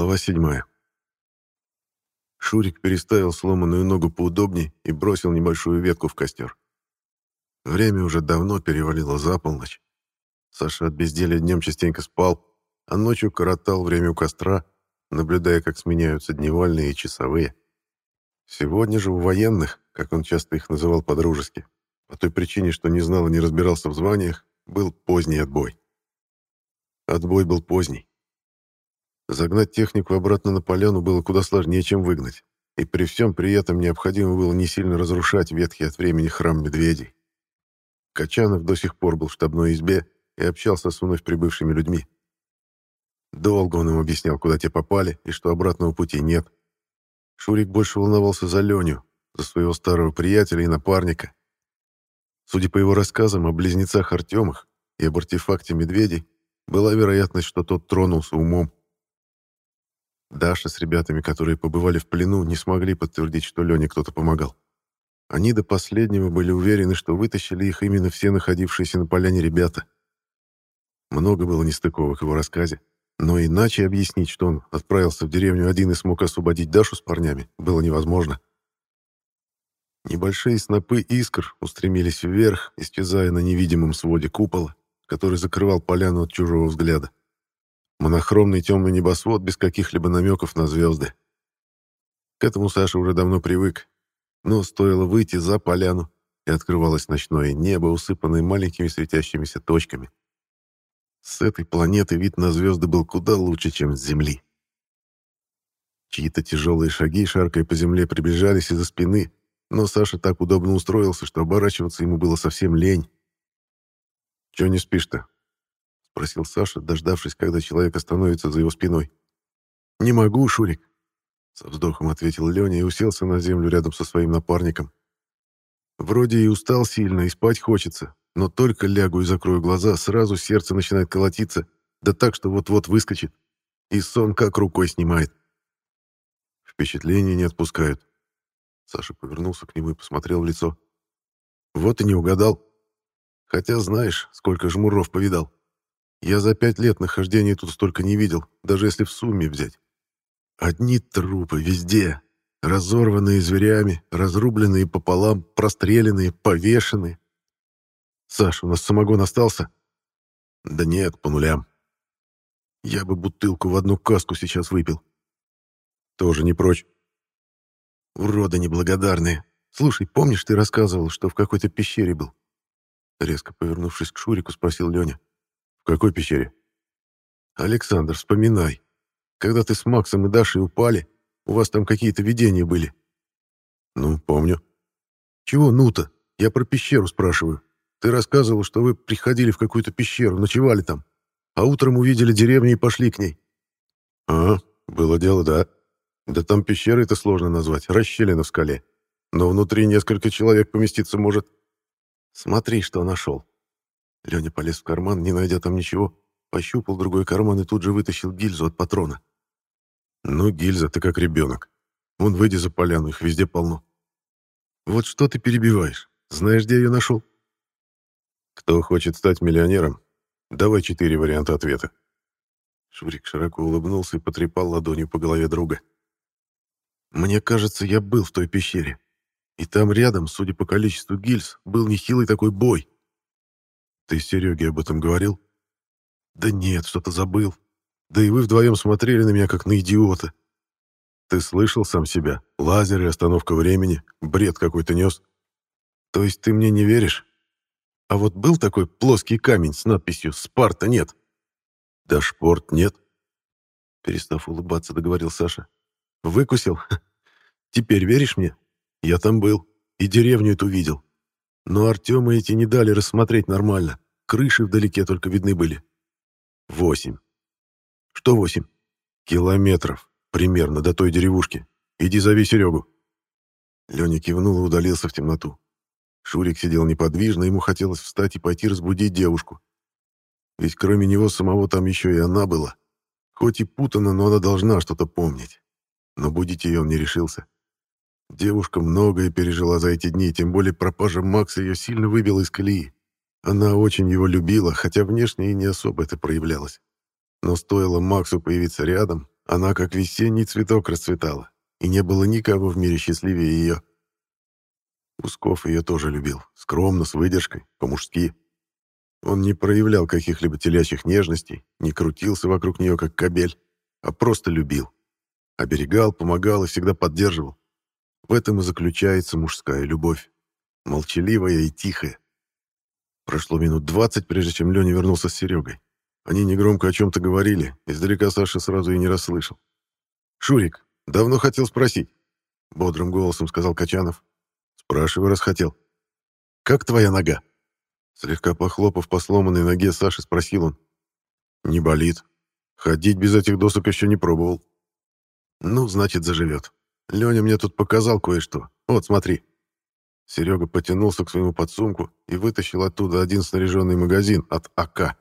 Глава седьмая. Шурик переставил сломанную ногу поудобнее и бросил небольшую ветку в костер. Время уже давно перевалило за полночь. Саша от безделия днем частенько спал, а ночью коротал время у костра, наблюдая, как сменяются дневальные и часовые. Сегодня же у военных, как он часто их называл по-дружески, по той причине, что не знал и не разбирался в званиях, был поздний отбой. Отбой был поздний. Загнать технику обратно на поляну было куда сложнее, чем выгнать, и при всем при этом необходимо было не сильно разрушать ветхий от времени храм медведей. Качанов до сих пор был в штабной избе и общался с вновь прибывшими людьми. Долго он им объяснял, куда те попали и что обратного пути нет. Шурик больше волновался за Леню, за своего старого приятеля и напарника. Судя по его рассказам о близнецах Артемах и об артефакте медведей, была вероятность, что тот тронулся умом. Даша с ребятами, которые побывали в плену, не смогли подтвердить, что Лене кто-то помогал. Они до последнего были уверены, что вытащили их именно все находившиеся на поляне ребята. Много было нестыковок в его рассказе, но иначе объяснить, что он отправился в деревню один и смог освободить Дашу с парнями, было невозможно. Небольшие снопы искр устремились вверх, исчезая на невидимом своде купола, который закрывал поляну от чужого взгляда. Монохромный темный небосвод без каких-либо намеков на звезды. К этому Саша уже давно привык. Но стоило выйти за поляну, и открывалось ночное небо, усыпанное маленькими светящимися точками. С этой планеты вид на звезды был куда лучше, чем с Земли. Чьи-то тяжелые шаги, шаркая по земле, приближались из-за спины, но Саша так удобно устроился, что оборачиваться ему было совсем лень. «Чё не спишь-то?» — спросил Саша, дождавшись, когда человек остановится за его спиной. «Не могу, Шурик», — со вздохом ответил Леня и уселся на землю рядом со своим напарником. «Вроде и устал сильно, и спать хочется, но только лягу и закрою глаза, сразу сердце начинает колотиться, да так, что вот-вот выскочит, и сон как рукой снимает. Впечатления не отпускают». Саша повернулся к нему и посмотрел в лицо. «Вот и не угадал. Хотя знаешь, сколько жмуров повидал. Я за пять лет нахождения тут столько не видел, даже если в сумме взять. Одни трупы везде, разорванные зверями, разрубленные пополам, простреленные, повешенные. Саш, у нас самогон остался? Да нет, по нулям. Я бы бутылку в одну каску сейчас выпил. Тоже не прочь. Уроды неблагодарные. Слушай, помнишь, ты рассказывал, что в какой-то пещере был? Резко повернувшись к Шурику, спросил Леня. «В какой пещере?» «Александр, вспоминай. Когда ты с Максом и Дашей упали, у вас там какие-то видения были». «Ну, помню». «Чего ну-то? Я про пещеру спрашиваю. Ты рассказывал, что вы приходили в какую-то пещеру, ночевали там, а утром увидели деревню и пошли к ней». «А, было дело, да. Да там пещеры это сложно назвать, расщелина в скале. Но внутри несколько человек поместиться может». «Смотри, что нашел». Леня полез в карман, не найдя там ничего, пощупал другой карман и тут же вытащил гильзу от патрона. «Ну, гильза, ты как ребенок. Вон, выйди за поляну, их везде полно». «Вот что ты перебиваешь? Знаешь, где я ее нашел?» «Кто хочет стать миллионером? Давай четыре варианта ответа». Шурик широко улыбнулся и потрепал ладонью по голове друга. «Мне кажется, я был в той пещере. И там рядом, судя по количеству гильз, был нехилый такой бой. Ты Сереге об этом говорил? Да нет, что-то забыл. Да и вы вдвоем смотрели на меня, как на идиота. Ты слышал сам себя? Лазеры, остановка времени, бред какой-то нес. То есть ты мне не веришь? А вот был такой плоский камень с надписью «Спарта нет». Да шпорт нет. Перестав улыбаться, договорил Саша. Выкусил? Теперь веришь мне? Я там был и деревню эту видел. Но Артема эти не дали рассмотреть нормально. Крыши вдалеке только видны были. Восемь. Что восемь? Километров. Примерно до той деревушки. Иди зови Серегу. Леня кивнул и удалился в темноту. Шурик сидел неподвижно, ему хотелось встать и пойти разбудить девушку. Ведь кроме него самого там еще и она была. Хоть и путана, но она должна что-то помнить. Но будить ее он не решился. Девушка многое пережила за эти дни, тем более пропажа Макса ее сильно выбила из колеи. Она очень его любила, хотя внешне и не особо это проявлялось. Но стоило Максу появиться рядом, Она как весенний цветок расцветала, и не было никого в мире счастливее ее. Усков ее тоже любил, скромно, с выдержкой, по-мужски. Он не проявлял каких-либо телячьих нежностей, не крутился вокруг нее, как кобель, а просто любил. Оберегал, помогал и всегда поддерживал. В этом и заключается мужская любовь. Молчаливая и тихая. Прошло минут двадцать, прежде чем Леня вернулся с Серегой. Они негромко о чем-то говорили, издалека Саша сразу и не расслышал. «Шурик, давно хотел спросить», — бодрым голосом сказал Качанов. «Спрашивай, раз хотел». «Как твоя нога?» Слегка похлопав по сломанной ноге, Саши спросил он. «Не болит. Ходить без этих досок еще не пробовал». «Ну, значит, заживет. Леня мне тут показал кое-что. Вот, смотри». Серега потянулся к своему подсумку и вытащил оттуда один снаряженный магазин от АК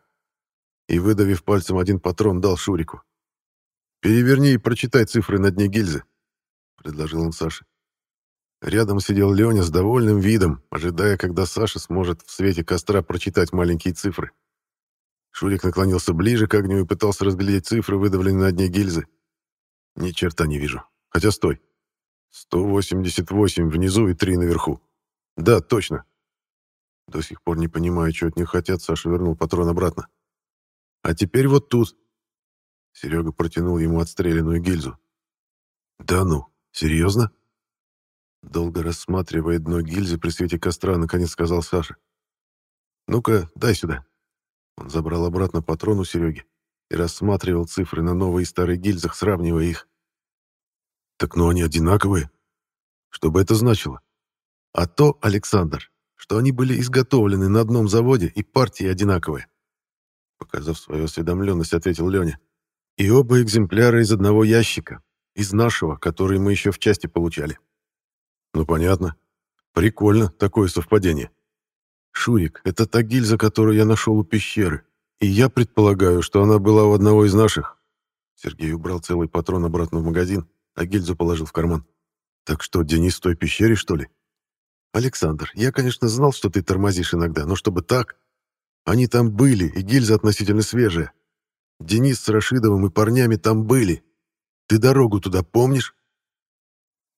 и, выдавив пальцем один патрон, дал Шурику. «Переверни и прочитай цифры на дне гильзы», — предложил он Саше. Рядом сидел Леня с довольным видом, ожидая, когда Саша сможет в свете костра прочитать маленькие цифры. Шурик наклонился ближе к огню и пытался разглядеть цифры, выдавленные на дне гильзы. «Ни черта не вижу. Хотя стой. 188 внизу и 3 наверху. Да, точно». До сих пор не понимая, что от них хотят, Саша вернул патрон обратно. А теперь вот тут. Серега протянул ему отстрелянную гильзу. Да ну, серьезно? Долго рассматривая дно гильзы при свете костра, наконец сказал Саша. «Ну-ка, дай сюда». Он забрал обратно патрон у Сереги и рассматривал цифры на новой и старой гильзах, сравнивая их. «Так ну они одинаковые. Что бы это значило?» «А то, Александр, что они были изготовлены на одном заводе и партии одинаковые. Показав свою осведомленность, ответил Леня. И оба экземпляра из одного ящика. Из нашего, который мы еще в части получали. Ну, понятно. Прикольно, такое совпадение. Шурик, это та гильза, которую я нашел у пещеры. И я предполагаю, что она была у одного из наших. Сергей убрал целый патрон обратно в магазин, а гильзу положил в карман. Так что, Денис в той пещере, что ли? Александр, я, конечно, знал, что ты тормозишь иногда, но чтобы так... Они там были, и гильза относительно свежая. Денис с Рашидовым и парнями там были. Ты дорогу туда помнишь?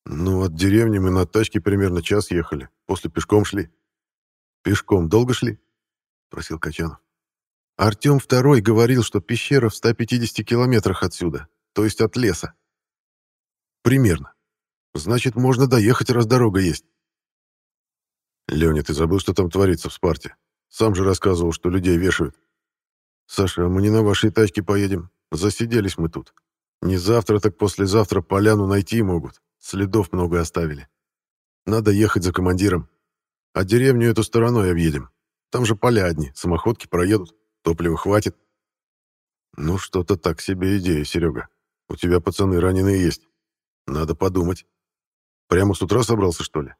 Ну, от деревни мы на тачке примерно час ехали. После пешком шли. Пешком долго шли? Просил Качанов. Артем Второй говорил, что пещера в 150 километрах отсюда, то есть от леса. Примерно. Значит, можно доехать, раз дорога есть. Леня, ты забыл, что там творится в Спарте? Сам же рассказывал, что людей вешают. Саша, а мы не на вашей тачке поедем. Засиделись мы тут. Не завтра, так послезавтра поляну найти могут. Следов много оставили. Надо ехать за командиром. А деревню эту стороной объедем. Там же поля одни, самоходки проедут, топлива хватит. Ну, что-то так себе идея, Серега. У тебя пацаны раненые есть. Надо подумать. Прямо с утра собрался, что ли?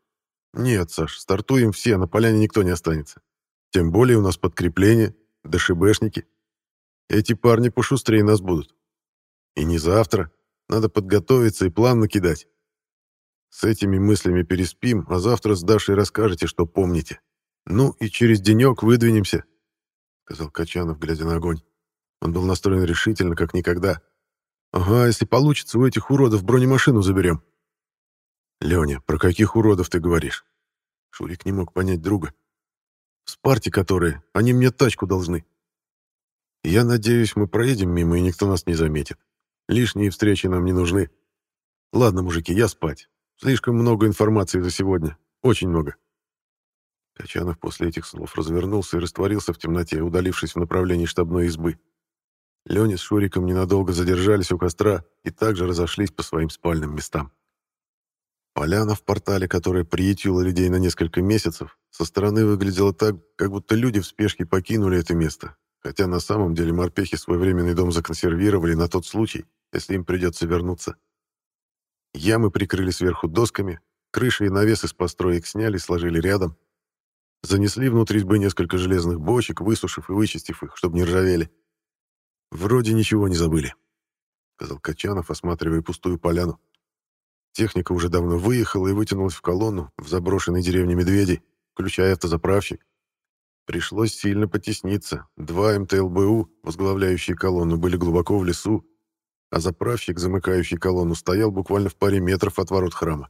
Нет, Саш, стартуем все, на поляне никто не останется. Тем более у нас подкрепление, ДШБшники. Эти парни пошустрее нас будут. И не завтра. Надо подготовиться и план накидать. С этими мыслями переспим, а завтра с Дашей расскажете, что помните. Ну и через денек выдвинемся, — сказал Качанов, глядя на огонь. Он был настроен решительно, как никогда. Ага, если получится, у этих уродов бронемашину заберем. Леня, про каких уродов ты говоришь? Шурик не мог понять друга. В Спарте которые, они мне тачку должны. Я надеюсь, мы проедем мимо, и никто нас не заметит. Лишние встречи нам не нужны. Ладно, мужики, я спать. Слишком много информации за сегодня. Очень много. Качанов после этих слов развернулся и растворился в темноте, удалившись в направлении штабной избы. Леня с Шуриком ненадолго задержались у костра и также разошлись по своим спальным местам. Поляна в портале, которая приютила людей на несколько месяцев, со стороны выглядела так, как будто люди в спешке покинули это место, хотя на самом деле морпехи свой временный дом законсервировали на тот случай, если им придется вернуться. Ямы прикрыли сверху досками, крыши и навесы с построек сняли, сложили рядом. Занесли внутрь избы несколько железных бочек, высушив и вычистив их, чтобы не ржавели. «Вроде ничего не забыли», — сказал Качанов, осматривая пустую поляну. Техника уже давно выехала и вытянулась в колонну в заброшенной деревне Медведей, включая автозаправщик. Пришлось сильно потесниться. Два МТЛБУ, возглавляющие колонну, были глубоко в лесу. а заправщик, замыкающий колонну, стоял буквально в паре метров от ворот храма.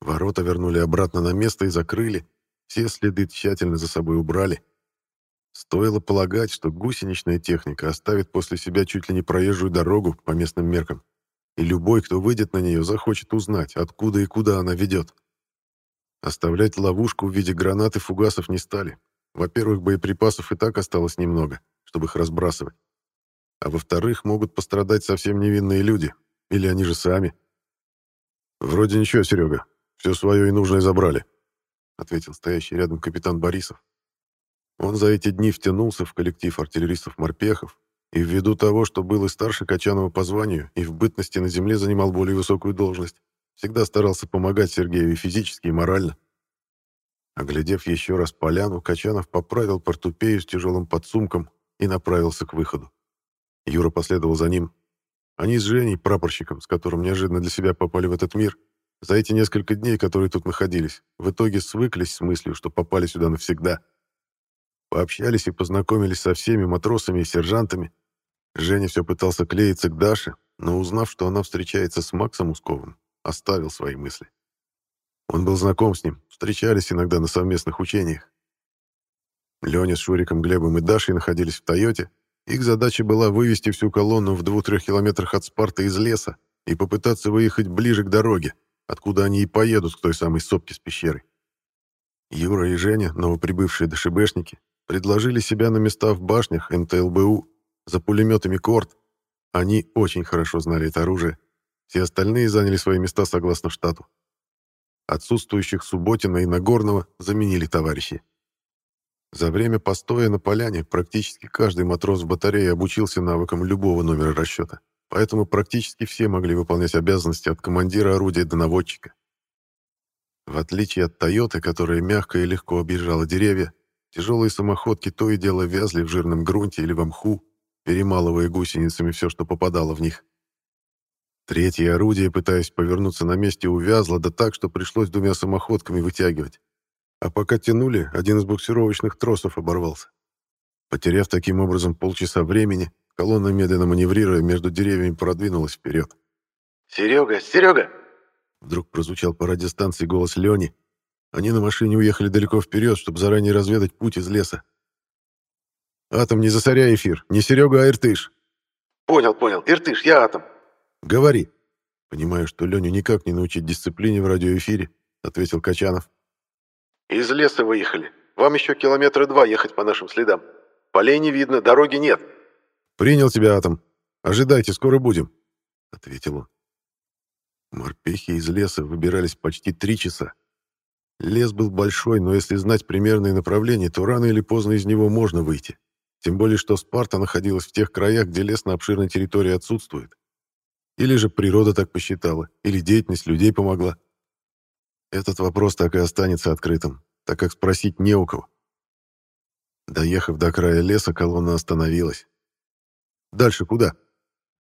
Ворота вернули обратно на место и закрыли, все следы тщательно за собой убрали. Стоило полагать, что гусеничная техника оставит после себя чуть ли не проезжую дорогу по местным меркам, и любой, кто выйдет на нее, захочет узнать, откуда и куда она ведет. Оставлять ловушку в виде гранат и фугасов не стали. Во-первых, боеприпасов и так осталось немного, чтобы их разбрасывать. А во-вторых, могут пострадать совсем невинные люди. Или они же сами. «Вроде ничего, Серега. Все свое и нужное забрали», — ответил стоящий рядом капитан Борисов. Он за эти дни втянулся в коллектив артиллеристов-морпехов и ввиду того, что был и старше Качанова по званию и в бытности на земле занимал более высокую должность, всегда старался помогать Сергею и физически, и морально. Оглядев еще раз поляну, Качанов поправил портупею с тяжелым подсумком и направился к выходу. Юра последовал за ним. Они с Женей, прапорщиком, с которым неожиданно для себя попали в этот мир, за эти несколько дней, которые тут находились, в итоге свыклись с мыслью, что попали сюда навсегда. Пообщались и познакомились со всеми матросами и сержантами. Женя все пытался клеиться к Даше, но узнав, что она встречается с Максом Усковым, оставил свои мысли. Он был знаком с ним, встречались иногда на совместных учениях. Леня с Шуриком, Глебом и Дашей находились в «Тойоте», их задача была вывести всю колонну в двух-трех километрах от Спарта из леса и попытаться выехать ближе к дороге, откуда они и поедут к той самой сопке с пещерой. Юра и Женя, новоприбывшие ДШБшники, предложили себя на места в башнях МТЛБУ за пулеметами «Корт». Они очень хорошо знали это оружие. Все остальные заняли свои места согласно штату. Отсутствующих Субботина и Нагорного заменили товарищи. За время постоя на поляне практически каждый матрос в батарее обучился навыкам любого номера расчета, поэтому практически все могли выполнять обязанности от командира орудия до наводчика. В отличие от «Тойоты», которая мягко и легко объезжала деревья, тяжелые самоходки то и дело вязли в жирном грунте или в мху, перемалывая гусеницами все, что попадало в них. Третье орудие, пытаясь повернуться на месте, увязло, да так, что пришлось двумя самоходками вытягивать. А пока тянули, один из буксировочных тросов оборвался. Потеряв таким образом полчаса времени, колонна, медленно маневрируя между деревьями, продвинулась вперед. «Серега! Серега!» Вдруг прозвучал по радиостанции голос Лени. Они на машине уехали далеко вперед, чтобы заранее разведать путь из леса. «Атом, не засоряй эфир. Не Серега, а Иртыш». «Понял, понял. Иртыш, я Атом». «Говори». Понимаю, что Леню никак не научить дисциплине в радиоэфире, ответил Качанов. «Из леса выехали. Вам еще километра два ехать по нашим следам. Полей не видно, дороги нет». «Принял тебя, Атом. Ожидайте, скоро будем», — ответил он. Морпехи из леса выбирались почти три часа. Лес был большой, но если знать примерное направление, то рано или поздно из него можно выйти. Тем более, что Спарта находилась в тех краях, где лес на обширной территории отсутствует. Или же природа так посчитала, или деятельность людей помогла. Этот вопрос так и останется открытым, так как спросить не у кого. Доехав до края леса, колонна остановилась. «Дальше куда?»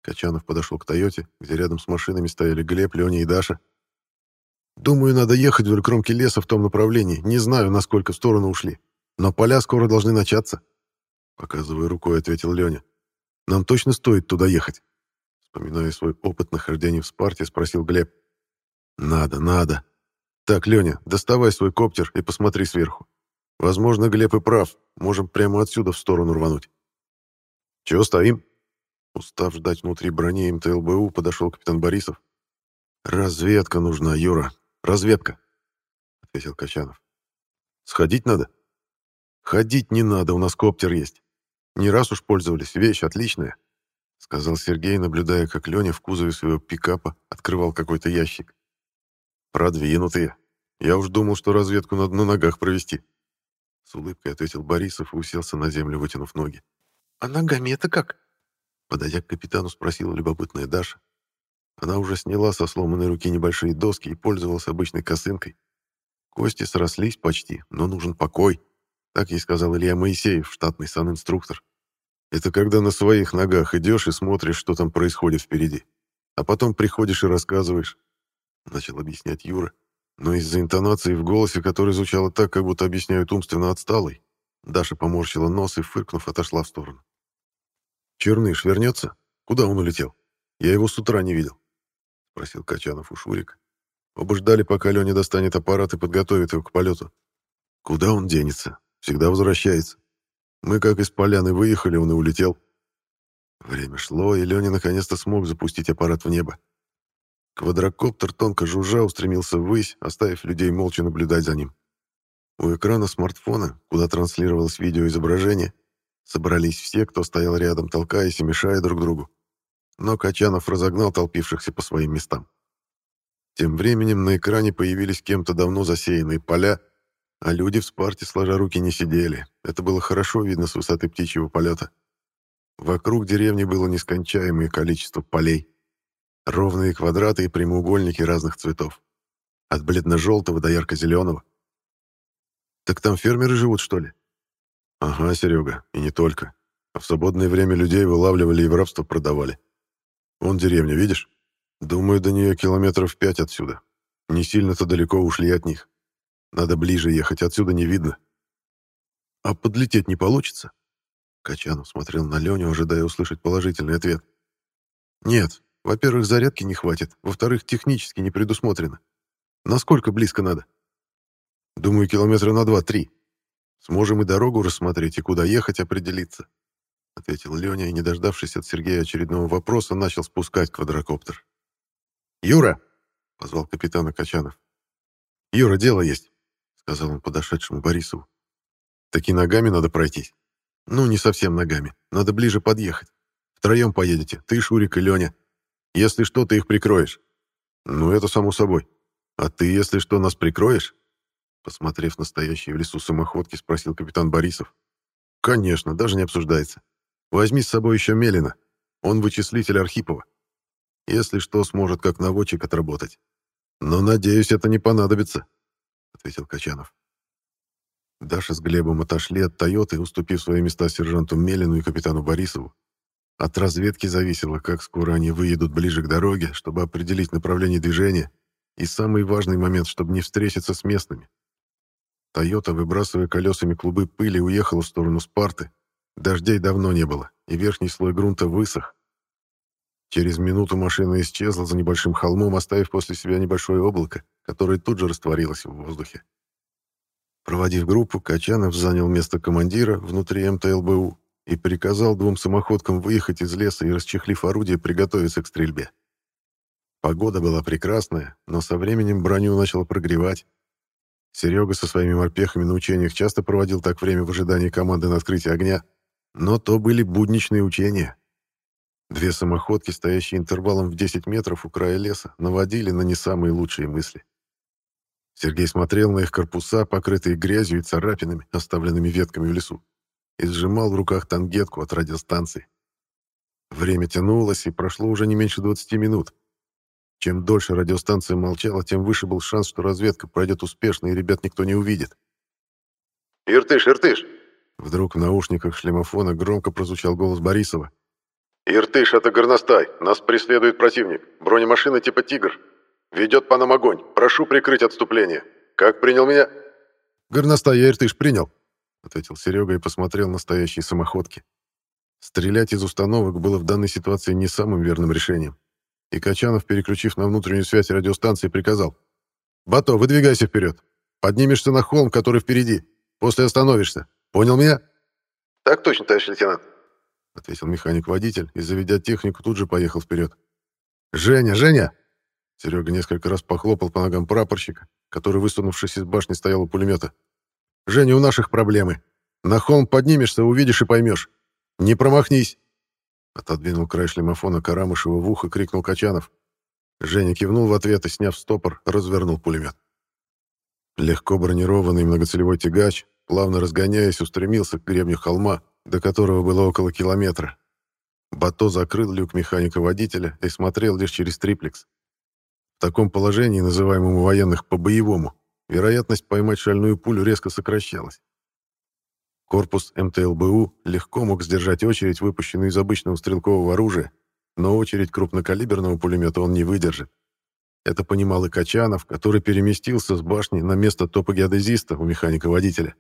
Качанов подошел к «Тойоте», где рядом с машинами стояли Глеб, Леня и Даша. «Думаю, надо ехать вдоль кромки леса в том направлении. Не знаю, насколько в сторону ушли. Но поля скоро должны начаться». Показывая рукой, ответил Леня. «Нам точно стоит туда ехать?» Вспоминая свой опыт нахождения в Спарте, спросил Глеб. «Надо, надо», «Так, Леня, доставай свой коптер и посмотри сверху. Возможно, Глеб и прав. Можем прямо отсюда в сторону рвануть». «Чего стоим?» Устав ждать внутри брони МТЛБУ, подошел капитан Борисов. «Разведка нужна, Юра. Разведка», — ответил Качанов. «Сходить надо?» «Ходить не надо, у нас коптер есть. Не раз уж пользовались, вещь отличная», — сказал Сергей, наблюдая, как Леня в кузове своего пикапа открывал какой-то ящик. «Продвинутые. Я уж думал, что разведку надо на ногах провести». С улыбкой ответил Борисов и уселся на землю, вытянув ноги. «А ногами это как?» Подойдя к капитану, спросила любопытная Даша. Она уже сняла со сломанной руки небольшие доски и пользовалась обычной косынкой. Кости срослись почти, но нужен покой. Так ей сказал Илья Моисеев, штатный санинструктор. Это когда на своих ногах идешь и смотришь, что там происходит впереди. А потом приходишь и рассказываешь начал объяснять Юра, но из-за интонации в голосе, которая звучала так, как будто объясняют умственно отсталый, Даша поморщила нос и, фыркнув, отошла в сторону. «Черныш вернется? Куда он улетел?» Я его с утра не видел», — спросил Качанов у Шурика. Оба ждали, пока Леня достанет аппарат и подготовит его к полету. «Куда он денется? Всегда возвращается. Мы как из поляны выехали, он и улетел». Время шло, и Леня наконец-то смог запустить аппарат в небо. Квадрокоптер тонко жужжа устремился ввысь, оставив людей молча наблюдать за ним. У экрана смартфона, куда транслировалось видеоизображение, собрались все, кто стоял рядом, толкаясь и мешая друг другу. Но Качанов разогнал толпившихся по своим местам. Тем временем на экране появились кем-то давно засеянные поля, а люди в спарте сложа руки не сидели. Это было хорошо видно с высоты птичьего полета. Вокруг деревни было нескончаемое количество полей. Ровные квадраты и прямоугольники разных цветов. От бледно-желтого до ярко-зеленого. «Так там фермеры живут, что ли?» «Ага, Серега, и не только. А в свободное время людей вылавливали и в рабство продавали. Вон деревня, видишь? Думаю, до нее километров пять отсюда. Не сильно-то далеко ушли от них. Надо ближе ехать, отсюда не видно». «А подлететь не получится?» Качанов смотрел на Леню, ожидая услышать положительный ответ. «Нет, во-первых, зарядки не хватит, во-вторых, технически не предусмотрено. Насколько близко надо? Думаю, километра на два-три. Сможем и дорогу рассмотреть, и куда ехать определиться. Ответил Леня и, не дождавшись от Сергея очередного вопроса, начал спускать квадрокоптер. «Юра!» — позвал капитана Качанов. «Юра, дело есть», — сказал он подошедшему Борисову. «Таки ногами надо пройтись». «Ну, не совсем ногами. Надо ближе подъехать. Втроем поедете. Ты, Шурик и Леня. Если что, ты их прикроешь. Ну, это само собой. А ты, если что, нас прикроешь? Посмотрев на стоящие в лесу самоходки, спросил капитан Борисов. Конечно, даже не обсуждается. Возьми с собой еще Мелина. Он вычислитель Архипова. Если что, сможет как наводчик отработать. Но, надеюсь, это не понадобится, ответил Качанов. Даша с Глебом отошли от «Тойоты», уступив свои места сержанту Мелину и капитану Борисову. От разведки зависело, как скоро они выедут ближе к дороге, чтобы определить направление движения, и самый важный момент, чтобы не встретиться с местными. «Тойота», выбрасывая колесами клубы пыли, уехала в сторону Спарты. Дождей давно не было, и верхний слой грунта высох. Через минуту машина исчезла за небольшим холмом, оставив после себя небольшое облако, которое тут же растворилось в воздухе. Проводив группу, Качанов занял место командира внутри МТЛБУ и приказал двум самоходкам выехать из леса и, расчехлив орудие, приготовиться к стрельбе. Погода была прекрасная, но со временем броню начало прогревать. Серега со своими морпехами на учениях часто проводил так время в ожидании команды на открытие огня, но то были будничные учения. Две самоходки, стоящие интервалом в 10 метров у края леса, наводили на не самые лучшие мысли. Сергей смотрел на их корпуса, покрытые грязью и царапинами, оставленными ветками в лесу и сжимал в руках тангетку от радиостанции. Время тянулось, и прошло уже не меньше 20 минут. Чем дольше радиостанция молчала, тем выше был шанс, что разведка пройдет успешно, и ребят никто не увидит. «Иртыш, Иртыш!» Вдруг в наушниках шлемофона громко прозвучал голос Борисова. «Иртыш, это горностай. Нас преследует противник. Бронемашина типа «Тигр». Ведет по нам огонь. Прошу прикрыть отступление. Как принял меня?» «Горностай, я Иртыш принял», — ответил Серега и посмотрел на стоящие самоходки. Стрелять из установок было в данной ситуации не самым верным решением. И Качанов, переключив на внутреннюю связь радиостанции, приказал. «Бато, выдвигайся вперед. Поднимешься на холм, который впереди. После остановишься. Понял меня?» «Так точно, товарищ лейтенант», — ответил механик-водитель и, заведя технику, тут же поехал вперед. «Женя, Женя!» Серега несколько раз похлопал по ногам прапорщика, который, высунувшись из башни, стоял у пулемета. Женя, у наших проблемы. На холм поднимешься, увидишь и поймешь. Не промахнись!» Отодвинул край шлемофона Карамышева в ухо, крикнул Качанов. Женя кивнул в ответ и, сняв стопор, развернул пулемет. Легко бронированный многоцелевой тягач, плавно разгоняясь, устремился к гребню холма, до которого было около километра. Бато закрыл люк механика-водителя и смотрел лишь через триплекс. В таком положении, называемом у военных по-боевому, вероятность поймать шальную пулю резко сокращалась. Корпус МТЛБУ легко мог сдержать очередь, выпущенную из обычного стрелкового оружия, но очередь крупнокалиберного пулемета он не выдержит. Это понимал и Качанов, который переместился с башни на место топогеодезиста у механика-водителя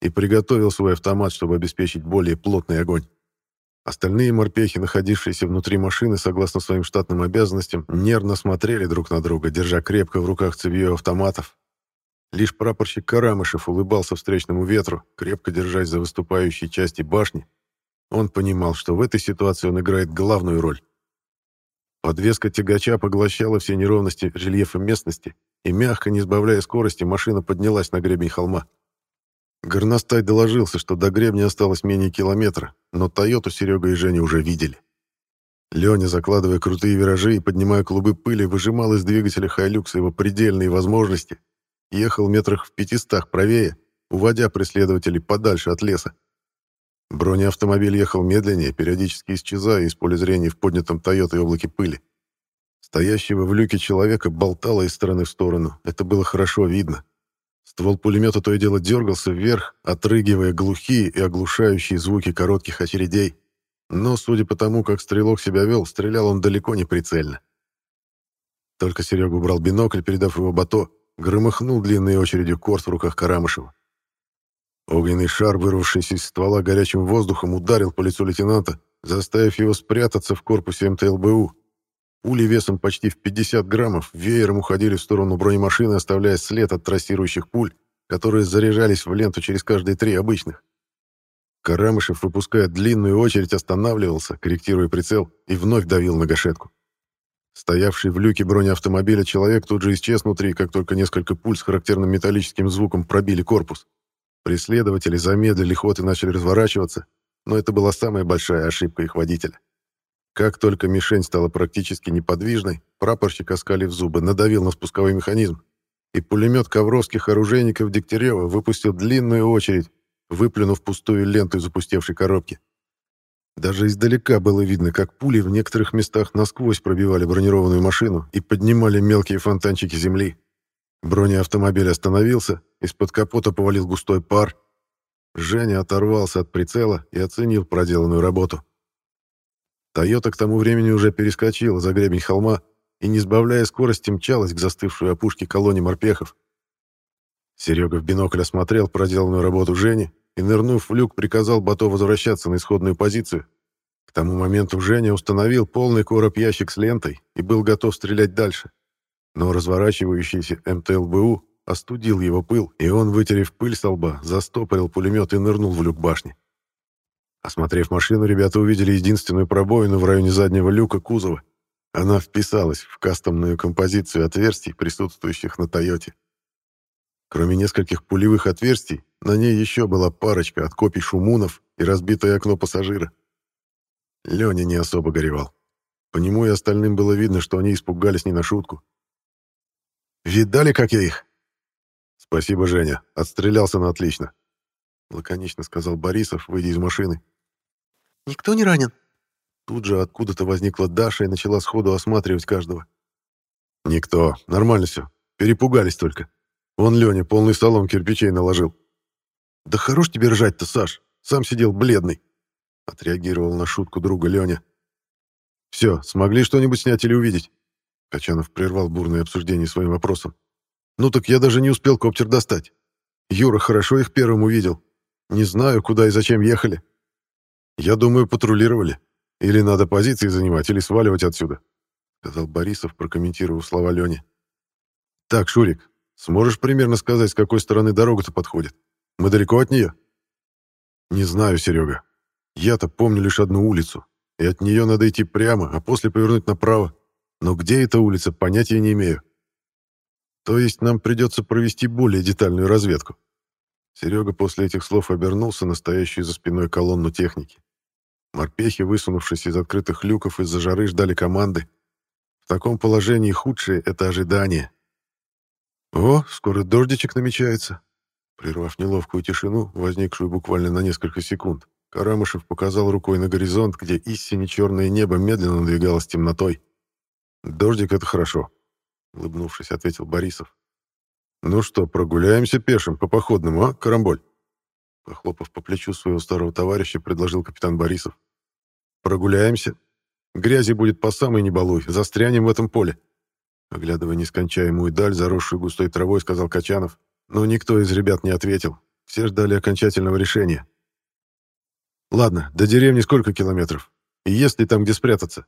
и приготовил свой автомат, чтобы обеспечить более плотный огонь. Остальные морпехи, находившиеся внутри машины, согласно своим штатным обязанностям, нервно смотрели друг на друга, держа крепко в руках цевьё автоматов. Лишь прапорщик Карамышев улыбался встречному ветру, крепко держась за выступающие части башни. Он понимал, что в этой ситуации он играет главную роль. Подвеска тягача поглощала все неровности рельефа местности, и мягко, не сбавляя скорости, машина поднялась на гребень холма. Горностай доложился, что до гребня осталось менее километра, но Тойоту Серега и Женя уже видели. Леня, закладывая крутые виражи и поднимая клубы пыли, выжимал из двигателя Хайлюкса его предельные возможности, ехал метрах в пятистах правее, уводя преследователей подальше от леса. Бронеавтомобиль ехал медленнее, периодически исчезая из поля зрения в поднятом Тойотой облаке пыли. Стоящего в люке человека болтало из стороны в сторону. Это было хорошо видно. Ствол пулемета то и дело дергался вверх, отрыгивая глухие и оглушающие звуки коротких очередей. Но, судя по тому, как стрелок себя вел, стрелял он далеко не прицельно. Только Серега убрал бинокль, передав его Бато, громыхнул длинной очередью корт в руках Карамышева. Огненный шар, вырвавшийся из ствола горячим воздухом, ударил по лицу лейтенанта, заставив его спрятаться в корпусе МТЛБУ. Пули весом почти в 50 граммов веером уходили в сторону бронемашины, оставляя след от трассирующих пуль, которые заряжались в ленту через каждые три обычных. Карамышев, выпуская длинную очередь, останавливался, корректируя прицел, и вновь давил на гашетку. Стоявший в люке бронеавтомобиля человек тут же исчез внутри, как только несколько пуль с характерным металлическим звуком пробили корпус. Преследователи замедлили ход и начали разворачиваться, но это была самая большая ошибка их водителя. Как только мишень стала практически неподвижной, прапорщик, оскалив зубы, надавил на спусковой механизм, и пулемет ковровских оружейников Дегтярева выпустил длинную очередь, выплюнув пустую ленту из запустевшей коробки. Даже издалека было видно, как пули в некоторых местах насквозь пробивали бронированную машину и поднимали мелкие фонтанчики земли. Бронеавтомобиль остановился, из-под капота повалил густой пар. Женя оторвался от прицела и оценил проделанную работу. Тойота к тому времени уже перескочила за гребень холма и, не сбавляя скорости, мчалась к застывшей опушке колонии морпехов. Серега в бинокль осмотрел проделанную работу Жени и, нырнув в люк, приказал Бато возвращаться на исходную позицию. К тому моменту Женя установил полный короб ящик с лентой и был готов стрелять дальше. Но разворачивающийся МТЛБУ остудил его пыл, и он, вытерев пыль со лба, застопорил пулемет и нырнул в люк башни. Осмотрев машину, ребята увидели единственную пробоину в районе заднего люка кузова. Она вписалась в кастомную композицию отверстий, присутствующих на «Тойоте». Кроме нескольких пулевых отверстий, на ней еще была парочка от копий шумунов и разбитое окно пассажира. Леня не особо горевал. По нему и остальным было видно, что они испугались не на шутку. «Видали, как я их?» «Спасибо, Женя. Отстрелялся на отлично», — лаконично сказал Борисов, выйдя из машины. «Никто не ранен?» Тут же откуда-то возникла Даша и начала сходу осматривать каждого. «Никто. Нормально все. Перепугались только. Вон Леня полный столом кирпичей наложил». «Да хорош тебе ржать-то, Саш. Сам сидел бледный», — отреагировал на шутку друга Леня. «Все, смогли что-нибудь снять или увидеть?» Качанов прервал бурное обсуждение своим вопросом. «Ну так я даже не успел коптер достать. Юра хорошо их первым увидел. Не знаю, куда и зачем ехали. «Я думаю, патрулировали. Или надо позиции занимать, или сваливать отсюда», — сказал Борисов, прокомментировав слова Лёни. «Так, Шурик, сможешь примерно сказать, с какой стороны дорога-то подходит? Мы далеко от нее?» «Не знаю, Серега. Я-то помню лишь одну улицу, и от нее надо идти прямо, а после повернуть направо. Но где эта улица, понятия не имею. То есть нам придется провести более детальную разведку». Серега после этих слов обернулся на за спиной колонну техники. Морпехи, высунувшись из открытых люков из-за жары, ждали команды. В таком положении худшее — это ожидание. «О, скоро дождичек намечается!» Прервав неловкую тишину, возникшую буквально на несколько секунд, Карамышев показал рукой на горизонт, где истине черное небо медленно надвигалось темнотой. «Дождик — это хорошо», — улыбнувшись, ответил Борисов. «Ну что, прогуляемся пешим по походному, а, Карамболь?» Похлопав по плечу своего старого товарища, предложил капитан Борисов. Прогуляемся. Грязи будет по самой не застрянем в этом поле. Оглядывая нескончаемую даль, заросшую густой травой, сказал Качанов. Но никто из ребят не ответил. Все ждали окончательного решения. Ладно, до деревни сколько километров? И есть ли там где спрятаться?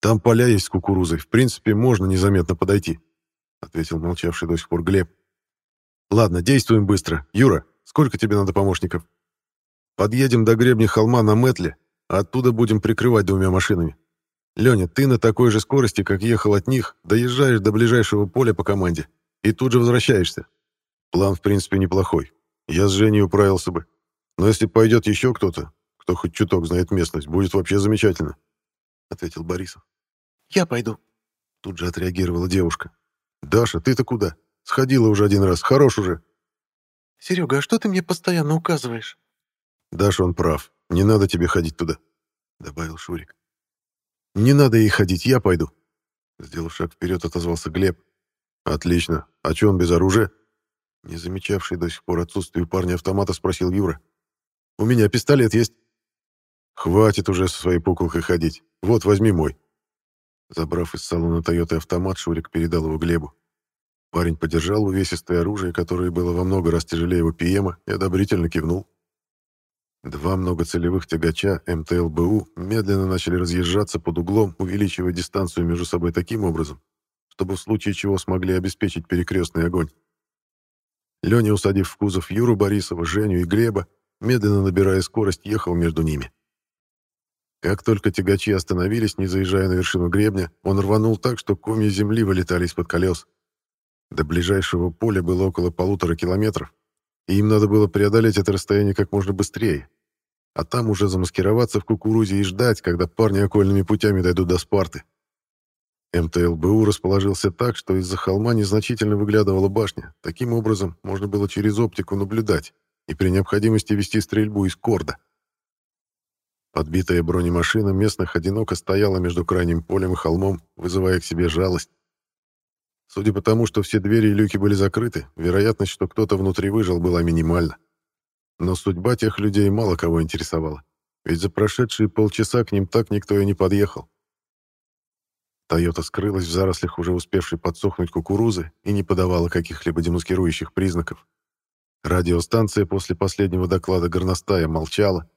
Там поля есть с кукурузой. В принципе, можно незаметно подойти, ответил молчавший до сих пор Глеб. Ладно, действуем быстро. Юра, сколько тебе надо помощников? Подъедем до гребня холма на Мэтле, а оттуда будем прикрывать двумя машинами. Леня, ты на такой же скорости, как ехал от них, доезжаешь до ближайшего поля по команде и тут же возвращаешься. План, в принципе, неплохой. Я с Женей управился бы. Но если пойдет еще кто-то, кто хоть чуток знает местность, будет вообще замечательно», — ответил Борисов. «Я пойду», — тут же отреагировала девушка. «Даша, ты-то куда? Сходила уже один раз, хорош уже». «Серега, а что ты мне постоянно указываешь?» «Даша, он прав. Не надо тебе ходить туда», — добавил Шурик. «Не надо ей ходить, я пойду», — сделав шаг вперед, отозвался Глеб. «Отлично. А че он без оружия?» Не замечавший до сих пор отсутствие парня автомата, спросил Юра. «У меня пистолет есть». «Хватит уже со своей пуколкой ходить. Вот, возьми мой». Забрав из салона Тойоты автомат, Шурик передал его Глебу. Парень подержал увесистое оружие, которое было во много раз тяжелее его ПМа, и одобрительно кивнул. Два многоцелевых тягача МТЛБУ медленно начали разъезжаться под углом, увеличивая дистанцию между собой таким образом, чтобы в случае чего смогли обеспечить перекрестный огонь. Леня, усадив в кузов Юру Борисова, Женю и Глеба, медленно набирая скорость, ехал между ними. Как только тягачи остановились, не заезжая на вершину гребня, он рванул так, что комья земли вылетали из-под колес. До ближайшего поля было около полутора километров, и им надо было преодолеть это расстояние как можно быстрее. А там уже замаскироваться в кукурузе и ждать, когда парни окольными путями дойдут до Спарты. МТЛБУ расположился так, что из-за холма незначительно выглядывала башня. Таким образом, можно было через оптику наблюдать и при необходимости вести стрельбу из корда. Подбитая бронемашина местных одиноко стояла между крайним полем и холмом, вызывая к себе жалость. Судя по тому, что все двери и люки были закрыты, вероятность, что кто-то внутри выжил, была минимальна. Но судьба тех людей мало кого интересовала, ведь за прошедшие полчаса к ним так никто и не подъехал. Тойота скрылась в зарослях уже успевшей подсохнуть кукурузы и не подавала каких-либо демаскирующих признаков. Радиостанция после последнего доклада горностая молчала.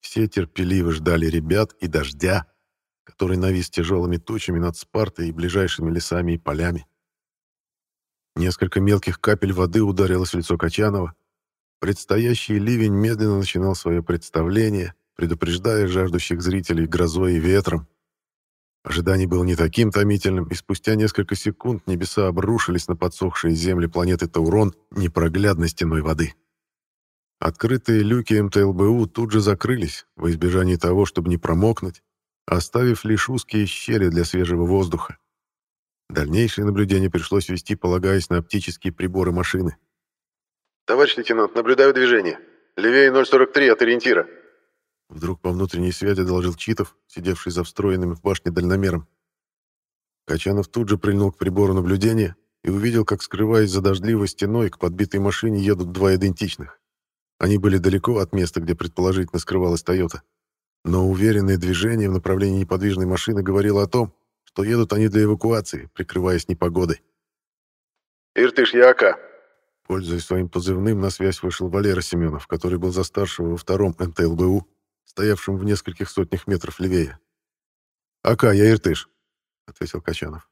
Все терпеливо ждали ребят и дождя, который навис тяжелыми тучами над Спартой и ближайшими лесами и полями. Несколько мелких капель воды ударилось в лицо Качанова. Предстоящий ливень медленно начинал свое представление, предупреждая жаждущих зрителей грозой и ветром. Ожидание было не таким томительным, и спустя несколько секунд небеса обрушились на подсохшие земли планеты Таурон непроглядной стеной воды. Открытые люки МТЛБУ тут же закрылись, во избежание того, чтобы не промокнуть, оставив лишь узкие щели для свежего воздуха. Дальнейшее наблюдение пришлось вести, полагаясь на оптические приборы машины. «Товарищ лейтенант, наблюдаю движение. Левее 043 от ориентира», Вдруг по внутренней связи доложил Читов, сидевший за встроенным в башне дальномером. Качанов тут же прильнул к прибору наблюдения и увидел, как, скрываясь за дождливой стеной, к подбитой машине едут два идентичных. Они были далеко от места, где предположительно скрывалась «Тойота». Но уверенное движение в направлении неподвижной машины говорило о том, что едут они для эвакуации, прикрываясь непогодой. «Иртыш, я АК». Пользуясь своим позывным, на связь вышел Валера Семенов, который был за старшего во втором НТЛБУ стоявшим в нескольких сотнях метров левее. «Ака, я Иртыш», — ответил Качанов.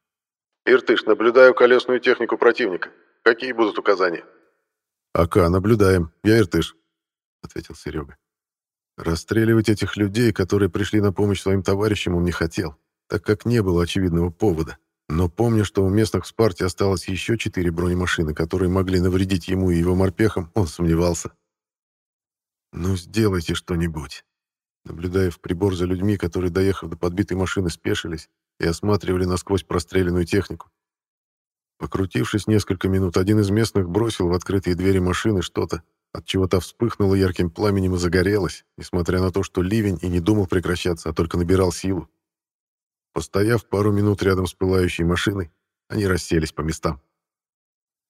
«Иртыш, наблюдаю колесную технику противника. Какие будут указания?» «Ака, наблюдаем. Я Иртыш», — ответил Серега. Расстреливать этих людей, которые пришли на помощь своим товарищам, он не хотел, так как не было очевидного повода. Но помня, что у местных в Спарте осталось еще четыре бронемашины, которые могли навредить ему и его морпехам, он сомневался. «Ну, сделайте что-нибудь», наблюдая в прибор за людьми, которые, доехав до подбитой машины, спешились и осматривали насквозь простреленную технику. Покрутившись несколько минут, один из местных бросил в открытые двери машины что-то, от чего то вспыхнуло ярким пламенем и загорелось, несмотря на то, что ливень и не думал прекращаться, а только набирал силу. Постояв пару минут рядом с пылающей машиной, они расселись по местам.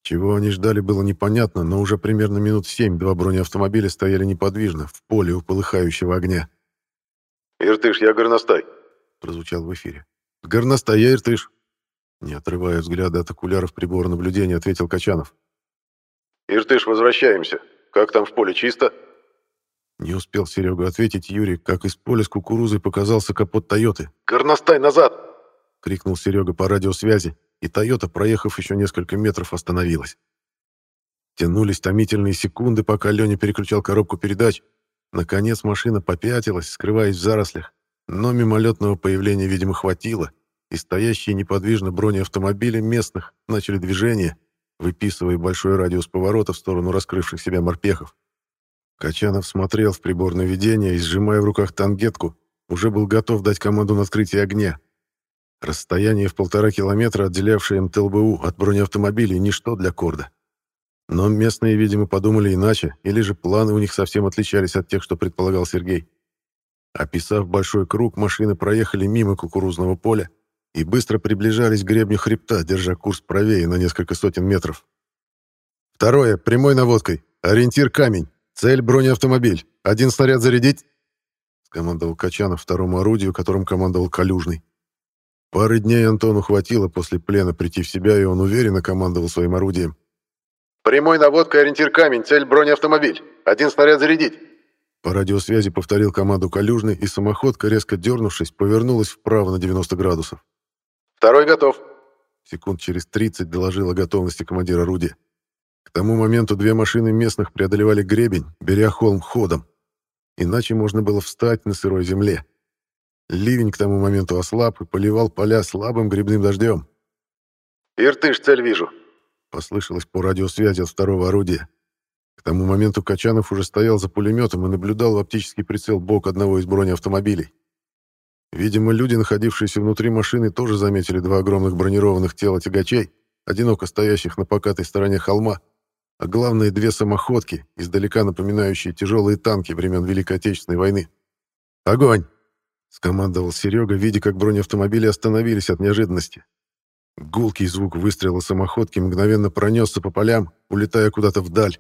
Чего они ждали, было непонятно, но уже примерно минут семь два бронеавтомобиля стояли неподвижно, в поле у полыхающего огня. «Иртыш, я горностай», — прозвучал в эфире. «Горностай, я Иртыш», — не отрывая взгляда от окуляров прибора наблюдения, ответил Качанов. «Иртыш, возвращаемся. Как там в поле, чисто?» Не успел Серега ответить Юрий, как из поля с кукурузой показался капот Тойоты. «Горностай, назад!» — крикнул Серега по радиосвязи, и Тойота, проехав еще несколько метров, остановилась. Тянулись томительные секунды, пока Леня переключал коробку передач. Наконец машина попятилась, скрываясь в зарослях, но мимолетного появления, видимо, хватило, и стоящие неподвижно бронеавтомобили местных начали движение, выписывая большой радиус поворота в сторону раскрывших себя морпехов. Качанов смотрел в приборное видение и, сжимая в руках тангетку, уже был готов дать команду на открытие огня. Расстояние в полтора километра, отделявшее МТЛБУ от бронеавтомобилей, ничто для Корда. Но местные, видимо, подумали иначе, или же планы у них совсем отличались от тех, что предполагал Сергей. Описав большой круг, машины проехали мимо кукурузного поля и быстро приближались к гребню хребта, держа курс правее на несколько сотен метров. Второе, прямой наводкой. Ориентир камень. «Цель — бронеавтомобиль. Один снаряд зарядить?» — скомандовал Качанов второму орудию, которым командовал Калюжный. Пары дней Антону хватило после плена прийти в себя, и он уверенно командовал своим орудием. «Прямой наводка, ориентир камень, цель — бронеавтомобиль. Один снаряд зарядить!» По радиосвязи повторил команду Калюжный, и самоходка, резко дернувшись, повернулась вправо на 90 градусов. «Второй готов!» Секунд через 30 доложил о готовности командир орудия. К тому моменту две машины местных преодолевали гребень, беря холм ходом. Иначе можно было встать на сырой земле. Ливень к тому моменту ослаб и поливал поля слабым грибным дождем. «Иртыш, цель вижу», — послышалось по радиосвязи от второго орудия. К тому моменту Качанов уже стоял за пулеметом и наблюдал в оптический прицел бок одного из бронеавтомобилей. Видимо, люди, находившиеся внутри машины, тоже заметили два огромных бронированных тела тягачей, одиноко стоящих на покатой стороне холма, а главное две самоходки, издалека напоминающие тяжелые танки времен Великой Отечественной войны. «Огонь!» — скомандовал Серега, видя, как бронеавтомобили остановились от неожиданности. Гулкий звук выстрела самоходки мгновенно пронесся по полям, улетая куда-то вдаль.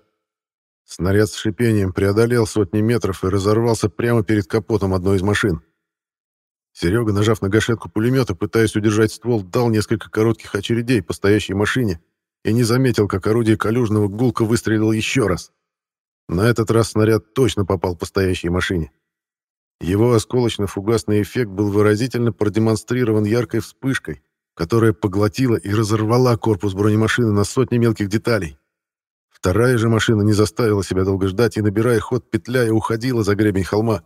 Снаряд с шипением преодолел сотни метров и разорвался прямо перед капотом одной из машин. Серега, нажав на гашетку пулемета, пытаясь удержать ствол, дал несколько коротких очередей по стоящей машине, и не заметил, как орудие Калюжного гулко выстрелило еще раз. На этот раз снаряд точно попал по стоящей машине. Его осколочно-фугасный эффект был выразительно продемонстрирован яркой вспышкой, которая поглотила и разорвала корпус бронемашины на сотни мелких деталей. Вторая же машина не заставила себя долго ждать и, набирая ход, петляя, уходила за гребень холма.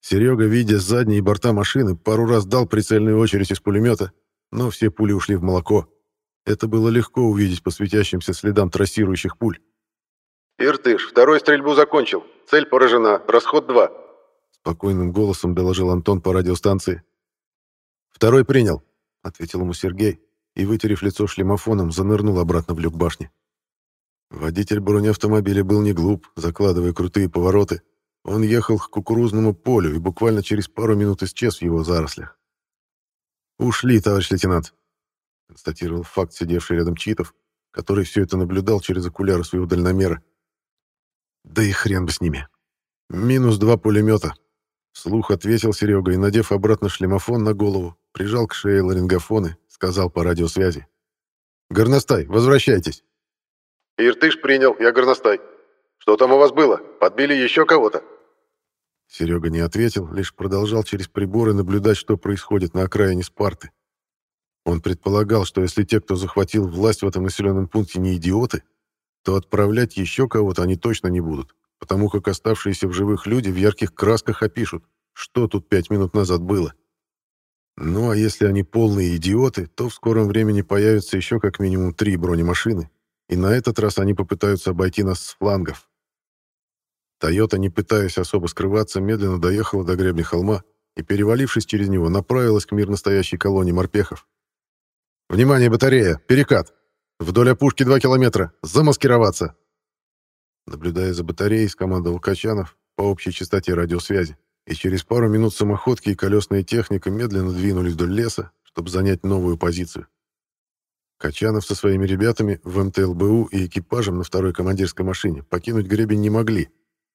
Серега, видя задние борта машины, пару раз дал прицельную очередь из пулемета, но все пули ушли в молоко. Это было легко увидеть по светящимся следам трассирующих пуль. «Иртыш, второй стрельбу закончил. Цель поражена. Расход 2», — спокойным голосом доложил Антон по радиостанции. «Второй принял», — ответил ему Сергей и, вытерев лицо шлемофоном, занырнул обратно в люк башни. Водитель бронеавтомобиля был не глуп, закладывая крутые повороты. Он ехал к кукурузному полю и буквально через пару минут исчез в его зарослях. «Ушли, товарищ лейтенант», констатировал факт сидевший рядом Читов, который все это наблюдал через окуляры своего дальномера. Да и хрен бы с ними. Минус два пулемета. Слух ответил Серега и, надев обратно шлемофон на голову, прижал к шее ларингофоны, сказал по радиосвязи. «Горностай, возвращайтесь!» «Иртыш принял, я горностай. Что там у вас было? Подбили еще кого-то?» Серега не ответил, лишь продолжал через приборы наблюдать, что происходит на окраине Спарты. Он предполагал, что если те, кто захватил власть в этом населенном пункте, не идиоты, то отправлять еще кого-то они точно не будут, потому как оставшиеся в живых люди в ярких красках опишут, что тут пять минут назад было. Ну а если они полные идиоты, то в скором времени появится еще как минимум три бронемашины, и на этот раз они попытаются обойти нас с флангов. «Тойота», не пытаясь особо скрываться, медленно доехала до гребня холма и, перевалившись через него, направилась к мирно стоящей колонии морпехов. «Внимание, батарея! Перекат! Вдоль опушки два километра! Замаскироваться!» Наблюдая за батареей, скомандовал Качанов по общей частоте радиосвязи, и через пару минут самоходки и колесная техника медленно двинулись вдоль леса, чтобы занять новую позицию. Качанов со своими ребятами в МТЛБУ и экипажем на второй командирской машине покинуть гребень не могли,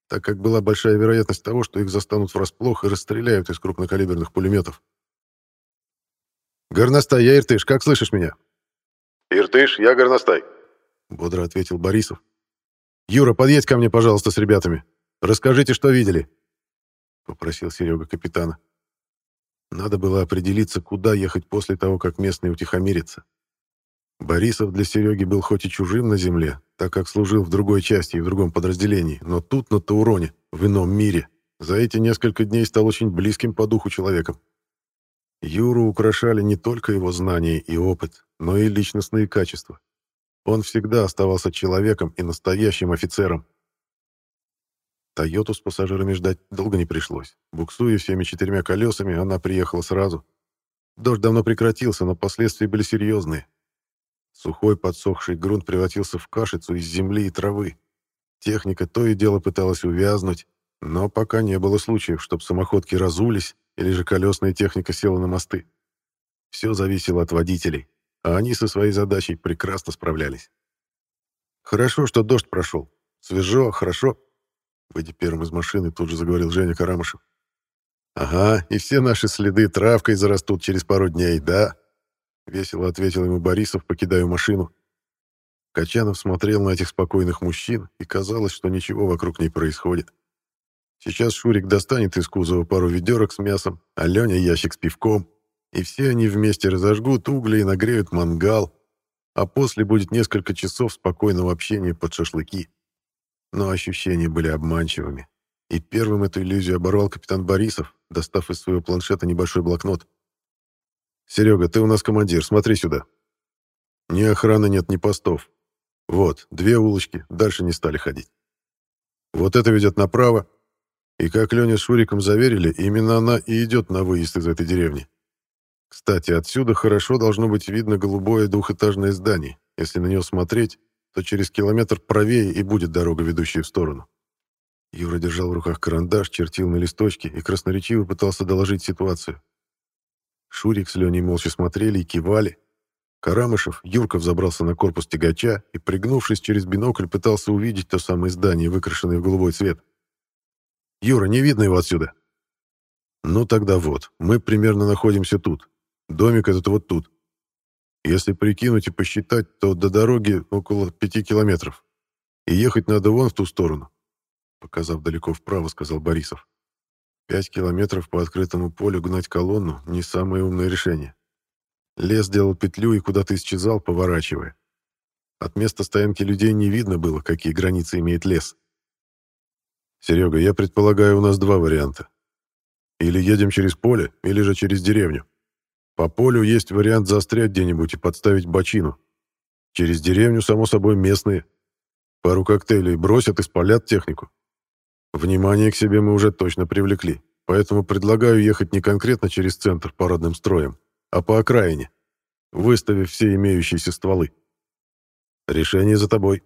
так как была большая вероятность того, что их застанут врасплох и расстреляют из крупнокалиберных пулеметов. «Горностай, я Иртыш, как слышишь меня?» «Иртыш, я Горностай», — бодро ответил Борисов. «Юра, подъедь ко мне, пожалуйста, с ребятами. Расскажите, что видели?» — попросил Серега капитана. Надо было определиться, куда ехать после того, как местные утихомирятся. Борисов для Сереги был хоть и чужим на земле, так как служил в другой части и в другом подразделении, но тут, на Тауроне, в ином мире, за эти несколько дней стал очень близким по духу человеком. Юру украшали не только его знания и опыт, но и личностные качества. Он всегда оставался человеком и настоящим офицером. Тойоту с пассажирами ждать долго не пришлось. Буксуя всеми четырьмя колесами, она приехала сразу. Дождь давно прекратился, но последствия были серьезные. Сухой подсохший грунт превратился в кашицу из земли и травы. Техника то и дело пыталась увязнуть, но пока не было случаев, чтобы самоходки разулись или же колесная техника села на мосты. Все зависело от водителей, а они со своей задачей прекрасно справлялись. «Хорошо, что дождь прошел. Свежо, хорошо», Выйдя первым из машины, тут же заговорил Женя Карамышев. «Ага, и все наши следы травкой зарастут через пару дней, да?» Весело ответил ему Борисов, покидая машину. Качанов смотрел на этих спокойных мужчин, и казалось, что ничего вокруг не происходит. Сейчас Шурик достанет из кузова пару ведерок с мясом, а Леня ящик с пивком, и все они вместе разожгут угли и нагреют мангал, а после будет несколько часов спокойного общения под шашлыки. Но ощущения были обманчивыми. И первым эту иллюзию оборвал капитан Борисов, достав из своего планшета небольшой блокнот. «Серега, ты у нас командир, смотри сюда. Ни охраны нет, ни постов. Вот, две улочки, дальше не стали ходить. Вот это ведет направо, и как Леня с Шуриком заверили, именно она и идет на выезд из этой деревни. Кстати, отсюда хорошо должно быть видно голубое двухэтажное здание. Если на него смотреть, то через километр правее и будет дорога, ведущая в сторону. Юра держал в руках карандаш, чертил на листочке и красноречиво пытался доложить ситуацию. Шурик с Леней молча смотрели и кивали. Карамышев, Юрков забрался на корпус тягача и, пригнувшись через бинокль, пытался увидеть то самое здание, выкрашенное в голубой цвет. «Юра, не видно его отсюда!» «Ну тогда вот, мы примерно находимся тут. Домик этот вот тут. Если прикинуть и посчитать, то до дороги около пяти километров. И ехать надо вон в ту сторону. Показав далеко вправо, сказал Борисов. Пять километров по открытому полю гнать колонну — не самое умное решение. Лес делал петлю и куда-то исчезал, поворачивая. От места стоянки людей не видно было, какие границы имеет лес. «Серега, я предполагаю, у нас два варианта. Или едем через поле, или же через деревню. По полю есть вариант застрять где-нибудь и подставить бочину. Через деревню, само собой, местные. Пару коктейлей бросят и спалят технику. Внимание к себе мы уже точно привлекли, поэтому предлагаю ехать не конкретно через центр парадным строем, а по окраине, выставив все имеющиеся стволы. Решение за тобой.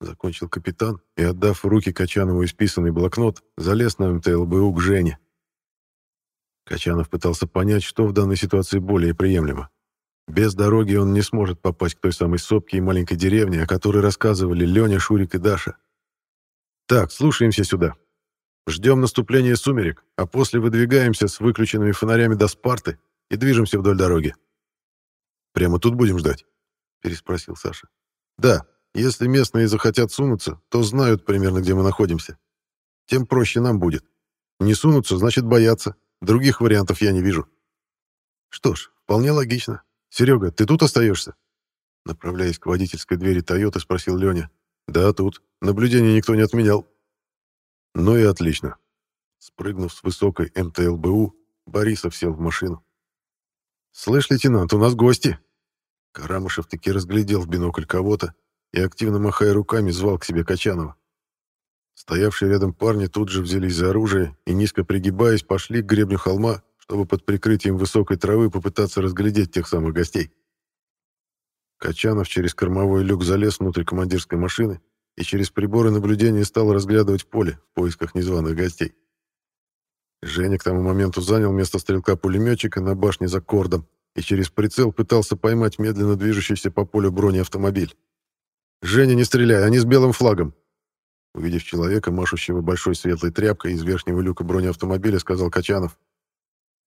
Закончил капитан и, отдав в руки Качанову исписанный блокнот, залез на МТЛБУ к Жене. Качанов пытался понять, что в данной ситуации более приемлемо. Без дороги он не сможет попасть к той самой сопке и маленькой деревне, о которой рассказывали Леня, Шурик и Даша. Так, слушаемся сюда. Ждем наступления сумерек, а после выдвигаемся с выключенными фонарями до Спарты и движемся вдоль дороги. «Прямо тут будем ждать?» — переспросил Саша. «Да, если местные захотят сунуться, то знают примерно, где мы находимся. Тем проще нам будет. Не сунутся, значит, боятся. Других вариантов я не вижу. Что ж, вполне логично. Серега, ты тут остаешься? Направляясь к водительской двери Тойоты, спросил Леня. Да, тут. Наблюдение никто не отменял. Ну и отлично. Спрыгнув с высокой МТЛБУ, Борисов сел в машину. «Слышь, лейтенант, у нас гости!» Карамышев таки разглядел в бинокль кого-то и, активно махая руками, звал к себе Качанова. Стоявшие рядом парни тут же взялись за оружие и, низко пригибаясь, пошли к гребню холма, чтобы под прикрытием высокой травы попытаться разглядеть тех самых гостей. Качанов через кормовой люк залез внутрь командирской машины и через приборы наблюдения стал разглядывать поле в поисках незваных гостей. Женя к тому моменту занял место стрелка-пулеметчика на башне за кордом и через прицел пытался поймать медленно движущийся по полю бронеавтомобиль. «Женя, не стреляй, они с белым флагом!» Увидев человека, машущего большой светлой тряпкой из верхнего люка бронеавтомобиля, сказал Качанов.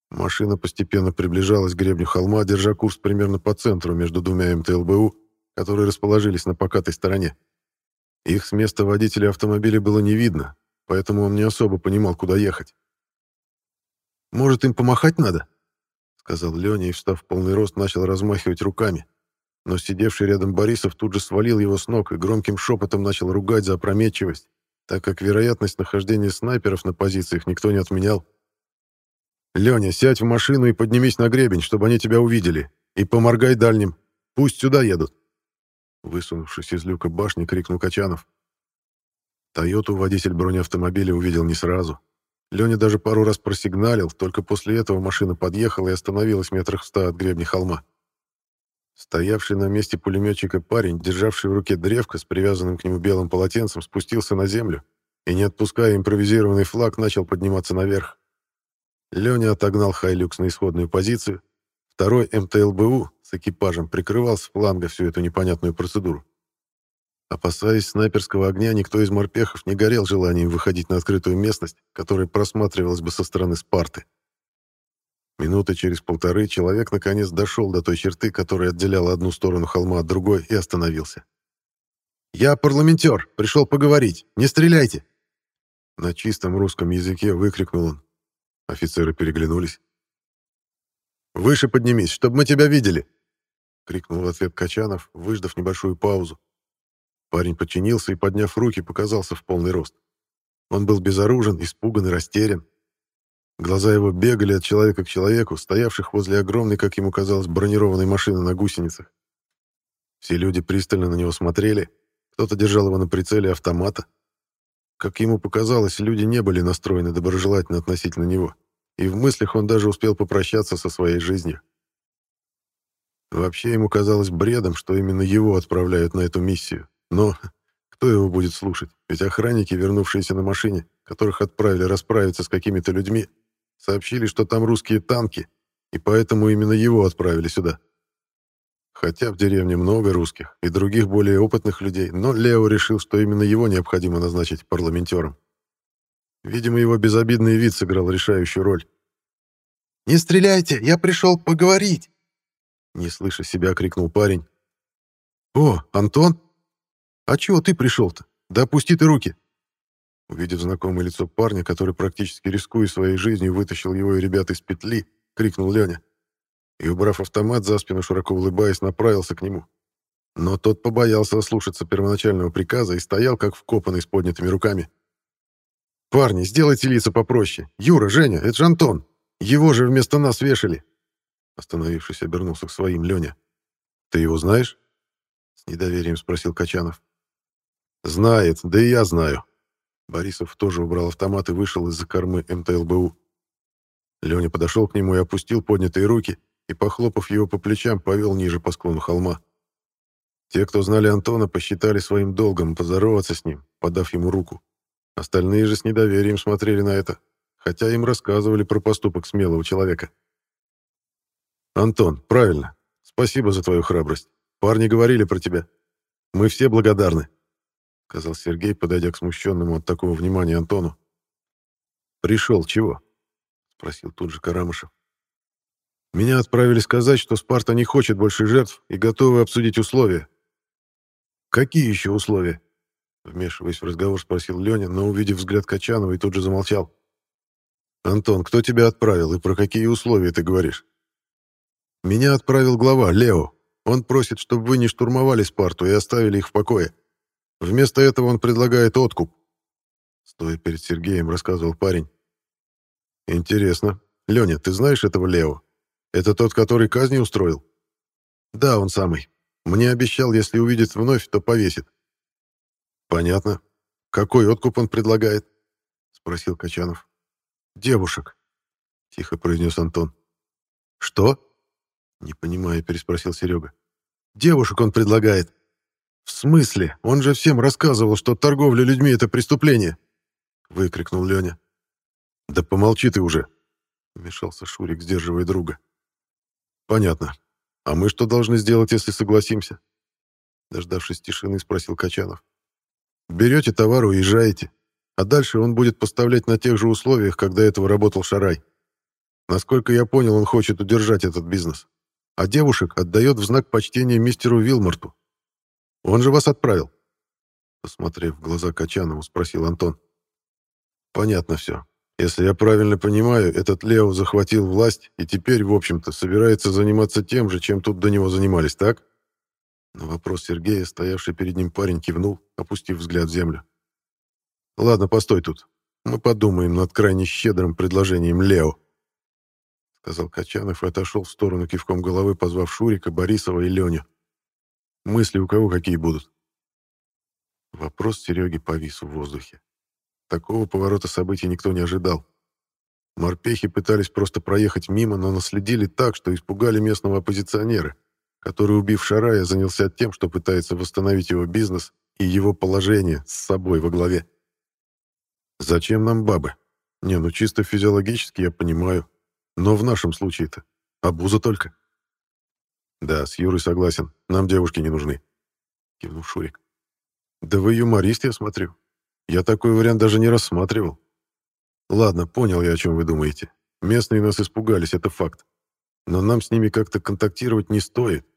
Машина постепенно приближалась к гребню холма, держа курс примерно по центру между двумя МТЛБУ, которые расположились на покатой стороне. Их с места водителя автомобиля было не видно, поэтому он не особо понимал, куда ехать. «Может, им помахать надо?» — сказал Леня и, встав в полный рост, начал размахивать руками. Но сидевший рядом Борисов тут же свалил его с ног и громким шепотом начал ругать за опрометчивость, так как вероятность нахождения снайперов на позициях никто не отменял. «Леня, сядь в машину и поднимись на гребень, чтобы они тебя увидели, и поморгай дальним. Пусть сюда едут!» Высунувшись из люка башни, крикнул Качанов. Тойоту водитель бронеавтомобиля увидел не сразу. Леня даже пару раз просигналил, только после этого машина подъехала и остановилась метрах в ста от гребня холма. Стоявший на месте пулеметчика парень, державший в руке древко с привязанным к нему белым полотенцем, спустился на землю и, не отпуская импровизированный флаг, начал подниматься наверх. Леня отогнал «Хайлюкс» на исходную позицию. Второй МТЛБУ с экипажем прикрывал с фланга всю эту непонятную процедуру. Опасаясь снайперского огня, никто из морпехов не горел желанием выходить на открытую местность, которая просматривалась бы со стороны Спарты. Минуты через полторы человек наконец дошел до той черты, которая отделяла одну сторону холма от другой, и остановился. «Я парламентер, пришел поговорить. Не стреляйте!» На чистом русском языке выкрикнул он. Офицеры переглянулись. «Выше поднимись, чтобы мы тебя видели!» — крикнул в ответ Качанов, выждав небольшую паузу. Парень подчинился и, подняв руки, показался в полный рост. Он был безоружен, испуган и растерян. Глаза его бегали от человека к человеку, стоявших возле огромной, как ему казалось, бронированной машины на гусеницах. Все люди пристально на него смотрели, кто-то держал его на прицеле автомата. Как ему показалось, люди не были настроены доброжелательно относительно него, и в мыслях он даже успел попрощаться со своей жизнью. Вообще ему казалось бредом, что именно его отправляют на эту миссию. Но кто его будет слушать? Ведь охранники, вернувшиеся на машине, которых отправили расправиться с какими-то людьми, сообщили, что там русские танки, и поэтому именно его отправили сюда. Хотя в деревне много русских и других более опытных людей, но Лео решил, что именно его необходимо назначить парламентером. Видимо, его безобидный вид сыграл решающую роль. «Не стреляйте, я пришел поговорить!» Не слыша себя, крикнул парень. «О, Антон?» «А чего ты пришел-то? Да опусти ты руки!» Увидев знакомое лицо парня, который практически рискуя своей жизнью вытащил его и ребят из петли, крикнул Леня. И, убрав автомат за спину, широко улыбаясь, направился к нему. Но тот побоялся ослушаться первоначального приказа и стоял, как вкопанный с поднятыми руками. «Парни, сделайте лица попроще. Юра, Женя, это же Антон. Его же вместо нас вешали!» Остановившись, обернулся к своим Леня. «Ты его знаешь?» С недоверием спросил Качанов. «Знает, да и я знаю». Борисов тоже убрал автомат и вышел из-за кормы МТЛБУ. Леня подошел к нему и опустил поднятые руки, и, похлопав его по плечам, повел ниже по склону холма. Те, кто знали Антона, посчитали своим долгом поздороваться с ним, подав ему руку. Остальные же с недоверием смотрели на это, хотя им рассказывали про поступок смелого человека. «Антон, правильно. Спасибо за твою храбрость. Парни говорили про тебя. Мы все благодарны», — сказал Сергей, подойдя к смущенному от такого внимания Антону. «Пришел, чего?» — спросил тут же Карамышев. «Меня отправили сказать, что Спарта не хочет больше жертв и готовы обсудить условия». «Какие еще условия?» Вмешиваясь в разговор, спросил Леня, но, увидев взгляд Качанова, и тут же замолчал. «Антон, кто тебя отправил и про какие условия ты говоришь?» «Меня отправил глава, Лео. Он просит, чтобы вы не штурмовали Спарту и оставили их в покое. Вместо этого он предлагает откуп. Стоя перед Сергеем, рассказывал парень. Интересно. Леня, ты знаешь этого Лео? Это тот, который казни устроил? Да, он самый. Мне обещал, если увидит вновь, то повесит. Понятно. Какой откуп он предлагает? Спросил Качанов. Девушек. Тихо произнес Антон. Что? Не понимая, переспросил Серега. Девушек он предлагает. «В смысле? Он же всем рассказывал, что торговля людьми — это преступление!» — выкрикнул Леня. «Да помолчи ты уже!» — вмешался Шурик, сдерживая друга. «Понятно. А мы что должны сделать, если согласимся?» Дождавшись тишины, спросил Качанов. «Берете товар, уезжаете, а дальше он будет поставлять на тех же условиях, когда этого работал Шарай. Насколько я понял, он хочет удержать этот бизнес. А девушек отдает в знак почтения мистеру Вилморту. Он же вас отправил. Посмотрев в глаза Качанову, спросил Антон. Понятно все. Если я правильно понимаю, этот Лео захватил власть и теперь, в общем-то, собирается заниматься тем же, чем тут до него занимались, так? На вопрос Сергея, стоявший перед ним парень, кивнул, опустив взгляд в землю. «Ладно, постой тут. Мы подумаем над крайне щедрым предложением Лео», — сказал Качанов и отошел в сторону кивком головы, позвав Шурика, Борисова и Леню. «Мысли у кого какие будут?» Вопрос Сереги повис в воздухе. Такого поворота событий никто не ожидал. Морпехи пытались просто проехать мимо, но наследили так, что испугали местного оппозиционера — который, убив Шарая, занялся тем, что пытается восстановить его бизнес и его положение с собой во главе. Зачем нам бабы? Не, ну чисто физиологически я понимаю. Но в нашем случае-то обуза только. Да, с Юрой согласен. Нам девушки не нужны. Кивнул Шурик. Да вы юморист, я смотрю. Я такой вариант даже не рассматривал. Ладно, понял я, о чем вы думаете. Местные нас испугались, это факт. Но нам с ними как-то контактировать не стоит.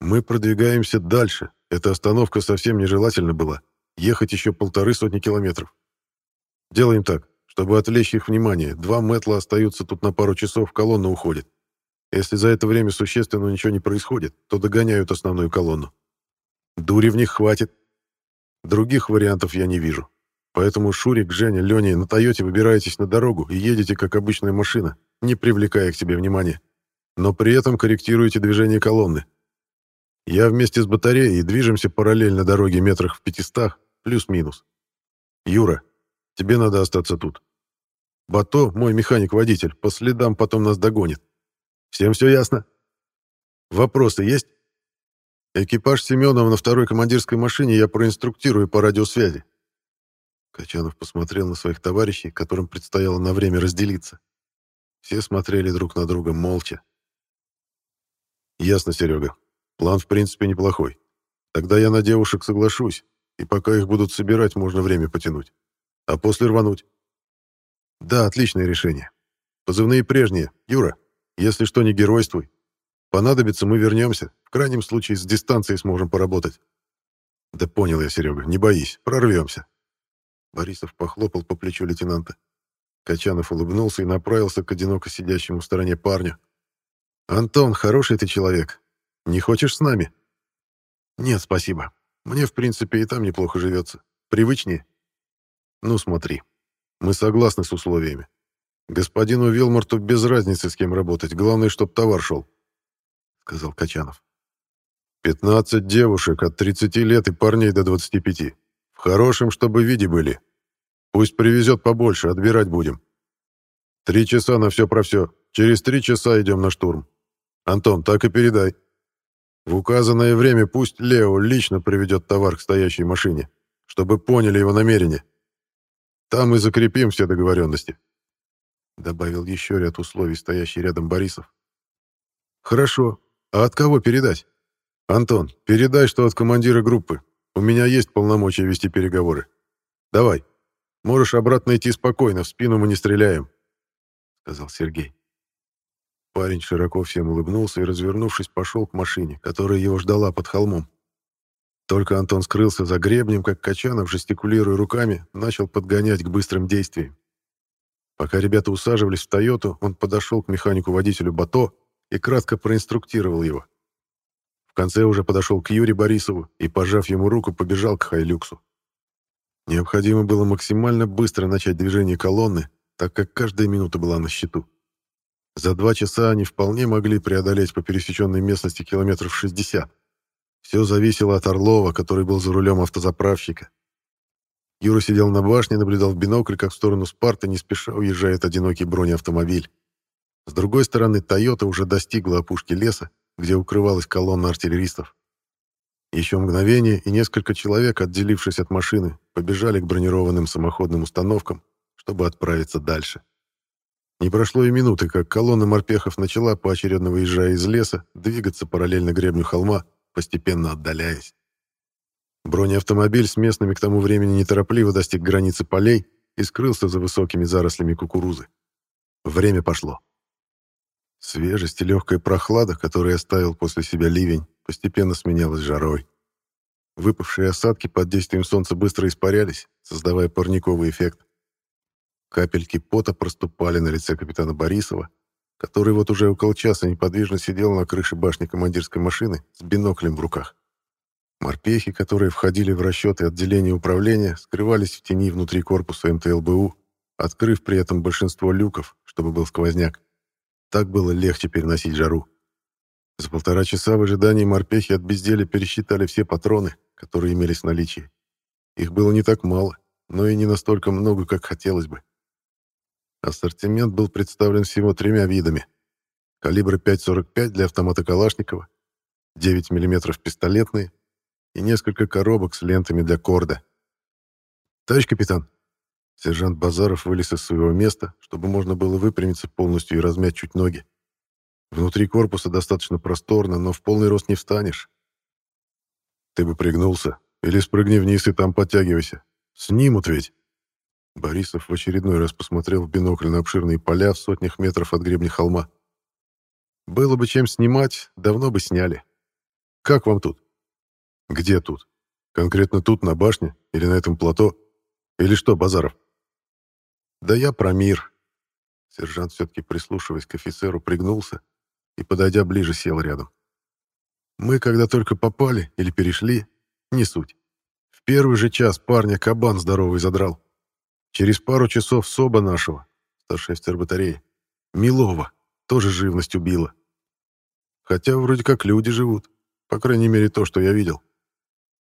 Мы продвигаемся дальше. Эта остановка совсем нежелательна была. Ехать еще полторы сотни километров. Делаем так, чтобы отвлечь их внимание. Два метла остаются тут на пару часов, колонна уходит. Если за это время существенно ничего не происходит, то догоняют основную колонну. Дури в них хватит. Других вариантов я не вижу. Поэтому Шурик, Женя, Леня на Тойоте выбираетесь на дорогу и едете как обычная машина, не привлекая к себе внимания. Но при этом корректируете движение колонны. Я вместе с батареей движемся параллельно дороге метрах в пятистах, плюс-минус. Юра, тебе надо остаться тут. Бато, мой механик-водитель, по следам потом нас догонит. Всем все ясно? Вопросы есть? Экипаж Семенова на второй командирской машине я проинструктирую по радиосвязи. Качанов посмотрел на своих товарищей, которым предстояло на время разделиться. Все смотрели друг на друга молча. «Ясно, Серега. План, в принципе, неплохой. Тогда я на девушек соглашусь, и пока их будут собирать, можно время потянуть. А после рвануть. Да, отличное решение. Позывные прежние. Юра, если что, не геройствуй. Понадобится, мы вернемся. В крайнем случае, с дистанцией сможем поработать. Да понял я, Серега, не боись, прорвемся. Борисов похлопал по плечу лейтенанта. Качанов улыбнулся и направился к одиноко сидящему в стороне парню. «Антон, хороший ты человек. Не хочешь с нами?» «Нет, спасибо. Мне, в принципе, и там неплохо живется. Привычнее?» «Ну, смотри. Мы согласны с условиями. Господину Вилмарту без разницы, с кем работать. Главное, чтоб товар шел», — сказал Качанов. «Пятнадцать девушек от 30 лет и парней до 25. В хорошем, чтобы виде были. Пусть привезет побольше, отбирать будем. Три часа на все про все. Через три часа идем на штурм. Антон, так и передай». В указанное время пусть Лео лично приведет товар к стоящей машине, чтобы поняли его намерение. Там и закрепим все договоренности. Добавил еще ряд условий стоящий рядом Борисов. Хорошо. А от кого передать? Антон, передай, что от командира группы. У меня есть полномочия вести переговоры. Давай. Можешь обратно идти спокойно, в спину мы не стреляем, сказал Сергей. Парень широко всем улыбнулся и, развернувшись, пошел к машине, которая его ждала под холмом. Только Антон скрылся за гребнем, как Качанов, жестикулируя руками, начал подгонять к быстрым действиям. Пока ребята усаживались в «Тойоту», он подошел к механику-водителю Бато и кратко проинструктировал его. В конце уже подошел к Юре Борисову и, пожав ему руку, побежал к Хайлюксу. Необходимо было максимально быстро начать движение колонны, так как каждая минута была на счету. За два часа они вполне могли преодолеть по пересеченной местности километров 60. Все зависело от Орлова, который был за рулем автозаправщика. Юра сидел на башне, наблюдал в бинокль, как в сторону Спарта не спеша уезжает одинокий бронеавтомобиль. С другой стороны, «Тойота» уже достигла опушки леса, где укрывалась колонна артиллеристов. Еще мгновение, и несколько человек, отделившись от машины, побежали к бронированным самоходным установкам, чтобы отправиться дальше. Не прошло и минуты, как колонна морпехов начала, поочередно выезжая из леса, двигаться параллельно гребню холма, постепенно отдаляясь. Бронеавтомобиль с местными к тому времени неторопливо достиг границы полей и скрылся за высокими зарослями кукурузы. Время пошло. Свежесть и легкая прохлада, которую оставил после себя ливень, постепенно сменялась жарой. Выпавшие осадки под действием солнца быстро испарялись, создавая парниковый эффект. Капельки пота проступали на лице капитана Борисова, который вот уже около часа неподвижно сидел на крыше башни командирской машины с биноклем в руках. Морпехи, которые входили в расчеты отделения управления, скрывались в тени внутри корпуса МТЛБУ, открыв при этом большинство люков, чтобы был сквозняк. Так было легче переносить жару. За полтора часа в ожидании морпехи от безделия пересчитали все патроны, которые имелись в наличии. Их было не так мало, но и не настолько много, как хотелось бы. Ассортимент был представлен всего тремя видами. Калибр 5,45 для автомата Калашникова, 9 мм пистолетные и несколько коробок с лентами для корда. «Товарищ капитан!» Сержант Базаров вылез из своего места, чтобы можно было выпрямиться полностью и размять чуть ноги. Внутри корпуса достаточно просторно, но в полный рост не встанешь. Ты бы пригнулся. Или спрыгни вниз и там подтягивайся. Снимут ведь. Борисов в очередной раз посмотрел в бинокль на обширные поля в сотнях метров от гребня холма. Было бы чем снимать, давно бы сняли. Как вам тут? Где тут? Конкретно тут, на башне? Или на этом плато? Или что, Базаров? Да я про мир. Сержант, все-таки прислушиваясь к офицеру, пригнулся и, подойдя ближе, сел рядом. Мы, когда только попали или перешли, не суть. В первый же час парня кабан здоровый задрал. Через пару часов соба нашего, старший батареи, Милова, тоже живность убила. Хотя вроде как люди живут, по крайней мере то, что я видел.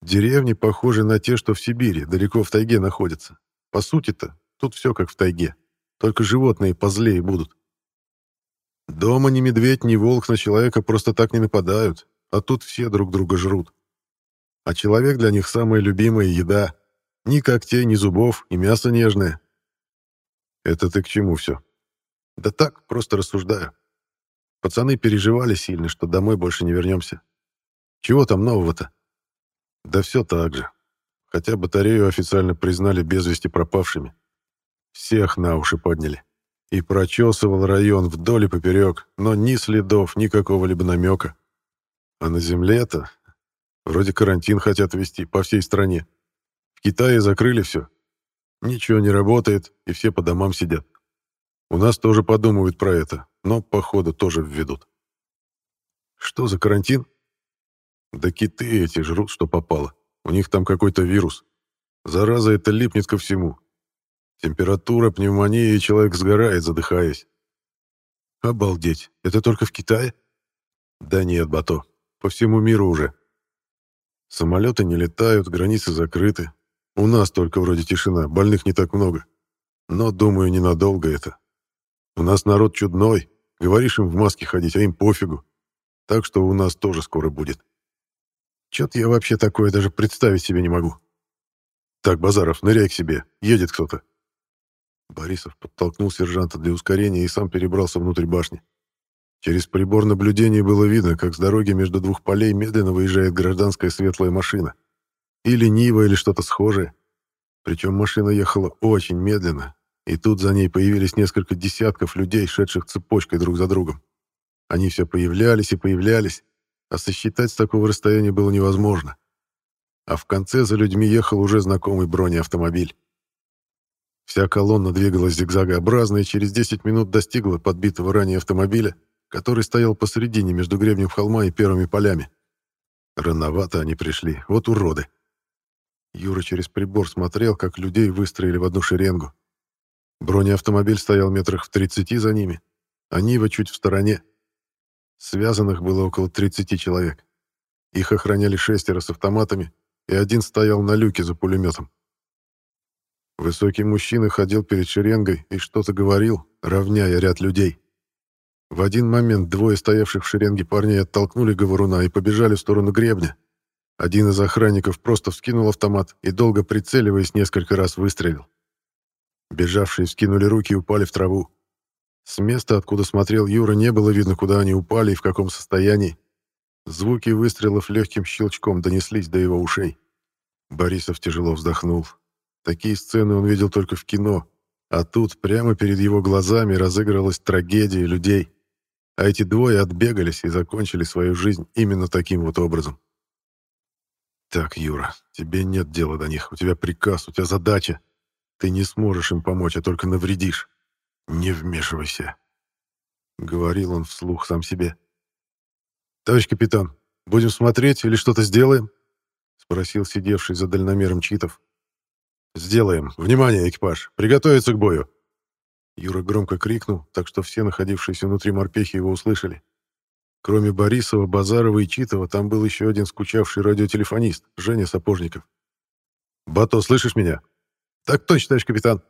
Деревни похожи на те, что в Сибири, далеко в тайге находятся. По сути-то, тут все как в тайге, только животные позлее будут. Дома ни медведь, ни волк на человека просто так не нападают, а тут все друг друга жрут. А человек для них самая любимая еда. Ни когтей, ни зубов, и мясо нежное. Это ты к чему все? Да так, просто рассуждаю. Пацаны переживали сильно, что домой больше не вернемся. Чего там нового-то? Да все так же. Хотя батарею официально признали без вести пропавшими. Всех на уши подняли и прочесывал район вдоль и поперек, но ни следов, ни какого-либо намека. А на земле-то вроде карантин хотят вести по всей стране. В Китае закрыли все. Ничего не работает, и все по домам сидят. У нас тоже подумывают про это, но, походу, тоже введут. Что за карантин? Да киты эти жрут, что попало. У них там какой-то вирус. Зараза это липнет ко всему, Температура, пневмония, и человек сгорает, задыхаясь. Обалдеть, это только в Китае? Да нет, Бато, по всему миру уже. Самолеты не летают, границы закрыты. У нас только вроде тишина, больных не так много. Но, думаю, ненадолго это. У нас народ чудной. Говоришь им в маске ходить, а им пофигу. Так что у нас тоже скоро будет. Чё-то я вообще такое даже представить себе не могу. Так, Базаров, ныряй к себе. Едет кто-то. Борисов подтолкнул сержанта для ускорения и сам перебрался внутрь башни. Через прибор наблюдения было видно, как с дороги между двух полей медленно выезжает гражданская светлая машина. Или Нива, или что-то схожее. Причем машина ехала очень медленно, и тут за ней появились несколько десятков людей, шедших цепочкой друг за другом. Они все появлялись и появлялись, а сосчитать с такого расстояния было невозможно. А в конце за людьми ехал уже знакомый бронеавтомобиль. Вся колонна двигалась зигзагообразно и через 10 минут достигла подбитого ранее автомобиля, который стоял посередине между гребнем холма и первыми полями. Рановато они пришли, вот уроды. Юра через прибор смотрел, как людей выстроили в одну шеренгу. Бронеавтомобиль стоял метрах в 30 за ними, а Нива чуть в стороне. Связанных было около 30 человек. Их охраняли шестеро с автоматами, и один стоял на люке за пулеметом. Высокий мужчина ходил перед шеренгой и что-то говорил, равняя ряд людей. В один момент двое стоявших в шеренге парней оттолкнули говоруна и побежали в сторону гребня. Один из охранников просто вскинул автомат и, долго прицеливаясь, несколько раз выстрелил. Бежавшие вскинули руки и упали в траву. С места, откуда смотрел Юра, не было видно, куда они упали и в каком состоянии. Звуки выстрелов легким щелчком донеслись до его ушей. Борисов тяжело вздохнул. Такие сцены он видел только в кино, а тут прямо перед его глазами разыгралась трагедия людей. А эти двое отбегались и закончили свою жизнь именно таким вот образом. «Так, Юра, тебе нет дела до них, у тебя приказ, у тебя задача. Ты не сможешь им помочь, а только навредишь. Не вмешивайся», — говорил он вслух сам себе. «Товарищ капитан, будем смотреть или что-то сделаем?» — спросил сидевший за дальномером Читов. «Сделаем. Внимание, экипаж! Приготовиться к бою!» Юра громко крикнул, так что все находившиеся внутри морпехи его услышали. Кроме Борисова, Базарова и Читова, там был еще один скучавший радиотелефонист, Женя Сапожников. «Бато, слышишь меня?» «Так точно, товарищ капитан».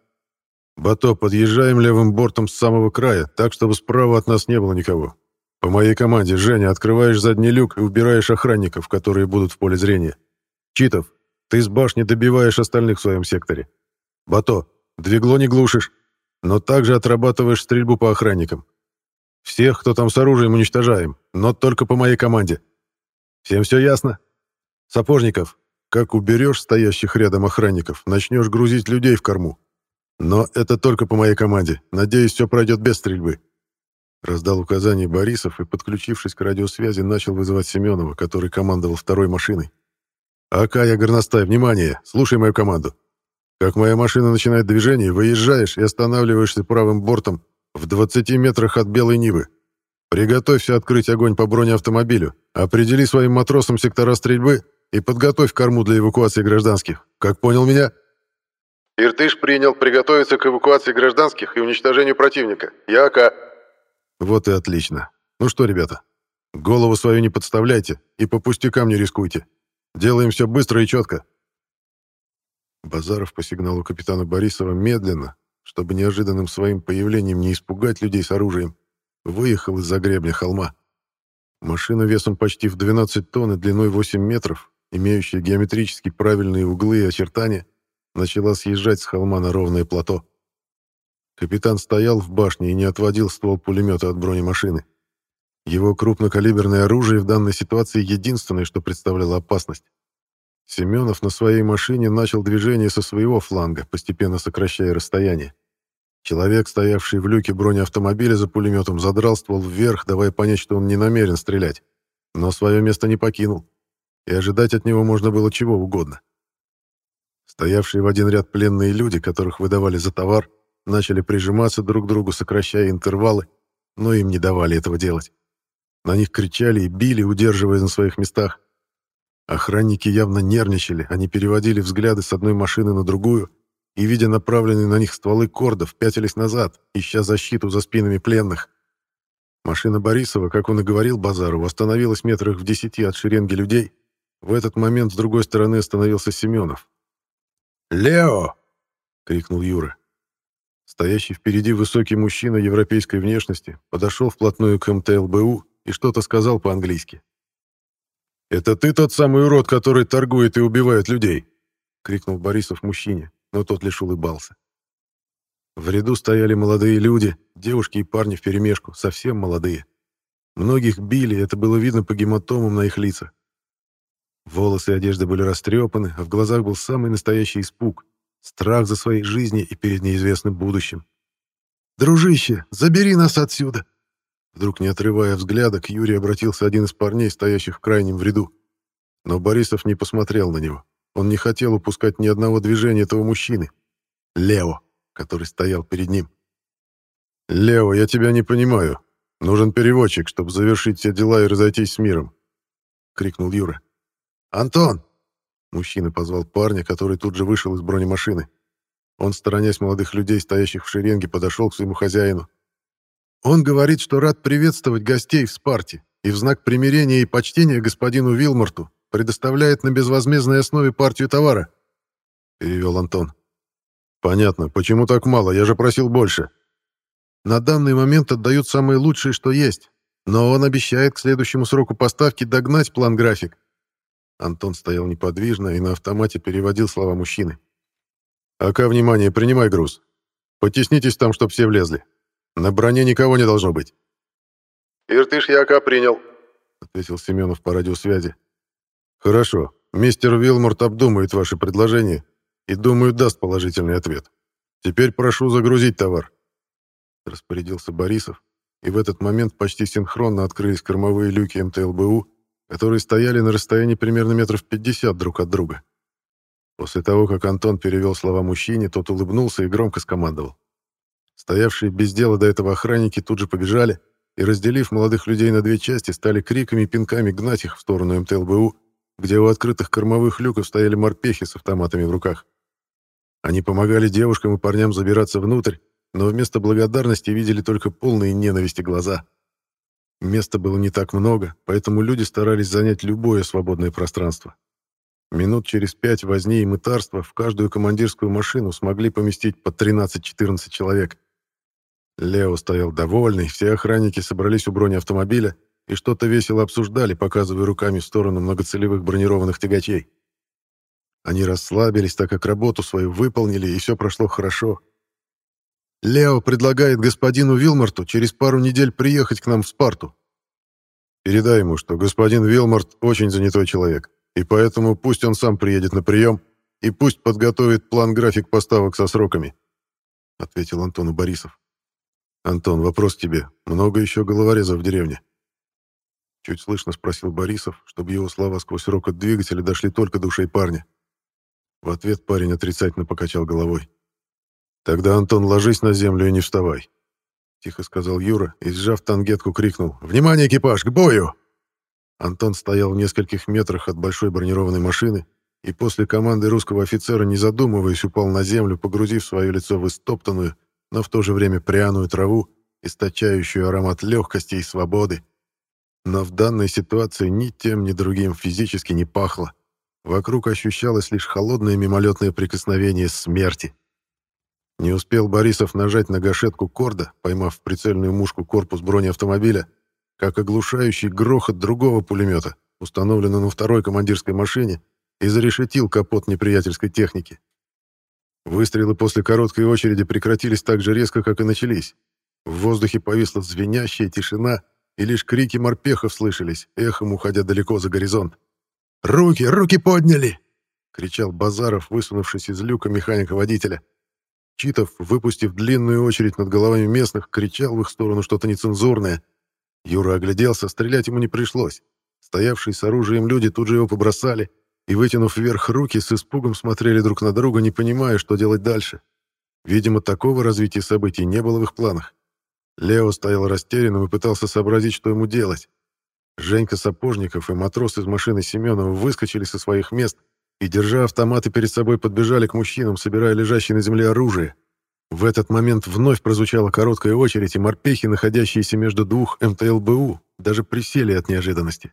«Бато, подъезжаем левым бортом с самого края, так, чтобы справа от нас не было никого. По моей команде, Женя, открываешь задний люк и убираешь охранников, которые будут в поле зрения. Читов, ты с башни добиваешь остальных в своем секторе. Бато, двигло не глушишь, но также отрабатываешь стрельбу по охранникам. Всех, кто там с оружием, уничтожаем, но только по моей команде. Всем все ясно? Сапожников, как уберешь стоящих рядом охранников, начнешь грузить людей в корму. Но это только по моей команде. Надеюсь, все пройдет без стрельбы. Раздал указание Борисов и, подключившись к радиосвязи, начал вызывать Семенова, который командовал второй машиной. «Акая Горностай, внимание! Слушай мою команду. Как моя машина начинает движение, выезжаешь и останавливаешься правым бортом в 20 метрах от Белой Нивы. Приготовься открыть огонь по бронеавтомобилю, определи своим матросам сектора стрельбы и подготовь корму для эвакуации гражданских. Как понял меня?» «Иртыш принял приготовиться к эвакуации гражданских и уничтожению противника. Я АК». «Вот и отлично. Ну что, ребята, голову свою не подставляйте и по пустякам не рискуйте. Делаем все быстро и четко». Базаров по сигналу капитана Борисова медленно, чтобы неожиданным своим появлением не испугать людей с оружием, выехал из-за гребня холма. Машина весом почти в 12 тонн и длиной 8 метров, имеющая геометрически правильные углы и очертания, начала съезжать с холма на ровное плато. Капитан стоял в башне и не отводил ствол пулемета от бронемашины. Его крупнокалиберное оружие в данной ситуации единственное, что представляло опасность. Семенов на своей машине начал движение со своего фланга, постепенно сокращая расстояние. Человек, стоявший в люке бронеавтомобиля за пулеметом, задрал ствол вверх, давая понять, что он не намерен стрелять. Но свое место не покинул. И ожидать от него можно было чего угодно. Стоявшие в один ряд пленные люди, которых выдавали за товар, начали прижиматься друг к другу, сокращая интервалы, но им не давали этого делать. На них кричали и били, удерживая на своих местах. Охранники явно нервничали, они переводили взгляды с одной машины на другую и, видя направленные на них стволы кордов, пятились назад, ища защиту за спинами пленных. Машина Борисова, как он и говорил Базарову, остановилась метрах в десяти от шеренги людей. В этот момент с другой стороны остановился Семенов. «Лео!» — крикнул Юра. Стоящий впереди высокий мужчина европейской внешности подошел вплотную к МТЛБУ и что-то сказал по-английски. «Это ты тот самый урод, который торгует и убивает людей?» — крикнул Борисов мужчине, но тот лишь улыбался. В ряду стояли молодые люди, девушки и парни вперемешку, совсем молодые. Многих били, это было видно по гематомам на их лицах. Волосы и одежда были растрепаны, а в глазах был самый настоящий испуг, страх за своей жизни и перед неизвестным будущим. «Дружище, забери нас отсюда!» Вдруг, не отрывая взгляда, к Юрию обратился один из парней, стоящих в крайнем в ряду. Но Борисов не посмотрел на него. Он не хотел упускать ни одного движения этого мужчины. Лео, который стоял перед ним. «Лео, я тебя не понимаю. Нужен переводчик, чтобы завершить все дела и разойтись с миром», — крикнул Юра. «Антон!» Мужчина позвал парня, который тут же вышел из бронемашины. Он, сторонясь молодых людей, стоящих в шеренге, подошел к своему хозяину. Он говорит, что рад приветствовать гостей в Спарте и в знак примирения и почтения господину Вилморту предоставляет на безвозмездной основе партию товара», — перевел Антон. «Понятно. Почему так мало? Я же просил больше». «На данный момент отдают самое лучшее, что есть, но он обещает к следующему сроку поставки догнать план-график». Антон стоял неподвижно и на автомате переводил слова мужчины. «Ака, внимание, принимай груз. Потеснитесь там, чтоб все влезли. На броне никого не должно быть. «Иртыш Яка принял», — ответил Семенов по радиосвязи. «Хорошо. Мистер Вилморт обдумает ваши предложения и, думаю, даст положительный ответ. Теперь прошу загрузить товар», — распорядился Борисов, и в этот момент почти синхронно открылись кормовые люки МТЛБУ, которые стояли на расстоянии примерно метров 50 друг от друга. После того, как Антон перевел слова мужчине, тот улыбнулся и громко скомандовал. Стоявшие без дела до этого охранники тут же побежали и, разделив молодых людей на две части, стали криками и пинками гнать их в сторону МТЛБУ, где у открытых кормовых люков стояли морпехи с автоматами в руках. Они помогали девушкам и парням забираться внутрь, но вместо благодарности видели только полные ненависти глаза. Места было не так много, поэтому люди старались занять любое свободное пространство. Минут через пять возни и мытарства в каждую командирскую машину смогли поместить по 13-14 человек. Лео стоял довольный, все охранники собрались у бронеавтомобиля и что-то весело обсуждали, показывая руками в сторону многоцелевых бронированных тягачей. Они расслабились, так как работу свою выполнили, и все прошло хорошо. Лео предлагает господину Вилмарту через пару недель приехать к нам в Спарту. Передай ему, что господин Вилмарт очень занятой человек, и поэтому пусть он сам приедет на прием и пусть подготовит план-график поставок со сроками, — ответил Антону Борисов. «Антон, вопрос тебе. Много еще головорезов в деревне?» Чуть слышно спросил Борисов, чтобы его слова сквозь рокот двигателя дошли только до ушей парня. В ответ парень отрицательно покачал головой. «Тогда, Антон, ложись на землю и не вставай», — тихо сказал Юра и, сжав тангетку, крикнул «Внимание, экипаж, к бою!» Антон стоял в нескольких метрах от большой бронированной машины и после команды русского офицера, не задумываясь, упал на землю, погрузив свое лицо в истоптанную, но в то же время пряную траву, источающую аромат легкости и свободы. Но в данной ситуации ни тем, ни другим физически не пахло. Вокруг ощущалось лишь холодное мимолетное прикосновение смерти. Не успел Борисов нажать на гашетку корда, поймав в прицельную мушку корпус бронеавтомобиля, как оглушающий грохот другого пулемета, установленного на второй командирской машине, и зарешетил капот неприятельской техники. Выстрелы после короткой очереди прекратились так же резко, как и начались. В воздухе повисла звенящая тишина, и лишь крики морпехов слышались, эхом уходя далеко за горизонт. «Руки, руки подняли!» — кричал Базаров, высунувшись из люка механика-водителя. Читов, выпустив длинную очередь над головами местных, кричал в их сторону что-то нецензурное. Юра огляделся, стрелять ему не пришлось. Стоявшие с оружием люди тут же его побросали и, вытянув вверх руки, с испугом смотрели друг на друга, не понимая, что делать дальше. Видимо, такого развития событий не было в их планах. Лео стоял растерянным и пытался сообразить, что ему делать. Женька Сапожников и матрос из машины Семенова выскочили со своих мест и, держа автоматы перед собой, подбежали к мужчинам, собирая лежащее на земле оружие. В этот момент вновь прозвучала короткая очередь, и морпехи, находящиеся между двух МТЛБУ, даже присели от неожиданности.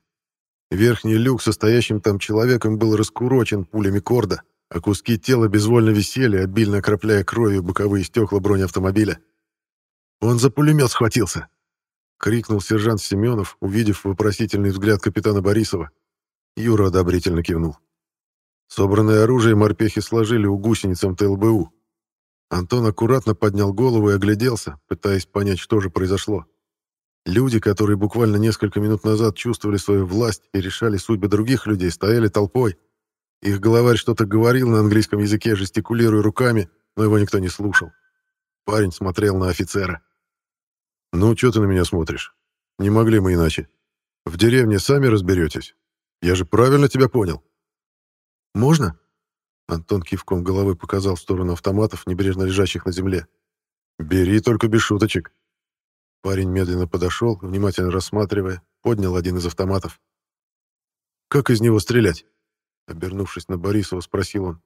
Верхний люк, состоящим там человеком, был раскурочен пулями корда, а куски тела безвольно висели, обильно окропляя кровью боковые стекла бронеавтомобиля. «Он за пулемет схватился!» — крикнул сержант Семенов, увидев вопросительный взгляд капитана Борисова. Юра одобрительно кивнул. Собранное оружие морпехи сложили у гусениц МТЛБУ. Антон аккуратно поднял голову и огляделся, пытаясь понять, что же произошло. Люди, которые буквально несколько минут назад чувствовали свою власть и решали судьбы других людей, стояли толпой. Их главарь что-то говорил на английском языке, жестикулируя руками, но его никто не слушал. Парень смотрел на офицера. «Ну, что ты на меня смотришь? Не могли мы иначе. В деревне сами разберетесь. Я же правильно тебя понял». «Можно?» Антон кивком головы показал в сторону автоматов, небрежно лежащих на земле. «Бери, только без шуточек». Парень медленно подошел, внимательно рассматривая, поднял один из автоматов. «Как из него стрелять?» Обернувшись на Борисова, спросил он.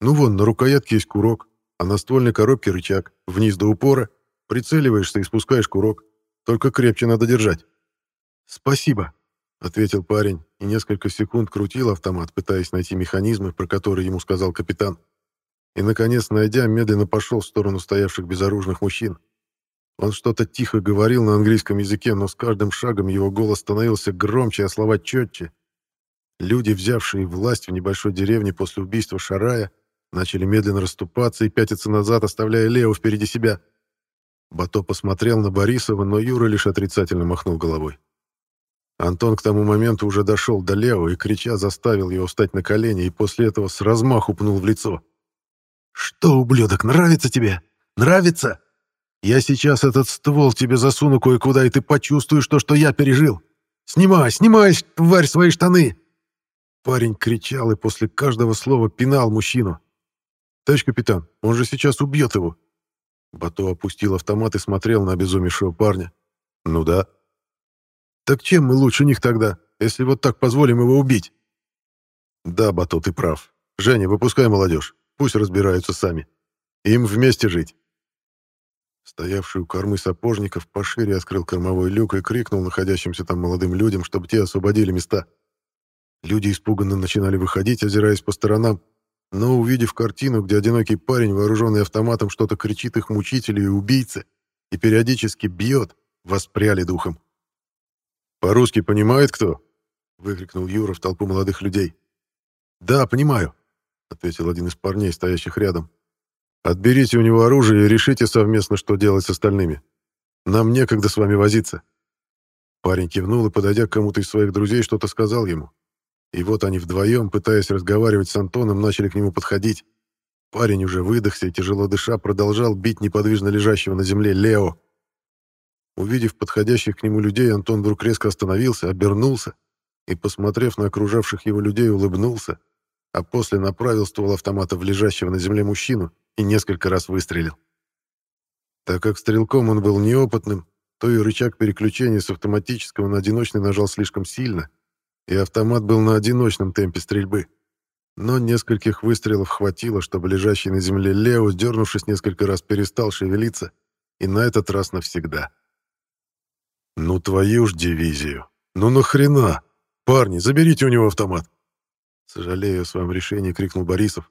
«Ну вон, на рукоятке есть курок, а на ствольной коробке рычаг. Вниз до упора Прицеливаешься и спускаешь курок. Только крепче надо держать. «Спасибо», — ответил парень и несколько секунд крутил автомат, пытаясь найти механизмы, про которые ему сказал капитан. И, наконец, найдя, медленно пошел в сторону стоявших безоружных мужчин. Он что-то тихо говорил на английском языке, но с каждым шагом его голос становился громче, а слова четче. Люди, взявшие власть в небольшой деревне после убийства Шарая, начали медленно расступаться и пятиться назад, оставляя Лео впереди себя. Бато посмотрел на Борисова, но Юра лишь отрицательно махнул головой. Антон к тому моменту уже дошел до Лео и, крича, заставил его встать на колени и после этого с размаху пнул в лицо. «Что, ублюдок, нравится тебе? Нравится? Я сейчас этот ствол тебе засуну кое-куда, и ты почувствуешь то, что я пережил. Снимай, снимай, тварь, свои штаны!» Парень кричал и после каждого слова пинал мужчину. «Товарищ капитан, он же сейчас убьет его!» Бато опустил автомат и смотрел на обезумевшего парня. «Ну да». «Так чем мы лучше них тогда, если вот так позволим его убить?» «Да, Бато, ты прав. Женя, выпускай молодежь. Пусть разбираются сами. Им вместе жить». Стоявший у кормы сапожников пошире открыл кормовой люк и крикнул находящимся там молодым людям, чтобы те освободили места. Люди испуганно начинали выходить, озираясь по сторонам, но, увидев картину, где одинокий парень, вооруженный автоматом, что-то кричит их мучителю и убийце и периодически бьет, воспряли духом. «По-русски понимает кто?» — выкрикнул Юра в толпу молодых людей. «Да, понимаю», — ответил один из парней, стоящих рядом. «Отберите у него оружие и решите совместно, что делать с остальными. Нам некогда с вами возиться». Парень кивнул и, подойдя к кому-то из своих друзей, что-то сказал ему. И вот они вдвоем, пытаясь разговаривать с Антоном, начали к нему подходить. Парень уже выдохся и, тяжело дыша, продолжал бить неподвижно лежащего на земле Лео. Увидев подходящих к нему людей, Антон вдруг резко остановился, обернулся и, посмотрев на окружавших его людей, улыбнулся, а после направил ствол автомата в лежащего на земле мужчину и несколько раз выстрелил. Так как стрелком он был неопытным, то и рычаг переключения с автоматического на одиночный нажал слишком сильно — и автомат был на одиночном темпе стрельбы. Но нескольких выстрелов хватило, чтобы лежащий на земле Лео, дернувшись несколько раз, перестал шевелиться, и на этот раз навсегда. «Ну твою ж дивизию! Ну нахрена? Парни, заберите у него автомат!» «Сожалею о своем решении», — крикнул Борисов.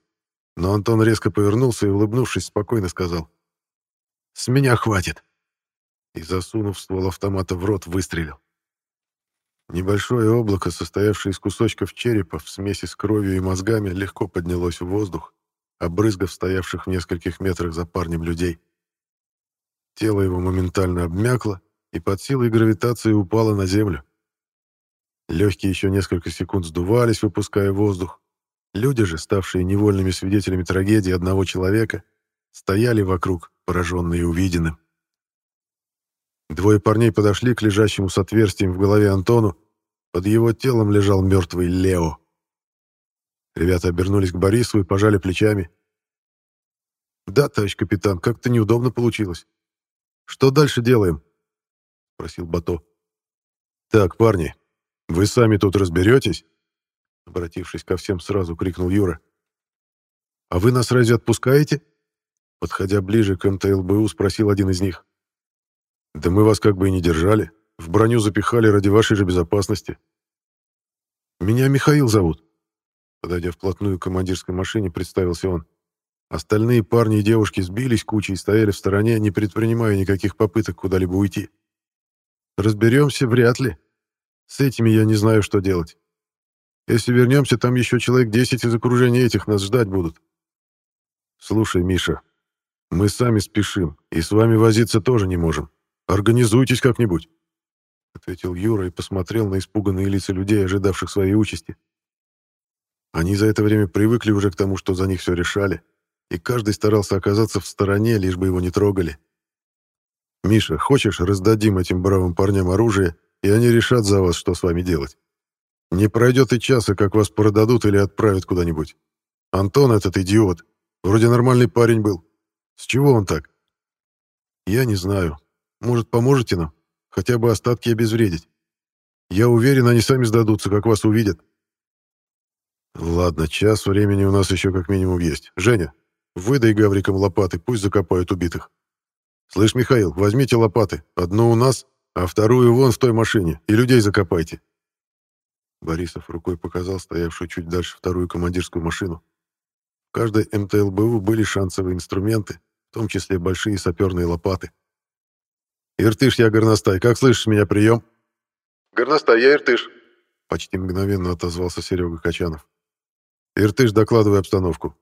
Но Антон резко повернулся и, улыбнувшись, спокойно сказал. «С меня хватит!» И, засунув ствол автомата в рот, выстрелил. Небольшое облако, состоявшее из кусочков черепа в смеси с кровью и мозгами, легко поднялось в воздух, обрызгав стоявших в нескольких метрах за парнем людей. Тело его моментально обмякло и под силой гравитации упало на землю. Легкие еще несколько секунд сдувались, выпуская воздух. Люди же, ставшие невольными свидетелями трагедии одного человека, стояли вокруг, пораженные увиденным. Двое парней подошли к лежащему с отверстием в голове Антону. Под его телом лежал мертвый Лео. Ребята обернулись к Борису и пожали плечами. «Да, товарищ капитан, как-то неудобно получилось. Что дальше делаем?» — спросил Бато. «Так, парни, вы сами тут разберетесь?» Обратившись ко всем, сразу крикнул Юра. «А вы нас разве отпускаете?» Подходя ближе к МТЛБУ, спросил один из них. Да мы вас как бы и не держали. В броню запихали ради вашей же безопасности. Меня Михаил зовут. Подойдя вплотную к командирской машине, представился он. Остальные парни и девушки сбились кучей и стояли в стороне, не предпринимая никаких попыток куда-либо уйти. Разберемся вряд ли. С этими я не знаю, что делать. Если вернемся, там еще человек 10 из окружения этих нас ждать будут. Слушай, Миша, мы сами спешим, и с вами возиться тоже не можем. Организуйтесь как-нибудь», — ответил Юра и посмотрел на испуганные лица людей, ожидавших своей участи. Они за это время привыкли уже к тому, что за них все решали, и каждый старался оказаться в стороне, лишь бы его не трогали. «Миша, хочешь, раздадим этим бравым парням оружие, и они решат за вас, что с вами делать? Не пройдет и часа, как вас продадут или отправят куда-нибудь. Антон этот идиот. Вроде нормальный парень был. С чего он так?» «Я не знаю», может, поможете нам? Хотя бы остатки обезвредить. Я уверен, они сами сдадутся, как вас увидят. Ладно, час времени у нас еще как минимум есть. Женя, выдай гаврикам лопаты, пусть закопают убитых. Слышь, Михаил, возьмите лопаты. Одну у нас, а вторую вон в той машине, и людей закопайте. Борисов рукой показал стоявшую чуть дальше вторую командирскую машину. В каждой МТЛБУ были шансовые инструменты, в том числе большие саперные лопаты. «Иртыш, я горностай. Как слышишь меня, прием?» «Горностай, я Иртыш», — почти мгновенно отозвался Серега Качанов. «Иртыш, докладывай обстановку.